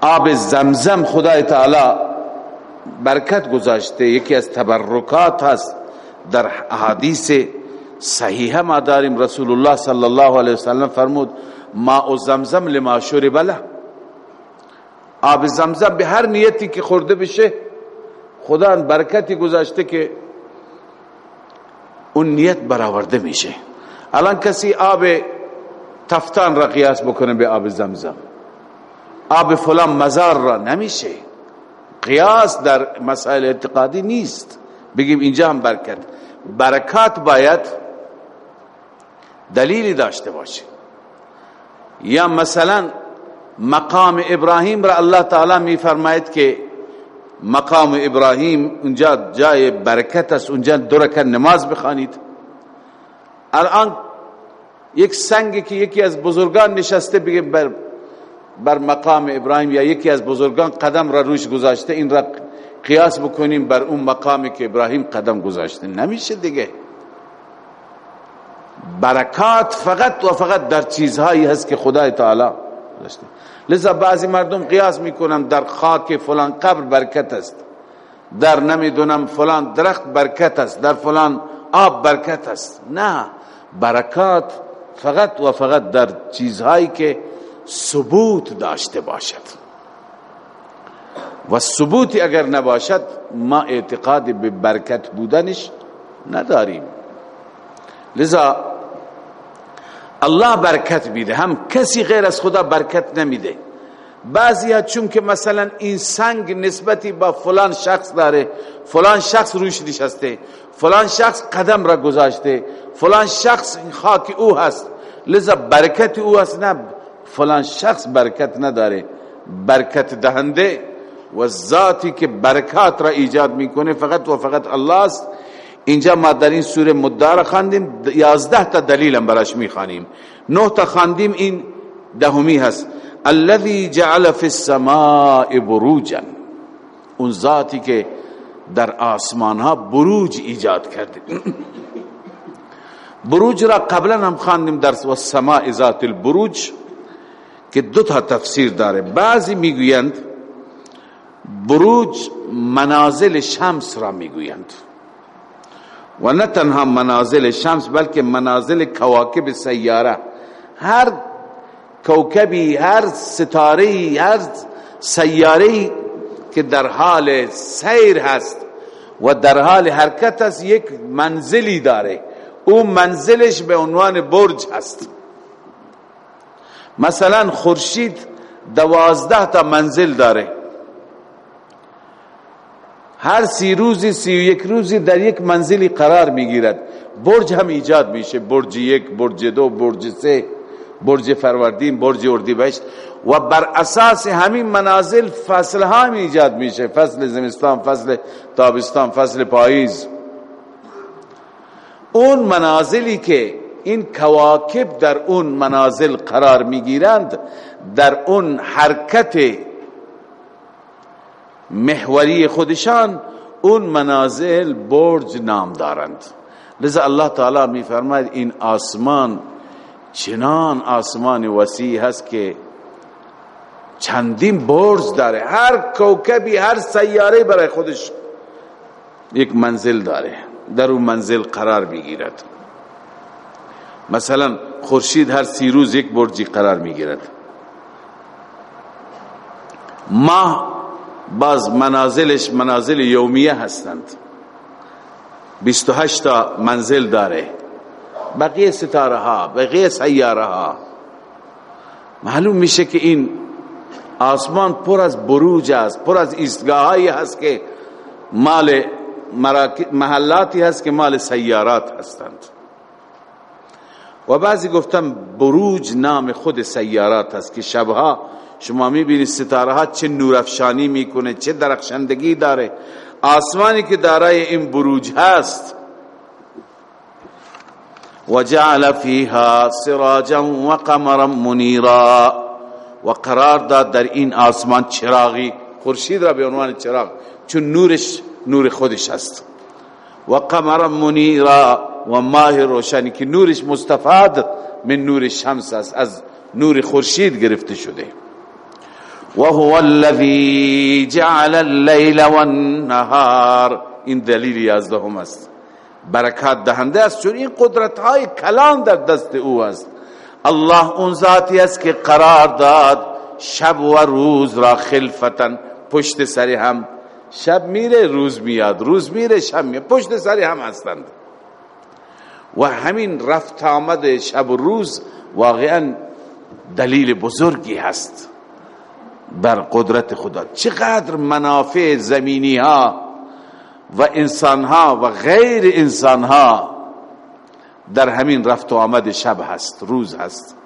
آب زمزم خدای تعالی برکت گذاشته یکی از تبرکات هست در احادیث صحیحه ما داریم رسول الله صلی الله علیه وسلم فرمود ما زمزم لما شرب آب زمزم به هر نیتی که خورده بشه خدا برکتی گذاشته که اون نیت برآورده میشه. الان کسی آب تفتان را قیاس بکنه به آب زمزم. آب فلان مزار را نمیشه. قیاس در مسائل اعتقادی نیست. بگیم اینجا هم برکت. برکات باید دلیلی داشته باشه. یا مثلا مقام ابراهیم را الله تعالی می فرماید که مقام ابراهیم اونجا جای برکت است اونجا دو نماز بخوانید. الان یک سنگی که یکی از بزرگان نشسته بگه بر, بر مقام ابراهیم یا یکی از بزرگان قدم را روش گذاشته این را قیاس بکنیم بر اون مقامی که ابراهیم قدم گذاشته. نمیشه دیگه. برکات فقط و فقط در چیزهایی هست که خدای تعالی داشته لذا بعضی مردم قیاس می‌کنن در خاک فلان قبر برکت است. در نمی‌دونم فلان درخت برکت است. در فلان آب برکت است. نه. برکات فقط و فقط در چیزهایی که ثبوت داشته باشد. و ثبوتی اگر نباشد ما اعتقاد به برکت بودنش نداریم. لذا الله برکت میده. هم کسی غیر از خدا برکت نمیده. بعضی ها چون که مثلا این سنگ نسبتی با فلان شخص داره فلان شخص روش نشسته فلان شخص قدم را گذاشته فلان شخص خاک او هست. لذا برکت او هست نه فلان شخص برکت نداره. برکت دهنده و ذاتی که برکات را ایجاد می‌کنه فقط و فقط الله است. اینجا ما در این سوره مدار خواندیم. یازده تا دلیل هم براش می‌خوانیم. نه تا خواندیم این دهمی هست. الذي جعل في السماء بروجا. اون ذاتی که در آسمان ها بروج ایجاد کرده. بروج را قبلا هم خواندیم در السماء ذات البروج که دو تا تفسیر داره. بعضی می‌گویند بروج منازل شمس را می‌گویند. و نه تنها منازل شمس بلکه منازل کواکب سیاره. هر کوکبی هر ستاره هر سیاره که در حال سیر هست و در حال حرکت است یک منزلی داره. او منزلش به عنوان برج هست. مثلا خورشید دوازده تا منزل داره. هر سی روزی سی و یک روزی در یک منزلی قرار می‌گیرد. برج هم ایجاد میشه. برج یک برج دو برج سه برج فروردین برج اردیبهشت. و بر اساس همین منازل فصل ها ایجاد میشه. فصل زمستان فصل تابستان فصل پاییز. اون منازلی که این کواکب در اون منازل قرار می‌گیرند در اون حرکت محوری خودشان اون منازل برج نام دارند. لذا الله تعالی می فرماید این آسمان چنان آسمان وسیع هست که چندین برج داره. هر کوکبی هر سیاره برای خودش یک منزل داره. در اون منزل قرار می‌گیرد. مثلا خورشید هر سی روز یک برجی قرار می‌گیرد. ماه باز منازلش منازل یومیه هستند. 28 تا منزل داره. بقیه ستاره ها بقیه سیاره ها معلوم میشه که این آسمان پر از بروج است پر از ایستگاهایی هست که مال محلاتی هست که مال سیارات هستند. و بعضی گفتم بروج نام خود سیارات هست که شبها شما می‌بینید ستاره ها چه نورافشانی می‌کنه چه درخشندگی داره. آسمانی که دارای این بروج هست. و جعل فیها سراجا و قمرا منیرا. و قرار داد در این آسمان چراغی خورشید را به عنوان چراغ چون نورش نور خودش هست. و قمرا منیرا. و ماه روشنی که نورش مستفاد من نور شمس است از نور خورشید گرفته شده. وهو الذي جعل الليل والنهار. این دلیل یازدهم است. برکات دهنده است. چون این قدرت های کلام در دست او است. الله اون ذاتی است که قرار داد شب و روز را خلفتن پشت سری هم. شب میره روز میاد. روز میره شب میاد. پشت سری هم هستند. و همین رفت آمد شب و روز واقعا دلیل بزرگی هست. بر قدرت خدا. چقدر منافع زمینی ها و انسان ها و غیر انسان ها در همین رفت و آمد شب هست روز هست.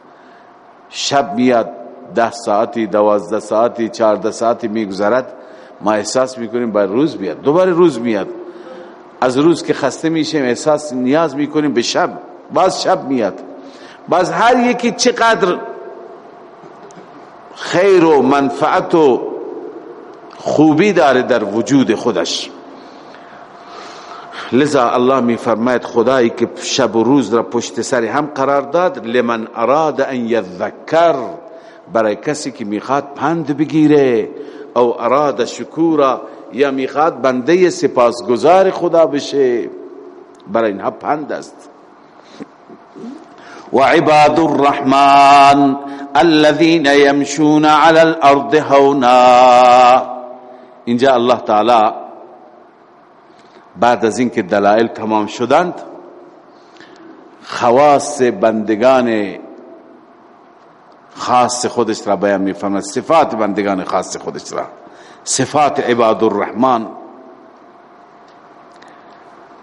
شب میاد ده ساعتی دوازده ساعتی چارده ساعتی میگذرد. ما احساس می‌کنیم بر روز بیاد. دوباره روز میاد. از روز که خسته میشیم احساس نیاز می‌کنیم به شب. باز شب میاد. باز هر یکی چقدر خیر و منفعت و خوبی داره در وجود خودش. لذا الله می فرماید خدایی که شب و روز را پشت سر هم قرار داد لمن اراد ان یذکر برای کسی که می‌خواد پند بگیره او اراد شکورا یا می‌خواد بنده سپاسگزار خدا بشه. برای اینها پند است. وعباد الرحمن الذين يمشون على الارض هونا. اینجا الله تعالی بعد از اینکه دلائل تمام شدند خواص بندگان خاص خودش را بیان میفرماید. صفات بندگان خاص خودش را. صفات عباد الرحمن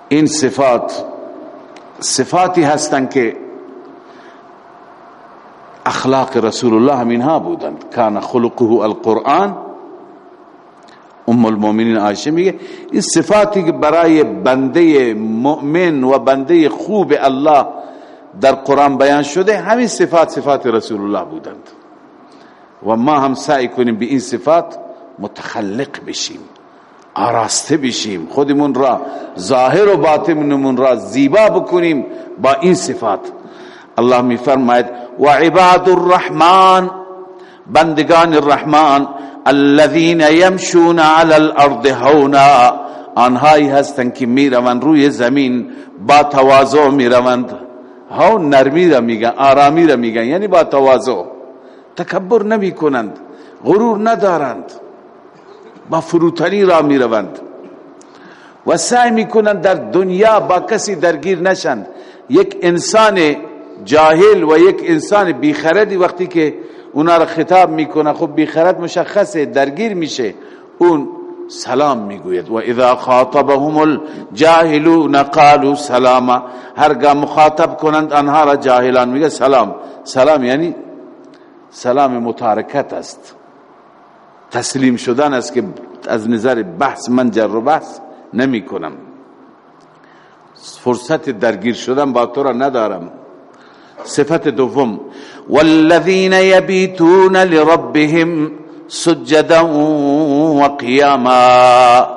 این صفات صفاتی هستند که اخلاق رسول الله همینها بودند. کان خلقه القرآن. ام المؤمنین عایشه میگه این صفاتی که برای بنده مؤمن و بنده خوب الله در قرآن بیان شده همین صفات صفات رسول الله بودند. و ما هم سعی کنیم به این صفات متخلق بشیم آراسته بشیم خودمون را ظاهر و باطنمون را زیبا بکنیم با این صفات. الله می فرماید و عباد الرحمن بندگان الرحمن الذين يمشون على الارض هونا. آنهایی هستند که می‌روند روی زمین با تواضع می‌روند. هون نرمی را میگن آرامی را میگن یعنی با تواضع. تکبر نمی کنند غرور ندارند. با فروتنی را می‌روند. و سعی می‌کنند در دنیا با کسی درگیر نشند. یک انسان جاهل و یک انسان بیخردی وقتی که اونا را خطاب می‌کنه خب بیخرد مشخصه درگیر میشه اون سلام می‌گوید. و اذا خاطبهم الجاهلون قالوا سلاما. هرگاه مخاطب کنند آنها را جاهلان میگه سلام. سلام یعنی سلام متارکت است. تسلیم شدن است که از نظر بحث من جر و بحث نمی کنم فرصت درگیر شدن با تو را ندارم. صفت دوم. والذین یبیتون لربهم سجدا و قیاما.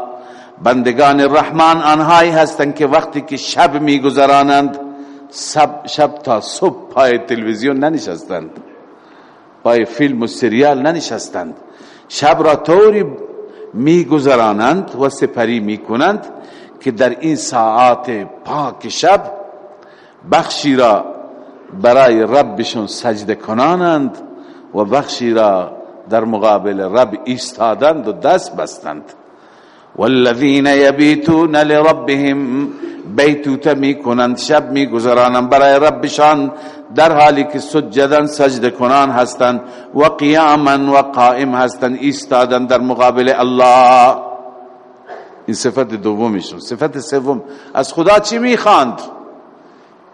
بندگان الرحمن آنهایی هستند که وقتی که شب میگذرانند شب, شب تا صبح پای تلویزیون ننشستند. پای فیلم و سریال ننشستند. شب را طوری میگذرانند و سپری می‌کنند که در این ساعات پاک شب بخشی را برای ربشون سجده کنانند و بخشی را در مقابل رب ایستادند و دست بستند. والذین یبیتون لربهم بیتوت می کنند شب می گذرانند. برای ربشان در حالی که سجدن سجده کنان هستند و قیاما و قائم هستند ایستادن در مقابل الله. این صفت دومیشون صفت سوم. از خدا چی می‌خواند؟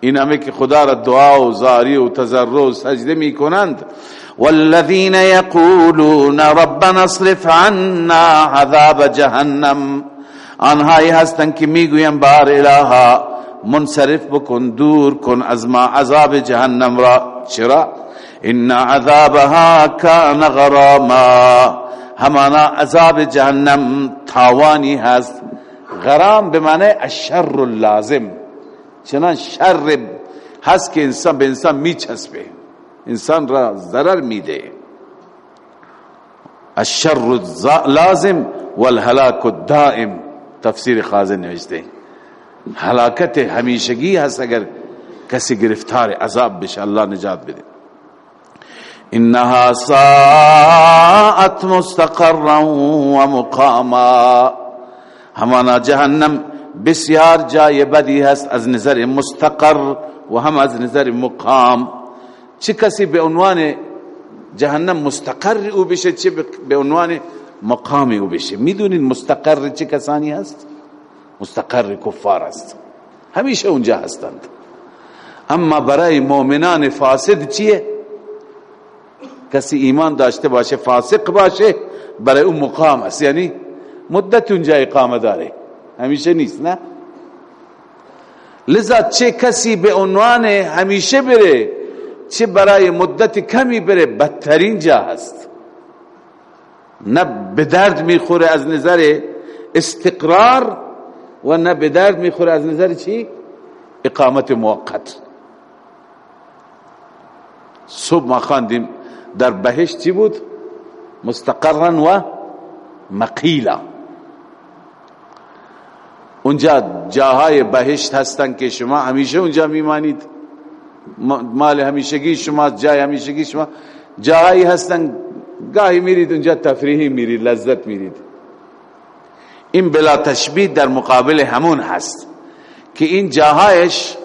این همه که خدا را دعا و زاری و تضرع و سجده می کنند والذین یقولون ربنا اصرف عنا عذاب جهنم. آنهایی هستند که می‌گویم بار الها منصرف بکن دور کن از ما عذاب جهنم را. چرا؟ ان عذابها کان غراما. همانا عذاب جهنم تاوانی هست. غرام به معنی الشر اللازم. چنان شر هست که انسان به انسان میچسبه. انسان را ضرر میده. الشر لازم والهلاك الدائم. تفسیر خازن نوشته. هلاکت همیشگی هست اگر کسی گرفتار عذاب بشه الله نجات بده. انها ساعت مستقرا و مقاما. همانا جهنم بسیار جای بدی هست از نظر مستقر و هم از نظر مقام. چه کسی به عنوان جهنم مستقر او بشه چه به عنوان مقام او بشه؟ می‌دونید مستقر چه کسانی هست؟ مستقر کفار است همیشه اونجا هستند. اما برای مؤمنان فاسد چیه؟ کسی ایمان داشته باشه فاسق باشه برای اون مقام است. یعنی مدت اونجا اقامه داره. همیشه نیست نه لذا چه کسی به عنوان همیشه بره چه برای مدت کمی بره بدترین جا هست نه به درد می‌خوره از نظر استقرار و نه به درد می‌خوره از نظر چی؟ اقامت موقت صبح ما خواندیم در بهشت چی بود؟ مستقرا و مقیلا اونجا جاهای بهشت هستن که شما همیشه اونجا میمانید. مال همیشگی شما جای همیشگی شما. جاهایی هستن گاهی میرید اونجا تفریحی میرید لذت میرید. این بلا تشبیه در مقابل همون هست که این جاهایش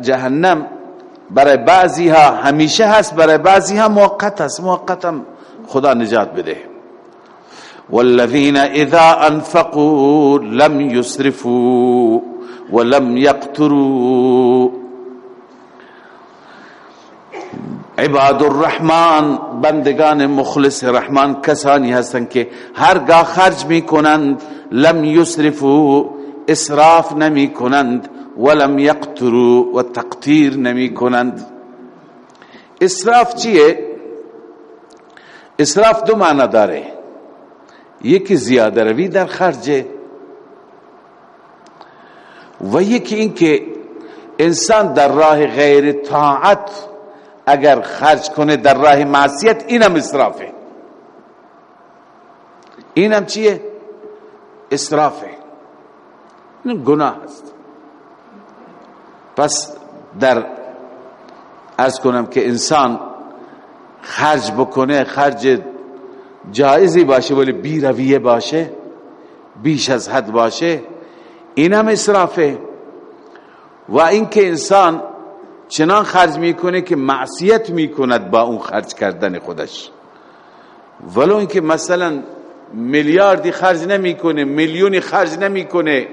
جهنم برای بعضی ها همیشه هست برای بعضی ها موقت هست. موقت هم خدا نجات بده. والذین اذا انفقوا لم يسرفوا ولم يقتروا. عباد الرحمن بندگان مخلص رحمان کسانی هستند که هرگاه خرج می کنند لم یسرفو اسراف نمی کنند ولم یقترو و تقتیر نمی کنند اسراف چیه؟ اسراف دو معنی داره. یکی زیاده روی در خرجه و یکی اینکه انسان در راه غیر طاعت اگر خرج کنه در راه معصیت اینم اسرافه. اینم چیه؟ اسرافه. این گناه است. پس در از کنم که انسان خرج بکنه خرج جایزی باشه ولی بی رویه باشه بیش از حد باشه این هم اسرافه. و اینکه انسان چنان خرج می‌کنه که معصیت می‌کند با اون خرج کردن خودش. ولو اینکه مثلا میلیاردی خرج نمی‌کنه میلیونی خرج نمی‌کنه.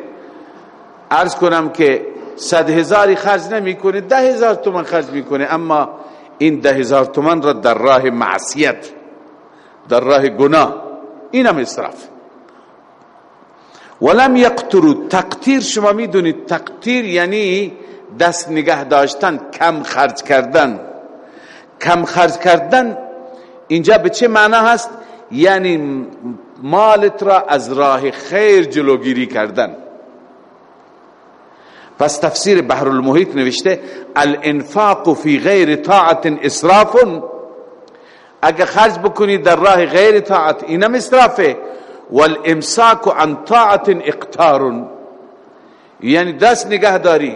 عرض کنم که صد هزاری خرج نمی‌کنه ده هزار تومن خرج می‌کنه اما این ده هزار تومن را در راه معصیت در راه گناه. اینم اسراف. ولم یقترو تقتیر شما می‌دونید تقتیر یعنی دست نگه داشتن کم خرج کردن. کم خرج کردن اینجا به چه معنا هست؟ یعنی مالت را از راه خیر جلوگیری کردن. پس تفسیر بحر المحیط نوشته الانفاق فی غیر طاعت اسراف اگه خرج بکنی در راه غیر طاعت اینم اسرافه. والامساک عن طاعت اقتار. یعنی دست نگه داری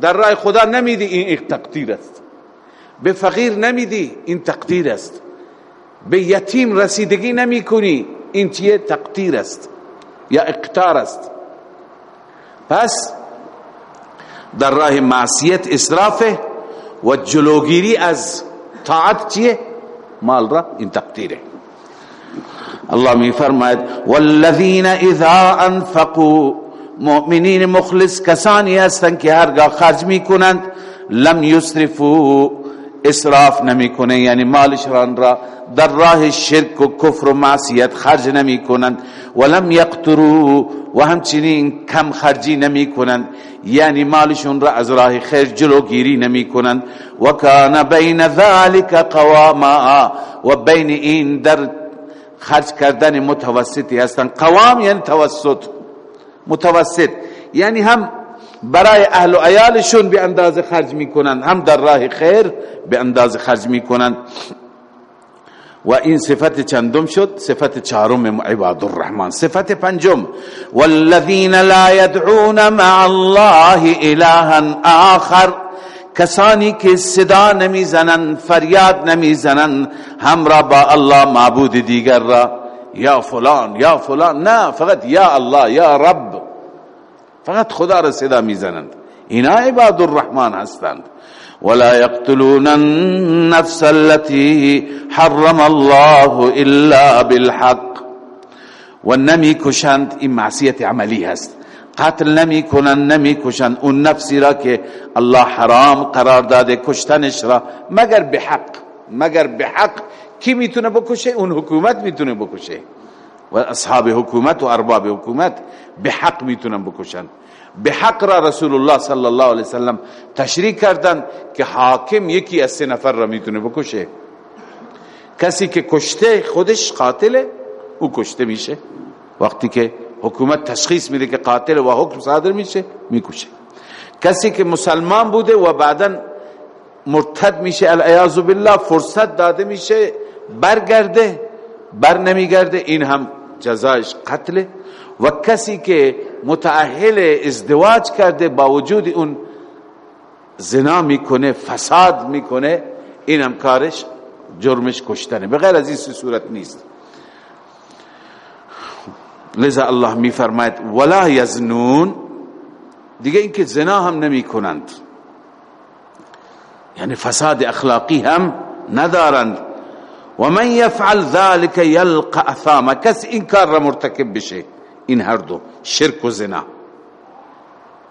در راه خدا نمیدی این تقدیر است. به فقیر نمیدی این تقدیر است. به یتیم رسیدگی نمی کنی این چیه؟ تقدیر است. یا اقتار است. پس در راه معصیت اسرافه و جلوگیری از طاعت چیه؟ مال را تقدیره الله می فرماید والذین إذا أنفقوا مؤمنین مخلص کسانی هستند که هرگاه خرج میکنند لم یسرفو اسراف نمی‌کنه. یعنی مالشان را در راه شرک و کفر و معصیت خرج نمی کنند ولم یقترو و همچنین کم خرجی نمی کنند یعنی مالشون را از راه خیر جلوگیری نمی کنند و کان بین ذلك قواما و بین این در خرج کردن متوسطی هستند. قوام یعنی توسط. متوسط. یعنی هم برای اهل و عیالشون به اندازه خرج می‌کنند هم در راه خیر به اندازه خرج می‌کنند و این صفت چندم شد؟ صفت چهارم عباد الرحمن صفت پنجم والذین لا يدعون مع الله الها آخر. کسانی که صدا نمی‌زنن فریاد نمی‌زنن همراه با الله معبود دیگر را یا فلان یا فلان. نه فقط یا الله یا رب. فقط خدا را صدا می‌زنند. اینا عباد الرحمن هستند. ولا يقتلون النفس التي حرم الله الا بالحق. و نمی این معصیت عملی هست. قتل نمی کنند نمی کشند اون نفسی را که الله حرام قرار داده کشتنش را مگر به حق؟ مگر به حق کی می‌تونه بکشه؟ اون حکومت می‌تونه بکشه. و اصحاب حکومت و ارباب حکومت به حق می‌تونن بکشن. به حق را رسول الله صلی الله علیه وسلم تشریح کردن که حاکم یکی از سه نفر را می‌تونه بکشه. کسی که کشته خودش قاتله او کشته میشه. وقتی که حکومت تشخیص میده که قاتل و حکم صادر میشه می‌کشه. کسی که مسلمان بوده و بعدا مرتد میشه العیاذ بالله فرصت داده میشه برگرده بر نمیگرده این هم جزایش قتل و کسی که متأهل ازدواج کرده با وجود اون زنا می‌کنه فساد می‌کنه این هم کارش جرمش کشتنه. بغیر از این صورت نیست. لذا الله میفرماید ولا یزنون. دیگه اینکه زنا هم نمی کنند یعنی فساد اخلاقی هم ندارند. و من یفعل ذلك یلقى اثاما کس این کار را مرتکب بشه این هر دو شرک و زنا.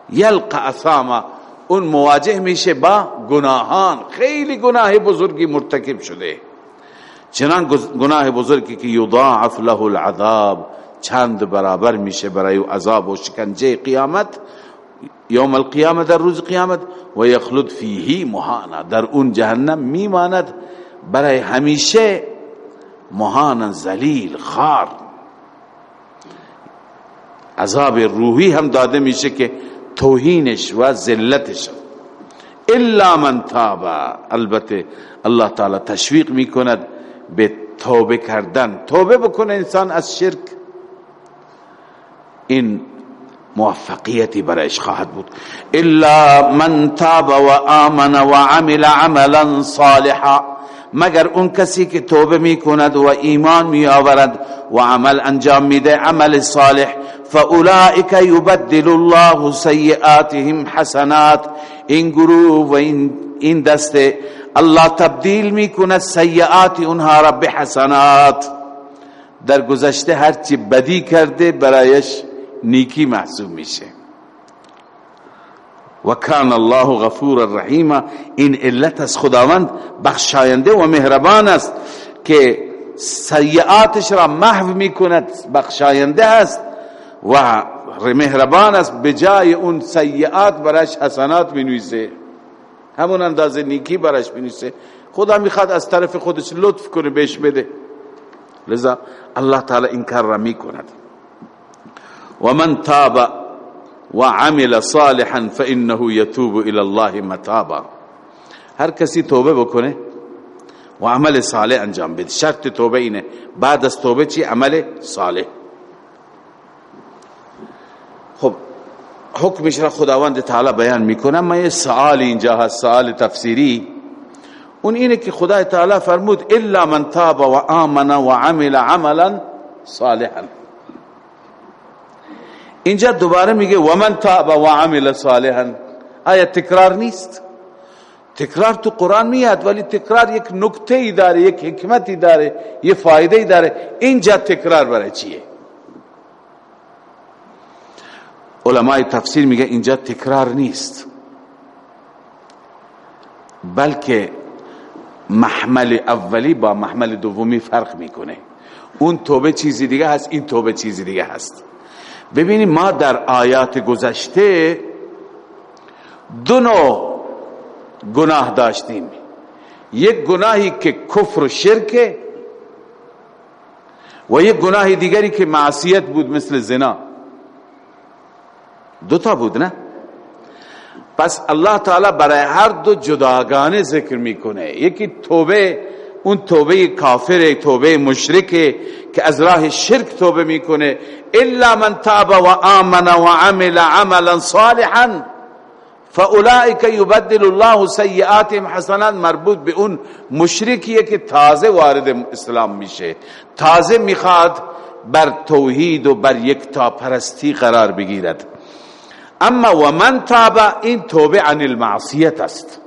یلقى اثاما اون مواجه میشه با گناهان. خیلی گناه بزرگی مرتکب شده. چنان گناه بزرگی که یضاعف له العذاب. چند برابر میشه برای عذاب و شکنجه قیامت. یوم القیامت در روز قیامت. و یخلد فیهی مهانا. در اون جهنم میماند. برای همیشه مهانا زلیل خار. عذاب روحی هم داده میشه که توهینش و ذلتش. الا من تاب. البته الله تعالی تشویق می‌کند به توبه کردن. توبه بکنه انسان از شرک. این موفقیتی برایش خواهد بود. الا من تاب و آمن و عمل عملا صالحا. مگر اون کسی که توبه می کند و ایمان می آورد و عمل انجام میده عمل صالح فاولئک یبدل الله سیئاتهم حسنات. این گروه و این دسته الله تبدیل می کند سیئات اونها را به حسنات. در گذشته هرچی بدی کرده برایش نیکی محسوب میشه. و کان الله غفور الرحیم این علت از خداوند بخشاینده و مهربان است که سیئاتش را محو می‌کند بخشاینده است و مهربان است بجای اون سیئات برش حسنات بنویسه. همون اندازه نیکی برش بنویسه. خدا می‌خواد از طرف خودش لطف کنه بهش بده. لذا الله تعالی این کار را می‌کند. ومن تاب وعمل صالحا فانه يتوب الى الله متابا. هر کسی توبه بکنه و عمل صالح انجام بده. شرط توبه اینه. بعد از توبه چی؟ عمل صالح. خب حکمش را خداوند تعالی بیان می‌کنه ما یه سوال اینجا هست سوال تفسیری. اون اینه که خدای تعالی فرمود الا من تاب و آمن و عمل عملا صالحا. اینجا دوباره میگه ومن تاب و عمل صالحا. آیا تکرار نیست؟ تکرار تو قرآن میاد ولی تکرار یک نکته ای داره یک حکمتی داره یه فایده ای داره. اینجا تکرار برای چیه؟ علماء تفسیر میگه اینجا تکرار نیست. بلکه محمل اولی با محمل دومی فرق می‌کنه. اون توبه چیزی دیگه هست این توبه چیزی دیگه هست. ببینید ما در آیات گذشته دو نوع گناه داشتیم. یک گناهی که کفر و شرک و یک گناه دیگری که معصیت بود مثل زنا. دو تا بود نه؟ پس الله تعالی برای هر دو جداگانه ذکر می‌کنه. یکی توبه اون توبه کافر توبه مشرک که از راه شرک توبه می‌کنه. الا من تاب و آمن و عمل عملا صالحا فاولئک یبدل الله سیئاتهم حسنات مربوط به اون مشرکیه که تازه وارد اسلام میشه. تازه می‌خواد بر توحید و بر یک تا پرستی قرار بگیرد. اما و من تاب این توبه عن المعصیت است.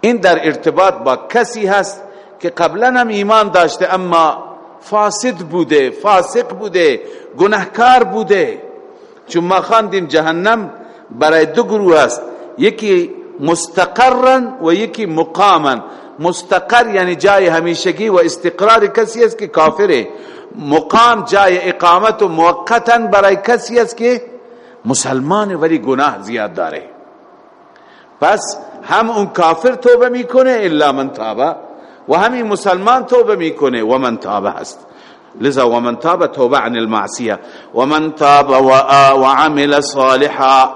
این در ارتباط با کسی هست که قبلا هم ایمان داشته اما فاسد بوده فاسق بوده گناهکار بوده. چون ما خواندیم جهنم برای دو گروه است یکی مستقرن و یکی مقامن مستقر یعنی جای همیشگی و استقرار کسی است که کافره. مقام جای اقامت و موقتا برای کسی است که مسلمان ولی گناه زیاد داره. پس هم اون کافر توبه می‌کنه الا من تابه و همین مسلمان توبه می‌کنه. و من تابه هست. لذا و من تاب توبه عن المعصیه. و من تاب و عمل صالحا.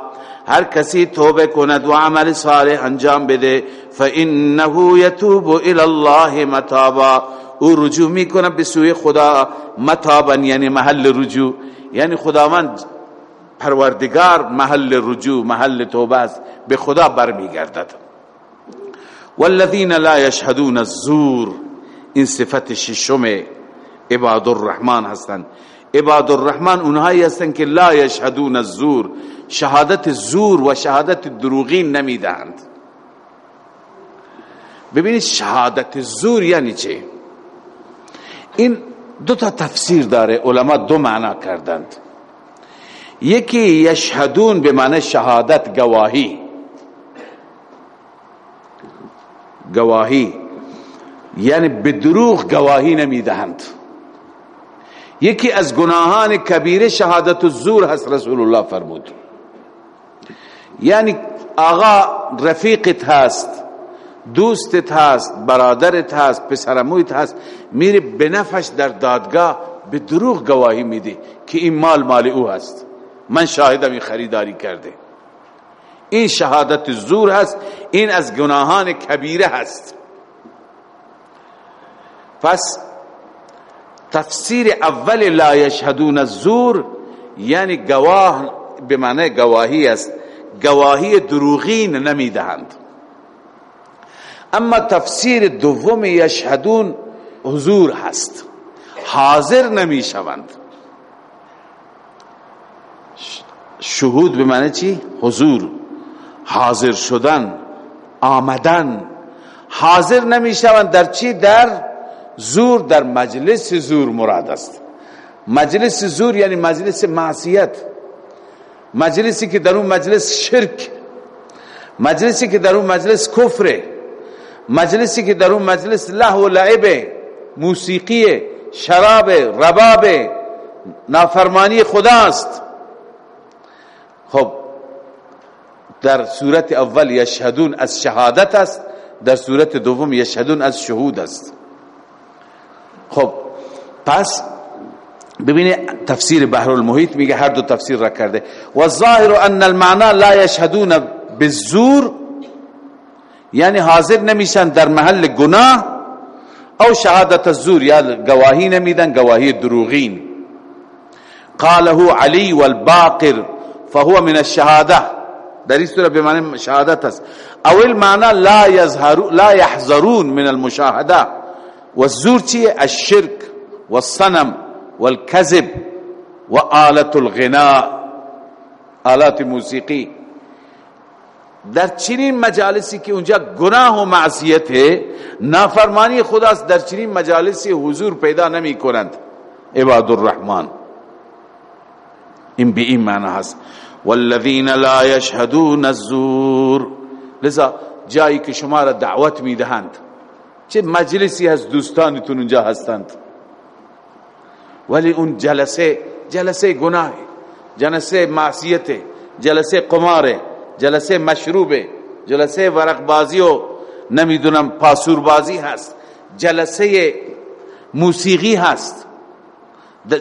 هر کسی توبه کند و عمل صالح انجام بده فانه یتوب الى الله متابا. او رجوع می‌کنه به سوی خدا متابا یعنی محل رجوع. یعنی خداوند پروردگار محل رجوع محل توبه است. به خدا برمیگردد. والذین لا یشهدون الزور. این صفت ششم عباد الرحمن هستند عباد الرحمن اونهایی هستند که لا یشهدون الزور. شهادت زور و شهادت دروغین نمی‌دهند. ببینید شهادت زور یعنی چه؟ این دو تا تفسیر داره. علما دو معنا کردند. یکی یشهدون به معنی شهادت گواهی. گواهی یعنی به دروغ گواهی نمی‌دهند. یکی از گناهان کبیره شهادت الزور هست رسول الله فرمود. یعنی آقا رفیقت هست دوستت هست برادرت هست پسرمویت هست میری به نفش در دادگاه به دروغ گواهی میده که این مال مال او هست. من شاهدم این خریداری کرده. این شهادت زور هست این از گناهان کبیره هست. پس تفسیر اول لا یشهدون الزور یعنی گواه به معنی گواهی است گواهی دروغین نمی‌دهند. اما تفسیر دوم یشهدون حضور هست حاضر نمی‌شوند. شهود به معنی چی؟ حضور. حاضر شدن آمدن. حاضر نمی‌شوند در چی؟ در زور در مجلس زور مراد است. مجلس زور یعنی مجلس معصیت. مجلسی که در اون مجلس شرک مجلسی که در اون مجلس کفر مجلسی که در اون مجلس لهو و لعب موسیقی شراب رباب نافرمانی خداست. خب در صورت اول یشهدون از شهادت است در صورت دوم یشهدون از شهود است. خب پس ببینید تفسیر بحر المحیط میگه هر دو تفسیر را کرده. و الظاهر ان المعنى لا يشهدون بالزور یعنی حاضر نمیشن در محل گناه او شهادت الزور یا گواهی نمیدن گواهی دروغین. قاله علی والباقر فهو من الشهاده در این به معنی شهادت است. او المعنى لا يظهر لا يحذرون من المشاهده. والزور چیه؟ الشرك والصنم والكذب وآلة الغناء آلات موسیقی. در چنین مجالسی که اونجا گناه و معصیت ہے نافرمانی خداست در چنین مجالسی حضور پیدا نمی کنند. عباد الرحمن این به این معنی هست. والذین لا یشهدون الزور. لذا جایی که شما را دعوت می‌دهند چه مجلسی از دوستانتون اونجا هستند؟ ولی اون جلسه جلسه گناه جلسه معصیت جلسه قمار جلسه مشروبه جلسه ورق بازی و نمی‌دونم پاسور بازی هست جلسه موسیقی هست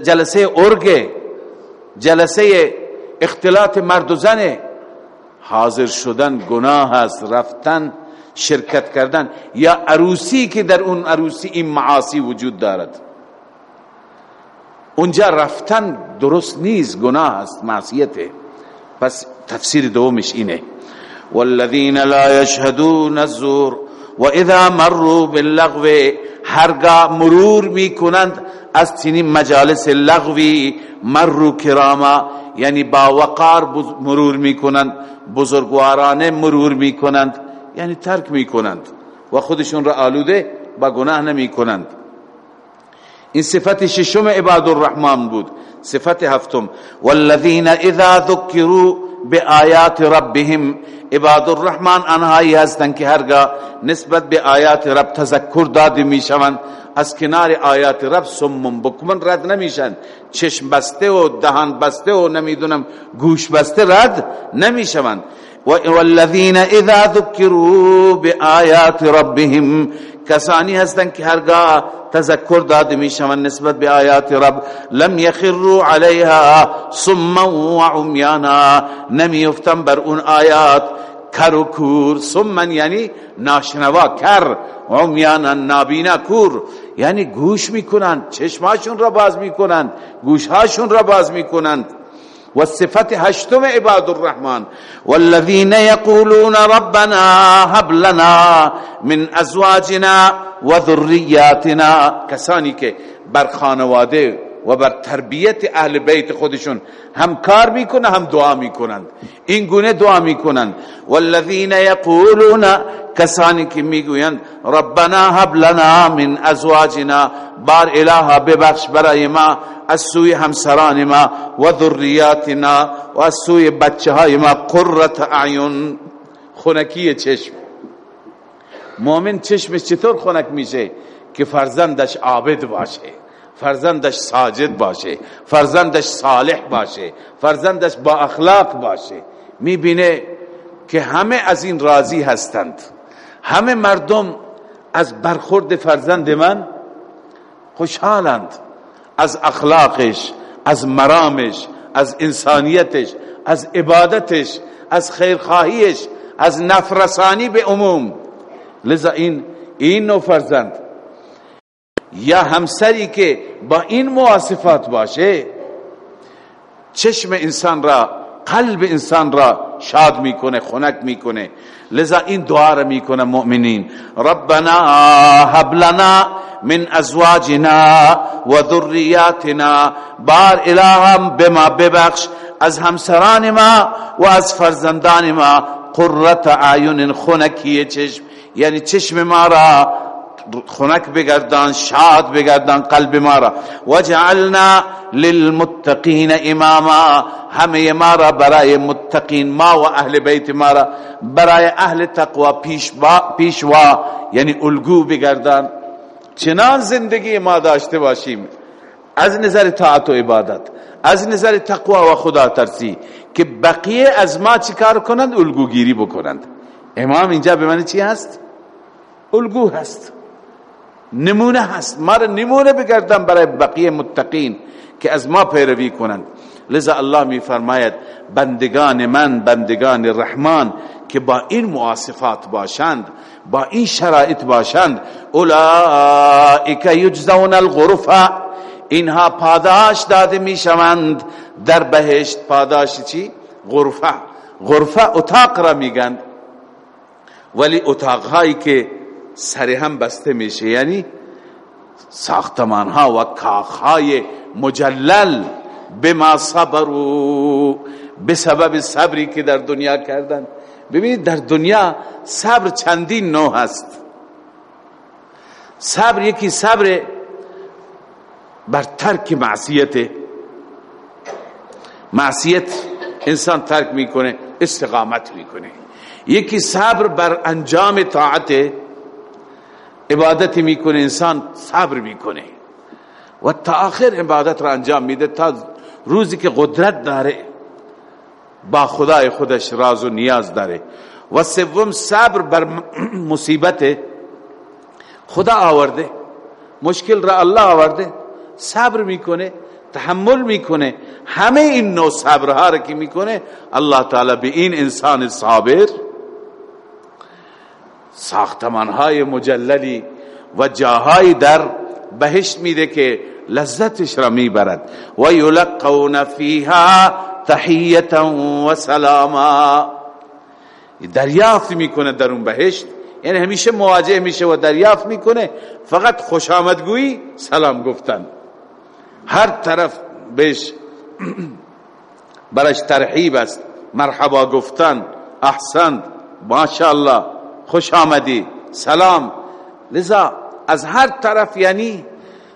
جلسه ارگ جلسه اختلاط مرد و زن حاضر شدن گناه هست رفتن شرکت کردن. یا عروسی که در اون عروسی این معاصی وجود دارد. اونجا رفتن درست نیست گناه است معصیته. پس تفسیر دومش اینه. والذین لا یشهدون الزور. و اذا مروا باللغو هرگاه مرور می‌کنند از چنین مجالس لغوی مرو کراما یعنی با وقار مرور می‌کنند بزرگوارانه مرور می‌کنند یعنی ترک می‌کنند و خودشون را آلوده با گناه نمی کنند این صفت ششم عباد الرحمن بود صفت هفتم. والذین اذا ذکروا بآیات ربهم عباد الرحمن انهایی هستند که هرگاه نسبت به آیات رب تذکر داده می‌شوند از کنار آیات رب سمم بکمن رد نمیشن. چشم بسته و دهان بسته و نمی‌دونم گوش بسته رد نمی‌شوند. والذین اذا ذکروا بآیات ربهم کسانی هستند که هرگاه تذکر داده می‌شوند نسبت به آیات رب لم یخروا علیها صما و عمیانا. نمیفتن بر اون آیات. کر و کور. سمن یعنی ناشنوا کر. عمیانا نابینا کور. یعنی گوش می‌کنند چشماشون را باز می‌کنند گوشهاشون را باز می‌کنند. والصفت هشتم عباد الرحمن. والذين يقولون ربنا هب لنا من أزواجنا و ذریاتنا کسانی که بر خانواده و بر تربیت اهل بیت خودشون هم کار می‌کنه هم دعا می‌کنند این گونه دعا می‌کنند والذین یقولون کسانی که می‌گویند ربنا هب لنا من ازواجنا بار الها ببخش برای ما از سوی همسران ما و ذریاتنا و از سوی بچه های ما قررت اعین. خونکی چشم. مؤمن چشمش چطور خونک میشه؟ که فرزندش عابد باشه. فرزندش ساجد باشه فرزندش صالح باشه فرزندش با اخلاق باشه. می‌بینه که همه از این راضی هستند. همه مردم از برخورد فرزند من خوشحالند. از اخلاقش از مرامش از انسانیتش از عبادتش از خیرخواهیش از نفرسانی به عموم. لذا این این نو فرزند یا همسری که با این مواصفات باشه چشم انسان را قلب انسان را شاد می‌کنه خنک می‌کنه. لذا این دعا را می‌کنه مؤمنین. ربنا هب لنا من ازواجنا و ذریاتنا بار الهم بما ببخش. از همسران ما و از فرزندان ما قررت عیون خنکی چشم. یعنی چشم ما را خنک بگردان شاد بگردان قلب ما را. وجعلنا للمتقین اماما همه ما را برای متقین ما و اهل بیت ما را. برای اهل تقوا پیشوا یعنی الگو بگردان. چنان زندگی ما داشته باشیم. از نظر طاعت و عبادت از نظر تقوا و خدا ترسی که بقیه از ما چیکار کنند؟ الگوگیری بکنند. امام اینجا به من چی هست؟ الگو هست. نمونه هست. ما را نمونه بگردن برای بقیه متقین که از ما پیروی کنند. لذا الله می فرماید بندگان من بندگان رحمان که با این مواصفات باشند با این شرایط باشند اولئک یجزون الغرفه اینها پاداش داده می شوند. در بهشت پاداش چی؟ غرفه غرفه اتاق را میگند ولی اتاق هایی که سر هم بسته میشه. یعنی ساختمان ها و کاخ های مجلل بما صبرو به سبب صبری که در دنیا کردن. ببینید در دنیا صبر چندین نوع هست. صبر یکی صبر بر ترک معصیت. معصیت انسان ترک می‌کنه استقامت می‌کنه. یکی صبر بر انجام طاعت. عبادت می‌کنه انسان صبر می‌کنه. و تا آخر عبادت را انجام میده تا روزی که قدرت داره با خدای خودش راز و نیاز داره. و سوم صبر بر مصیبت خدا آورده. مشکل را الله آورده. صبر می‌کنه تحمل می‌کنه. همه این نوع صبرها را که می‌کنه الله تعالی به این انسان صابر ساختمان های مجللی و جاهای در بهشت میده که لذتش را می‌برد. و یلقون فیها تحیتا و سلاما. دریافت می‌کنه در اون بهشت. یعنی همیشه مواجه میشه و دریافت می‌کنه. فقط خوش آمدگویی سلام گفتن. هر طرف بهش برش ترحیب است. مرحبا گفتن. احسن. ماشاءالله. خوش آمدی. سلام. لذا از هر طرف یعنی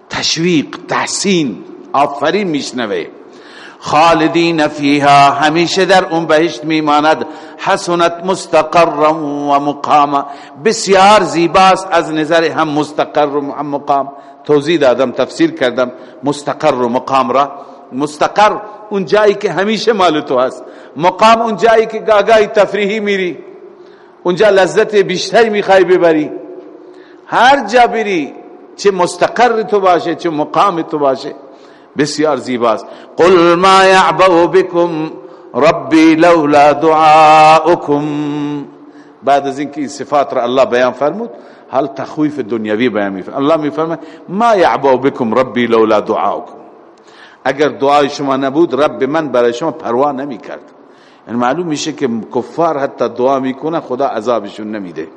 تشویق تحسین آفرین میشنوه خالدین فیها همیشه در اون بهشت میماند. حسنت مستقر و مقام بسیار زیباست از نظر هم مستقر و هم مقام. توضیح دادم تفسیر کردم. مستقر و مقام را. مستقر اون جایی که همیشه مال تو هست. مقام اون جایی که گاگای تفریحی میری. اونجا لذت بیشتری می‌خوای ببری. هر جا بری چه مستقر تو باشه چه مقام تو باشه بسیار زیباست. قل ما یعبأ بكم ربی لولا دعاؤکم. بعد از اینکه این صفات را الله بیان فرمود حال تخویف دنیوی بیان میفرمه الله میفرمه ما یعبأ بكم ربی لولا دعاؤکم. اگر دعای شما نبود رب من برای شما پروا نمی کرد یعنی معلوم میشه که کفار حتی دعا می‌کنه خدا عذابشون نمیده.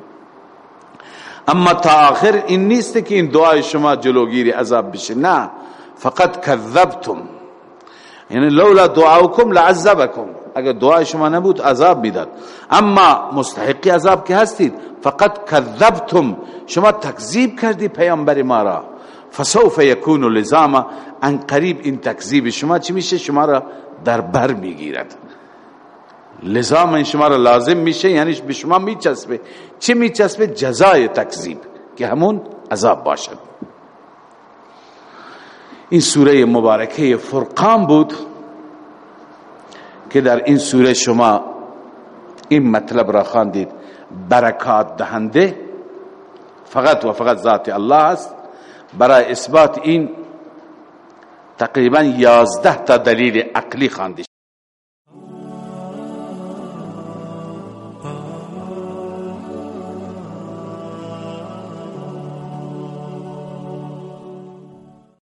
اما تا آخر این نیست که این دعای شما جلوگیری عذاب بشه. نه فقط کذبتم. یعنی لولا دعاوکم لعذبکم. اگر دعای شما نبود عذاب می‌داد. اما مستحقی عذاب که هستید فقط کذبتم. شما تکذیب کردی پیامبر ما را. فسوف یکون لزاما. ان قریب این تکذیب شما چی میشه؟ شما را در بر می‌گیرد. لزام این شما را لازم میشه یعنی به شما میچسبه. چی میچسبه؟ جزای تکذیب که همون عذاب باشد. این سوره مبارکه فرقان بود که در این سوره شما این مطلب را خواندید. برکات دهنده فقط و فقط ذات الله است. برای اثبات این تقریبا یازده تا دلیل عقلی خواندید